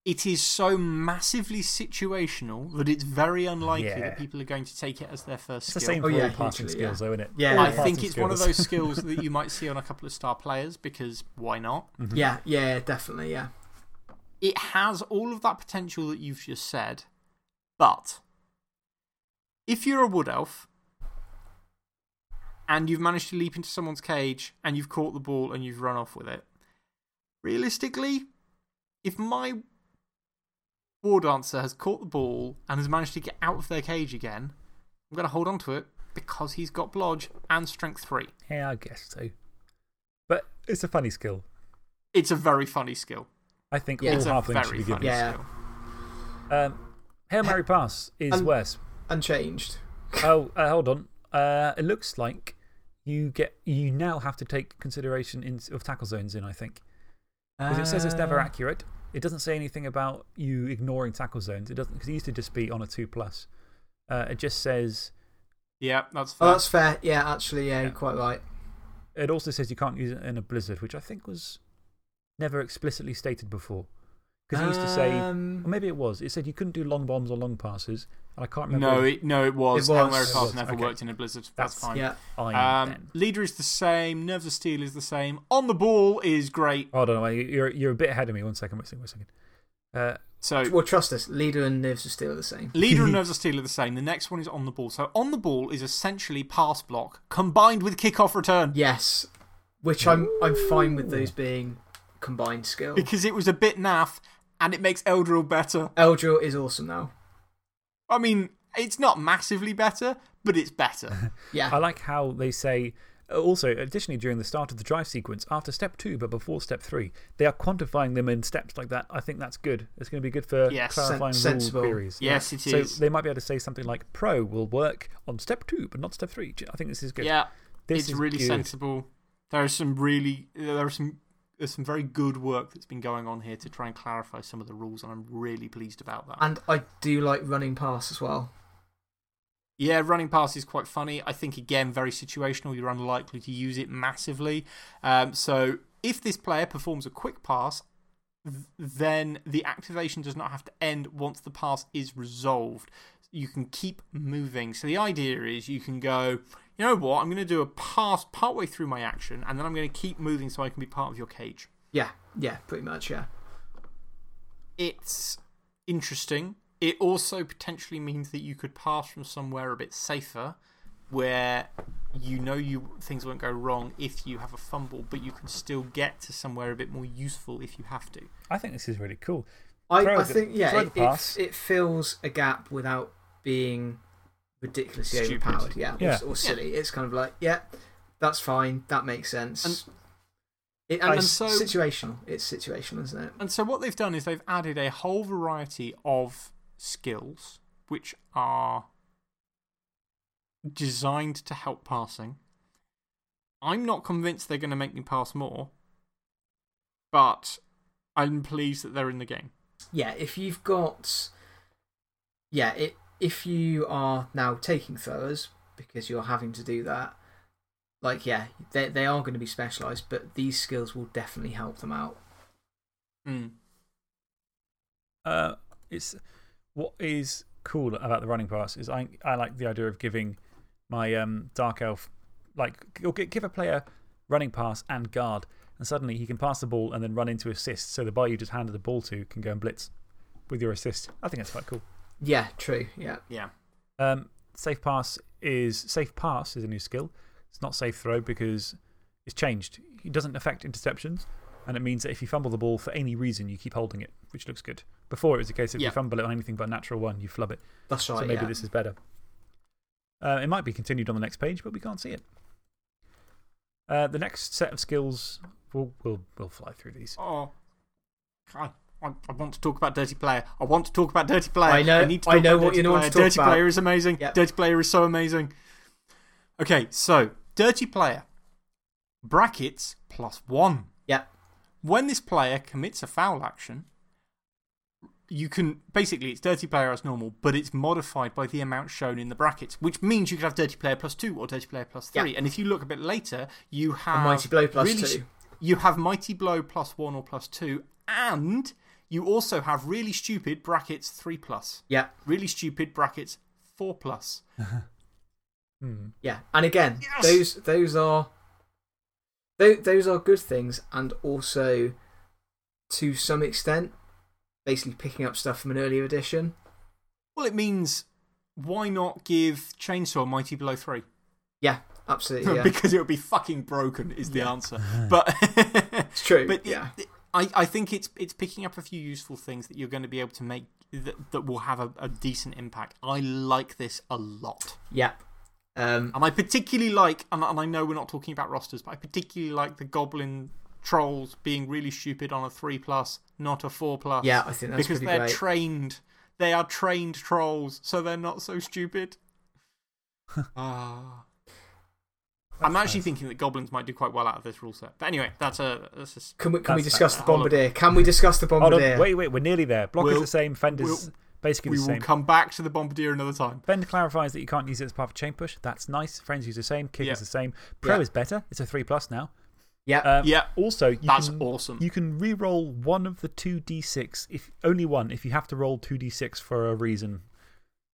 It is so massively situational that it's very unlikely Yeah. that people are going to take it as their first It's the skill. same Oh, for yeah, all passing hugely, yeah. skills, though, isn't it? Yeah, yeah. I think passing it's one of those skills that you might see on a couple of star players because why not? Mm-hmm. Yeah, yeah, definitely, yeah. It has all of that potential that you've just said, but if you're a wood elf and you've managed to leap into someone's cage and you've caught the ball and you've run off with it, realistically, if my war dancer has caught the ball and has managed to get out of their cage again, I'm going to hold on to it because he's got blodge and strength three. Yeah, I guess so. But it's a funny skill. It's a very funny skill. I think Yeah. all It's a halflings should very be given. funny Yeah. skill. Um, Hail Mary Pass is And- worse. Unchanged. Oh, uh, hold on. Uh, it looks like you, get, you now have to take consideration in, of tackle zones in, I think. Because it says it's never Uh, accurate. It doesn't say anything about you ignoring tackle zones. It doesn't, because it used to just be on a 2 plus. Uh, it just says, Yeah, that's Oh, fair. that's fair. Yeah, actually, yeah, Yeah. you're quite right. it also says you can't use it in a blizzard, which I think was never explicitly stated before. Because it used to say, or Um, maybe it was, it said you couldn't do long bombs or long passes. And I can't remember. no, it, no, it was. It was. Mary It Pass was, never worked in a blizzard. That's, That's- fine. yeah. fine Um, leader is the same. Nerves of Steel is the same. On the ball is great. Hold on, wait, you're, you're a bit ahead of me. One second, wait a second. One second. Uh, So, Well, trust us. Leader and Nerves of Steel are the same. leader and Nerves of Steel are the same. The next one is on the ball. So, on the ball is essentially pass block combined with kickoff return. Yes. Which I'm, I'm fine with those being combined skill. Because it was a bit naff and it makes Eldril better. Eldril is awesome now. I mean, it's not massively better, but it's better. Yeah. I like how they say, uh, also, additionally, during the start of the drive sequence, after step two, but before step three, they are quantifying them in steps like that. I think that's good. It's going to be good for Yes. clarifying Sen- rule sensible. queries. yes, it So they might be able to say something like pro will work on step two, but not step three. I think this is good. Yeah, This it's is really good. sensible. There is some really, there are some, there's some very good work that's been going on here to try and clarify some of the rules, and I'm really pleased about that. And I do like running pass as well. Yeah, running pass is quite funny. I think, again, very situational. You're unlikely to use it massively. Um, so, if this player performs a quick pass, th- then the activation does not have to end once the pass is resolved. You can keep moving. So, the idea is you can go, you know what, I'm going to do a pass partway through my action, and then I'm going to keep moving so I can be part of your cage. Yeah. Yeah, pretty much, yeah. It's interesting. It also potentially means that you could pass from somewhere a bit safer where you know you, things won't go wrong if you have a fumble, but you can still get to somewhere a bit more useful if you have to. I think this is really cool. I, I think, yeah, it, it, it fills a gap without being ridiculously Stupid. overpowered. Yeah. Yeah. Or, or silly. It's kind of like, yeah, that's fine. That makes sense. And- it, and and it's so- situational. It's situational, isn't it? And so, what they've done is they've added a whole variety of skills which are designed to help passing. I'm not convinced they're going to make me pass more, but I'm pleased that they're in the game. Yeah, if you've got. Yeah, it, if you are now taking throwers because you're having to do that, like, yeah, they, they are going to be specialised, but these skills will definitely help them out. Mm. Uh, it's, what is cool about the running pass is I, I like the idea of giving my um, Dark Elf, like, give a player running pass and guard, and suddenly he can pass the ball and then run into assist. So the bar you just handed the ball to can go and blitz with your assist. I think that's quite cool. Yeah, true. Yeah. Yeah. Um, safe pass is safe pass is a new skill. It's not safe throw because it's changed. It doesn't affect interceptions, and it means that if you fumble the ball for any reason, you keep holding it, which looks good. Before it was a case of if Yeah. you fumble it on anything but a natural one, you flub it. That's right. so maybe yeah. this is better. Uh, it might be continued on the next page, but we can't see it. Uh, the next set of skills, we'll, we'll, we'll fly through these. Oh, God. I, I want to talk about Dirty Player. I want to talk about Dirty Player. I know- I, need to I know what Dirty you want Player. to talk Dirty about. Player is amazing. Yep. Dirty Player is so amazing. Okay, so Dirty Player. Brackets plus one. Yeah. When this player commits a foul action, you can basically it's Dirty Player as normal, but it's modified by the amount shown in the brackets, which means you could have Dirty Player plus two or Dirty Player plus three. And if you look a bit later, you A have. Mighty Blow plus really two. you have Mighty Blow plus one or plus two, and you also have really stupid brackets three plus, Yeah. really stupid brackets four plus. Hmm. Yeah. And again, Yes! those, those are. Those, those are good things, and also, to some extent, basically picking up stuff from an earlier edition. Well, it means why not give Chainsaw Mighty Blow three? Yeah, absolutely. Yeah. because it would be fucking broken, is the Yeah. answer. But, it's true. but yeah. it- I, I think it's, it's picking up a few useful things that you're going to be able to make that, that will have a, a decent impact. I like this a lot. Yeah. Um, And I particularly like, and, and I know we're not talking about rosters, but I particularly like the Goblin trolls being really stupid on a 3 plus, not a 4 plus. Yeah, I think that's because they're great. trained. They are trained trolls, so they're not so stupid. Ah. I'm actually nice. thinking that goblins might do quite well out of this rule set. But anyway, that's a. That's a Can we, can we discuss the bombardier? Can we discuss the Hold bombardier? on, wait, wait, we're nearly there. Block is We'll- the same, Fender's we'll- basically We will come back to the bombardier another time. Fender clarifies that you can't use it as part of a chain push. That's nice. Friends use the same. Kick Yeah. is the same. Pro Yeah. is better. It's a 3 plus now. Yeah. Um, Yeah, Also, you that's can, awesome. You can re roll one of the two d6, if, only one, if you have to roll 2d6 for a reason.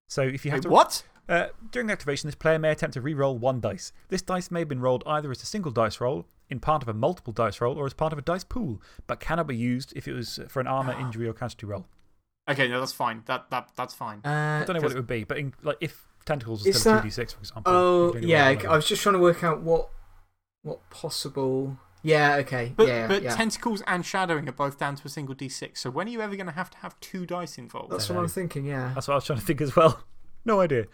So if you have Wait, to. what? Uh, during the activation, this player may attempt to re roll one dice. This dice may have been rolled either as a single dice roll, in part of a multiple dice roll, or as part of a dice pool, but cannot be used if it was for an armor, injury, or casualty roll. Okay, no, that's fine. That, that, that's fine. Uh, I don't know what it would be, but in, like, if tentacles Is instead of that- 2d6, for example. oh, you can only yeah. roll one of I was just trying to work out what, what possible. Yeah, okay. But, yeah, but yeah. tentacles and shadowing are both down to a single d6. So when are you ever going to have to have two dice involved? That's what I'm thinking, yeah. That's what I was trying to think as well. no idea.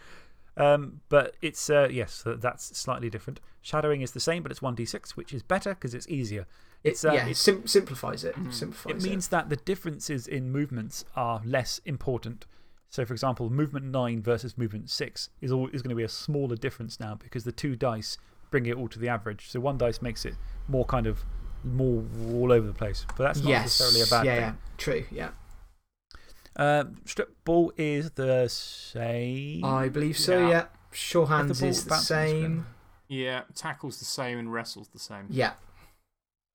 Um, but it's, uh, yes, that's slightly different. Shadowing is the same, but it's 1d6, which is better because it's easier. It, It's, uh, yeah, it's- sim simplifies it. Mhm. Simplifies It means that the differences in movements are less important. So, for example, movement 9 versus movement 6 is, all, is going to be a smaller difference now because the two dice bring it all to the average. So, one dice makes it more kind of more all over the place. But that's not yes. necessarily a bad yeah, thing. yeah. True, yeah. Um, strip ball is the same. I believe so, Yeah. yeah. Sure hands ball is the bounces same. Yeah, tackle's the same and wrestle's the same. Yeah.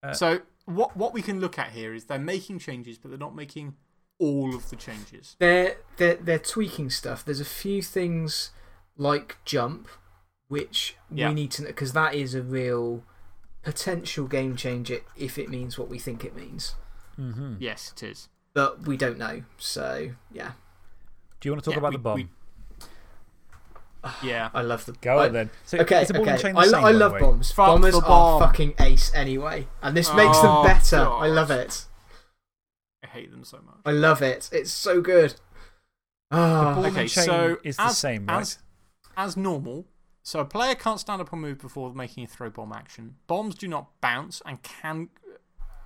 Uh, so what, what we can look at here is they're making changes, but they're not making all of the changes. They're, they're, they're tweaking stuff. There's a few things like jump, which Yeah. we need to know, because that is a real potential game changer if it means what we think it means. mm -hmm. Yes, it is. But we don't know. So, yeah. Do you want to talk Yeah, about we- the bomb? we- Yeah. I love the Go I, on then. So Okay, is the ball and okay. chain the I, same, I love way? bombs. Fuck Bombers the are bomb. fucking ace anyway. And this makes them Oh, better. God. I love it. I hate them so much. I love it. It's so good. The Ah, ball Okay, and chain so is the as- same, right? as- As normal, so a player can't stand up or move before making a throw bomb action. Bombs do not bounce and can,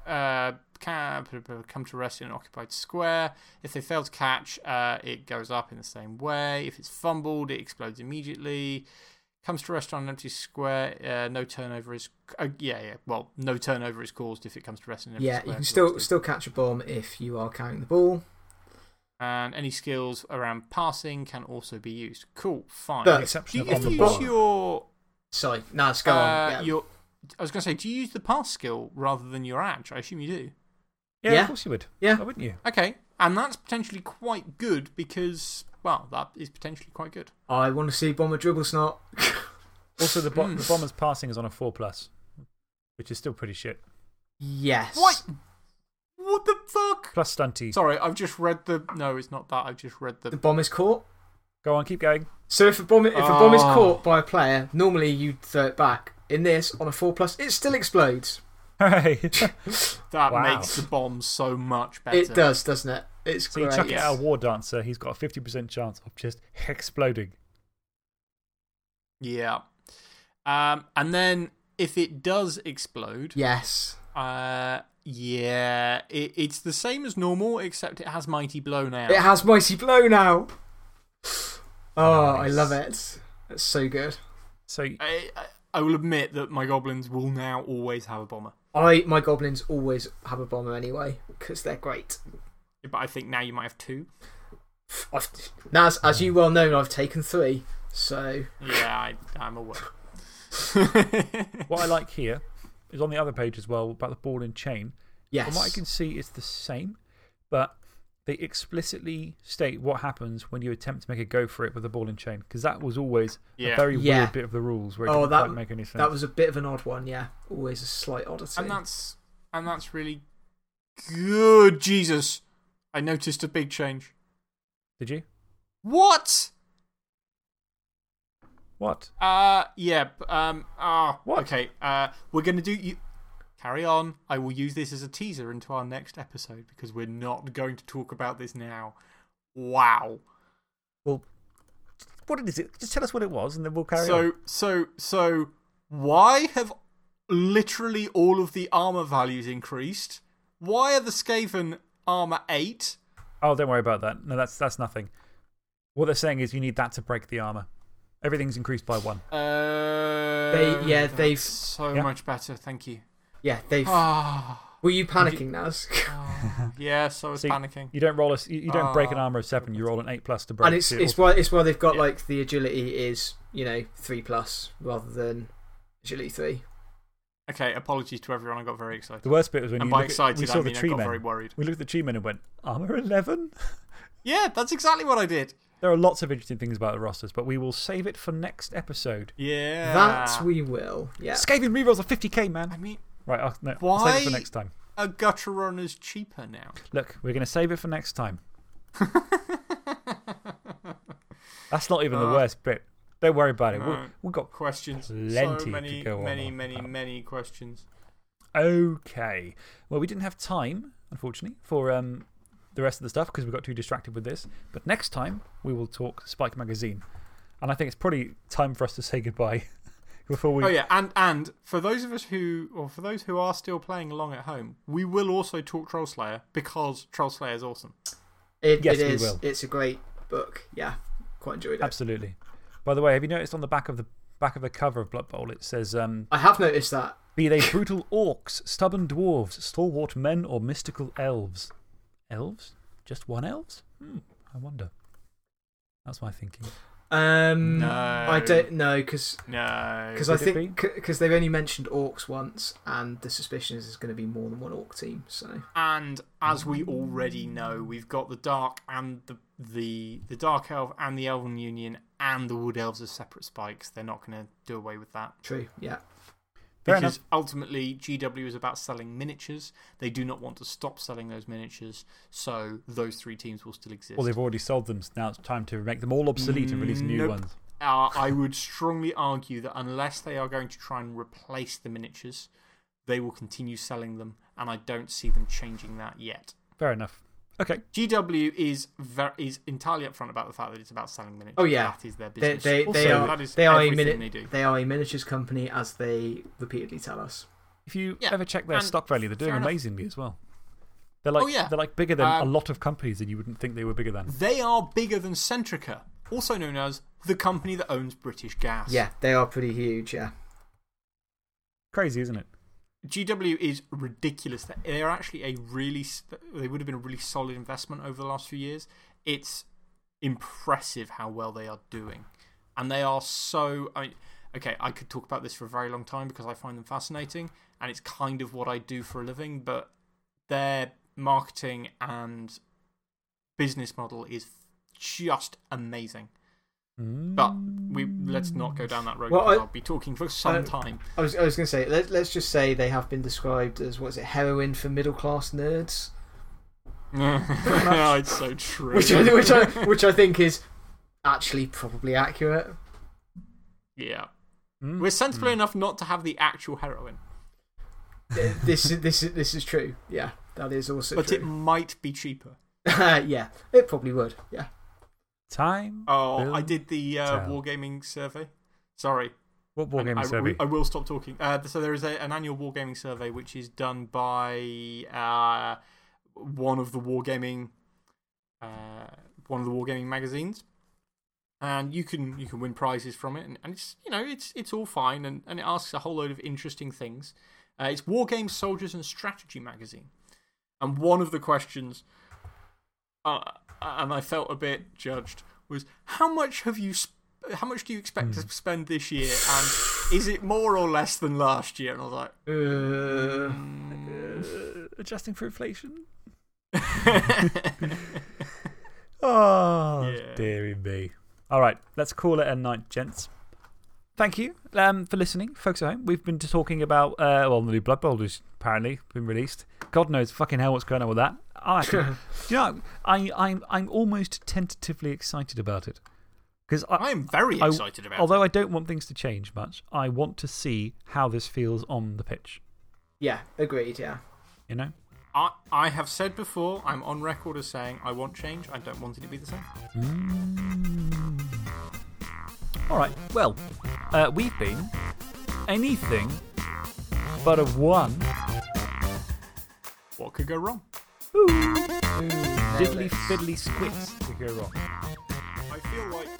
uh, can come to rest in an occupied square. If they fail to catch, uh, it goes up in the same way. If it's fumbled, it explodes immediately. Comes to rest on an empty square. Uh, no turnover is. Uh, yeah, yeah. Well, no turnover is caused if it comes to rest in an empty yeah, square. you can still still catch a bomb if you are carrying the ball. And any skills around passing can also be used. Cool, fine. But- do exception you of on the use ball. your Sorry, no, let's go uh, on. Yeah. your. I was going to say, do you use the pass skill rather than your edge? I assume you do. Yeah, Yeah. of course you would. Yeah. Why wouldn't you? Okay, and that's potentially quite good because, well, that is potentially quite good. I want to see Bomber Dribblesnot. Also, the, bo the hmm. bomber's passing is on a 4 plus, which is still pretty shit. yes. What? What the fuck? Plus stunty. Sorry, I've just read the. No, it's not that. I've just read The the. bomb is caught. Go on, keep going. So if a bomb if a bomb is Oh. Ah. caught by a player, normally you throw it back. In this, on a four plus, it still explodes. Hey. That Wow. makes the bomb so much better. It does, doesn't it? It's so you great. chuck it at a war dancer, he's got a 50% chance of just exploding. Yeah. Um, and then if it does explode, Yes. Uh, yeah, it, it's the same as normal, except it has Mighty Blow now. It has Mighty Blow now. Oh, I love it. It's so good. So, I, I, I will admit that my goblins will now always have a bomber. I My goblins always have a bomber anyway, because they're great. But I think now you might have two. I've, now, as, as you well know, I've taken three. So, Yeah, I, I'm aware. what I like here is on the other page as well about the ball and chain. yes. From what I can see, it's the same, but they explicitly state what happens when you attempt to make a go for it with a ball and chain. Because that was always Yeah. a very Yeah. weird bit of the rules where it Oh, didn't that- quite make any sense. That was a bit of an odd one, yeah. Always a slight oddity. and, that's, and that's really good. Jesus. I noticed a big change. Did you? What? What? Uh, yeah. Um, ah, What? Okay. Uh, we're going to do. You, carry on. I will use this as a teaser into our next episode because we're not going to talk about this now. Wow. Well, what is it? Just tell us what it was and then we'll carry so, on. so, so, why have literally all of the armor values increased. Why are the Skaven armor 8? Oh, don't worry about that. No, that's, that's nothing. What they're saying is you need that to break the armor. Everything's increased by one. Uh, They- yeah, they've- So Yeah. much better, thank you. Yeah, they've. Ah, Were you panicking, Naz? yes, I was See, panicking. You don't, roll a, you you don't break an Oh, armor of seven, you roll an 8 plus to break and it's, so it's, why, it's why they've got Yeah. like the agility is, you know, 3 plus rather than agility 3. Okay, apologies to everyone. I got very excited. The worst bit was when and you by look at, excited, we I saw mean the I tree got men. very worried. We looked at the tree men and went, armor 11? Yeah, that's exactly what I did. There are lots of interesting things about the rosters, but we will save it for next episode. Yeah. That we will. Yeah. Skaven rerolls are 50k, man. I mean, Right, I'll, no, I'll save it for next time. a gutter runner's cheaper now. Look, we're going to save it for next time. That's not even the Uh, worst bit. Don't worry about it. no. we've got. questions. Plenty so to many, go many, on many, about. many questions. Okay. Well, we didn't have time, unfortunately, for um, the rest of the stuff because we got too distracted with this. But next time, we will talk Spike Magazine. And I think it's probably time for us to say goodbye before we. Oh yeah, and and for those of us who, or for those who are still playing along at home, we will also talk Troll Slayer because Troll Slayer is awesome. It, Yes, it we will. It's a great book. Yeah. Quite enjoyed it. Absolutely. By the way, have you noticed on the back of the, back of the cover of Blood Bowl it says um, I have noticed that. Be they brutal orcs, stubborn dwarves, stalwart men, or mystical elves. Elves? Just one elves? Hmm, I wonder. That's my thinking. Um, No. I don't know because No. Because I think because they've only mentioned orcs once, and the suspicion is there's going to be more than one orc team. So And as we already know, we've got the Dark and the, the, the Dark Elf and the Elven Union and the Wood Elves as separate spikes. They're not going to do away with that. true, yeah. Fair Because ultimately, GW is about selling miniatures. They do not want to stop selling those miniatures, so those three teams will still exist. Well, they've already sold them. so Now it's time to make them all obsolete and release new Nope. ones. Uh, I would strongly argue that unless they are going to try and replace the miniatures, they will continue selling them, and I don't see them changing that yet. Fair enough. Okay. GW is, ver is entirely upfront about the fact that it's about selling miniatures. Oh, yeah. That is their business. they, they Also- are that is they are a everything mini- they do. they are a miniatures company as they repeatedly tell us. If you Yeah, ever check their and stock value, they're doing fair enough. amazingly as well. They're like, Oh, yeah. they're like bigger than a Um, lot of companies that you wouldn't think they were bigger than. They are bigger than Centrica, also known as the company that owns British Gas. Yeah, they are pretty huge. Yeah, Crazy, isn't it? GW is ridiculous. They are actually a really, they would have been a really solid investment over the last few years. It's impressive how well they are doing. And they are so, I mean, okay, I could talk about this for a very long time because I find them fascinating and it's kind of what I do for a living, but their marketing and business model is just amazing. But we, let's not go down that road Well, I- I'll be talking for some I- time. I was I was going to say let let's just say they have been described as what is it heroin for middle class nerds, no, it's so true. which I, which I which I think is actually probably accurate. yeah. Mm. We're sensible enough not to have the actual heroin, this is this is this is true. Yeah, that is also but it might be cheaper. yeah, it probably would. Yeah. Time. Oh, I did the uh, wargaming survey. Sorry. What wargaming I, survey? I will stop talking. Uh, so there is a, an annual wargaming survey which is done by uh, one of the wargaming, uh, one of the wargaming magazines, and you can you can win prizes from it, and, and it's you know it's it's all fine, and, and it asks a whole load of interesting things. Uh, it's Wargames, Soldiers, and Strategy magazine, and one of the questions, uh, and I felt a bit judged, was how much have you sp- how much do you expect to spend this year, and is it more or less than last year? And I was like, Uh, Uh, adjusting for inflation? Oh, Yeah. dearie me. All right, let's call it a night, gents. Thank you um, for listening, folks at home. We've been talking about, uh, well, the new Blood Bowl has apparently been released. God knows fucking hell what's going on with that. I, actually, you know, I, I'm, I'm almost tentatively excited about it. Because I am very I- excited about it. although I don't want things to change much, I want to see how this feels on the pitch. yeah, agreed. Yeah. You know? I, I have said before, I'm on record as saying I want change. I don't want it to be the same. Mm. Alright, well, uh, we've been anything but a one. What could go wrong? Ooh. Diddly fiddly squits could go wrong. I feel like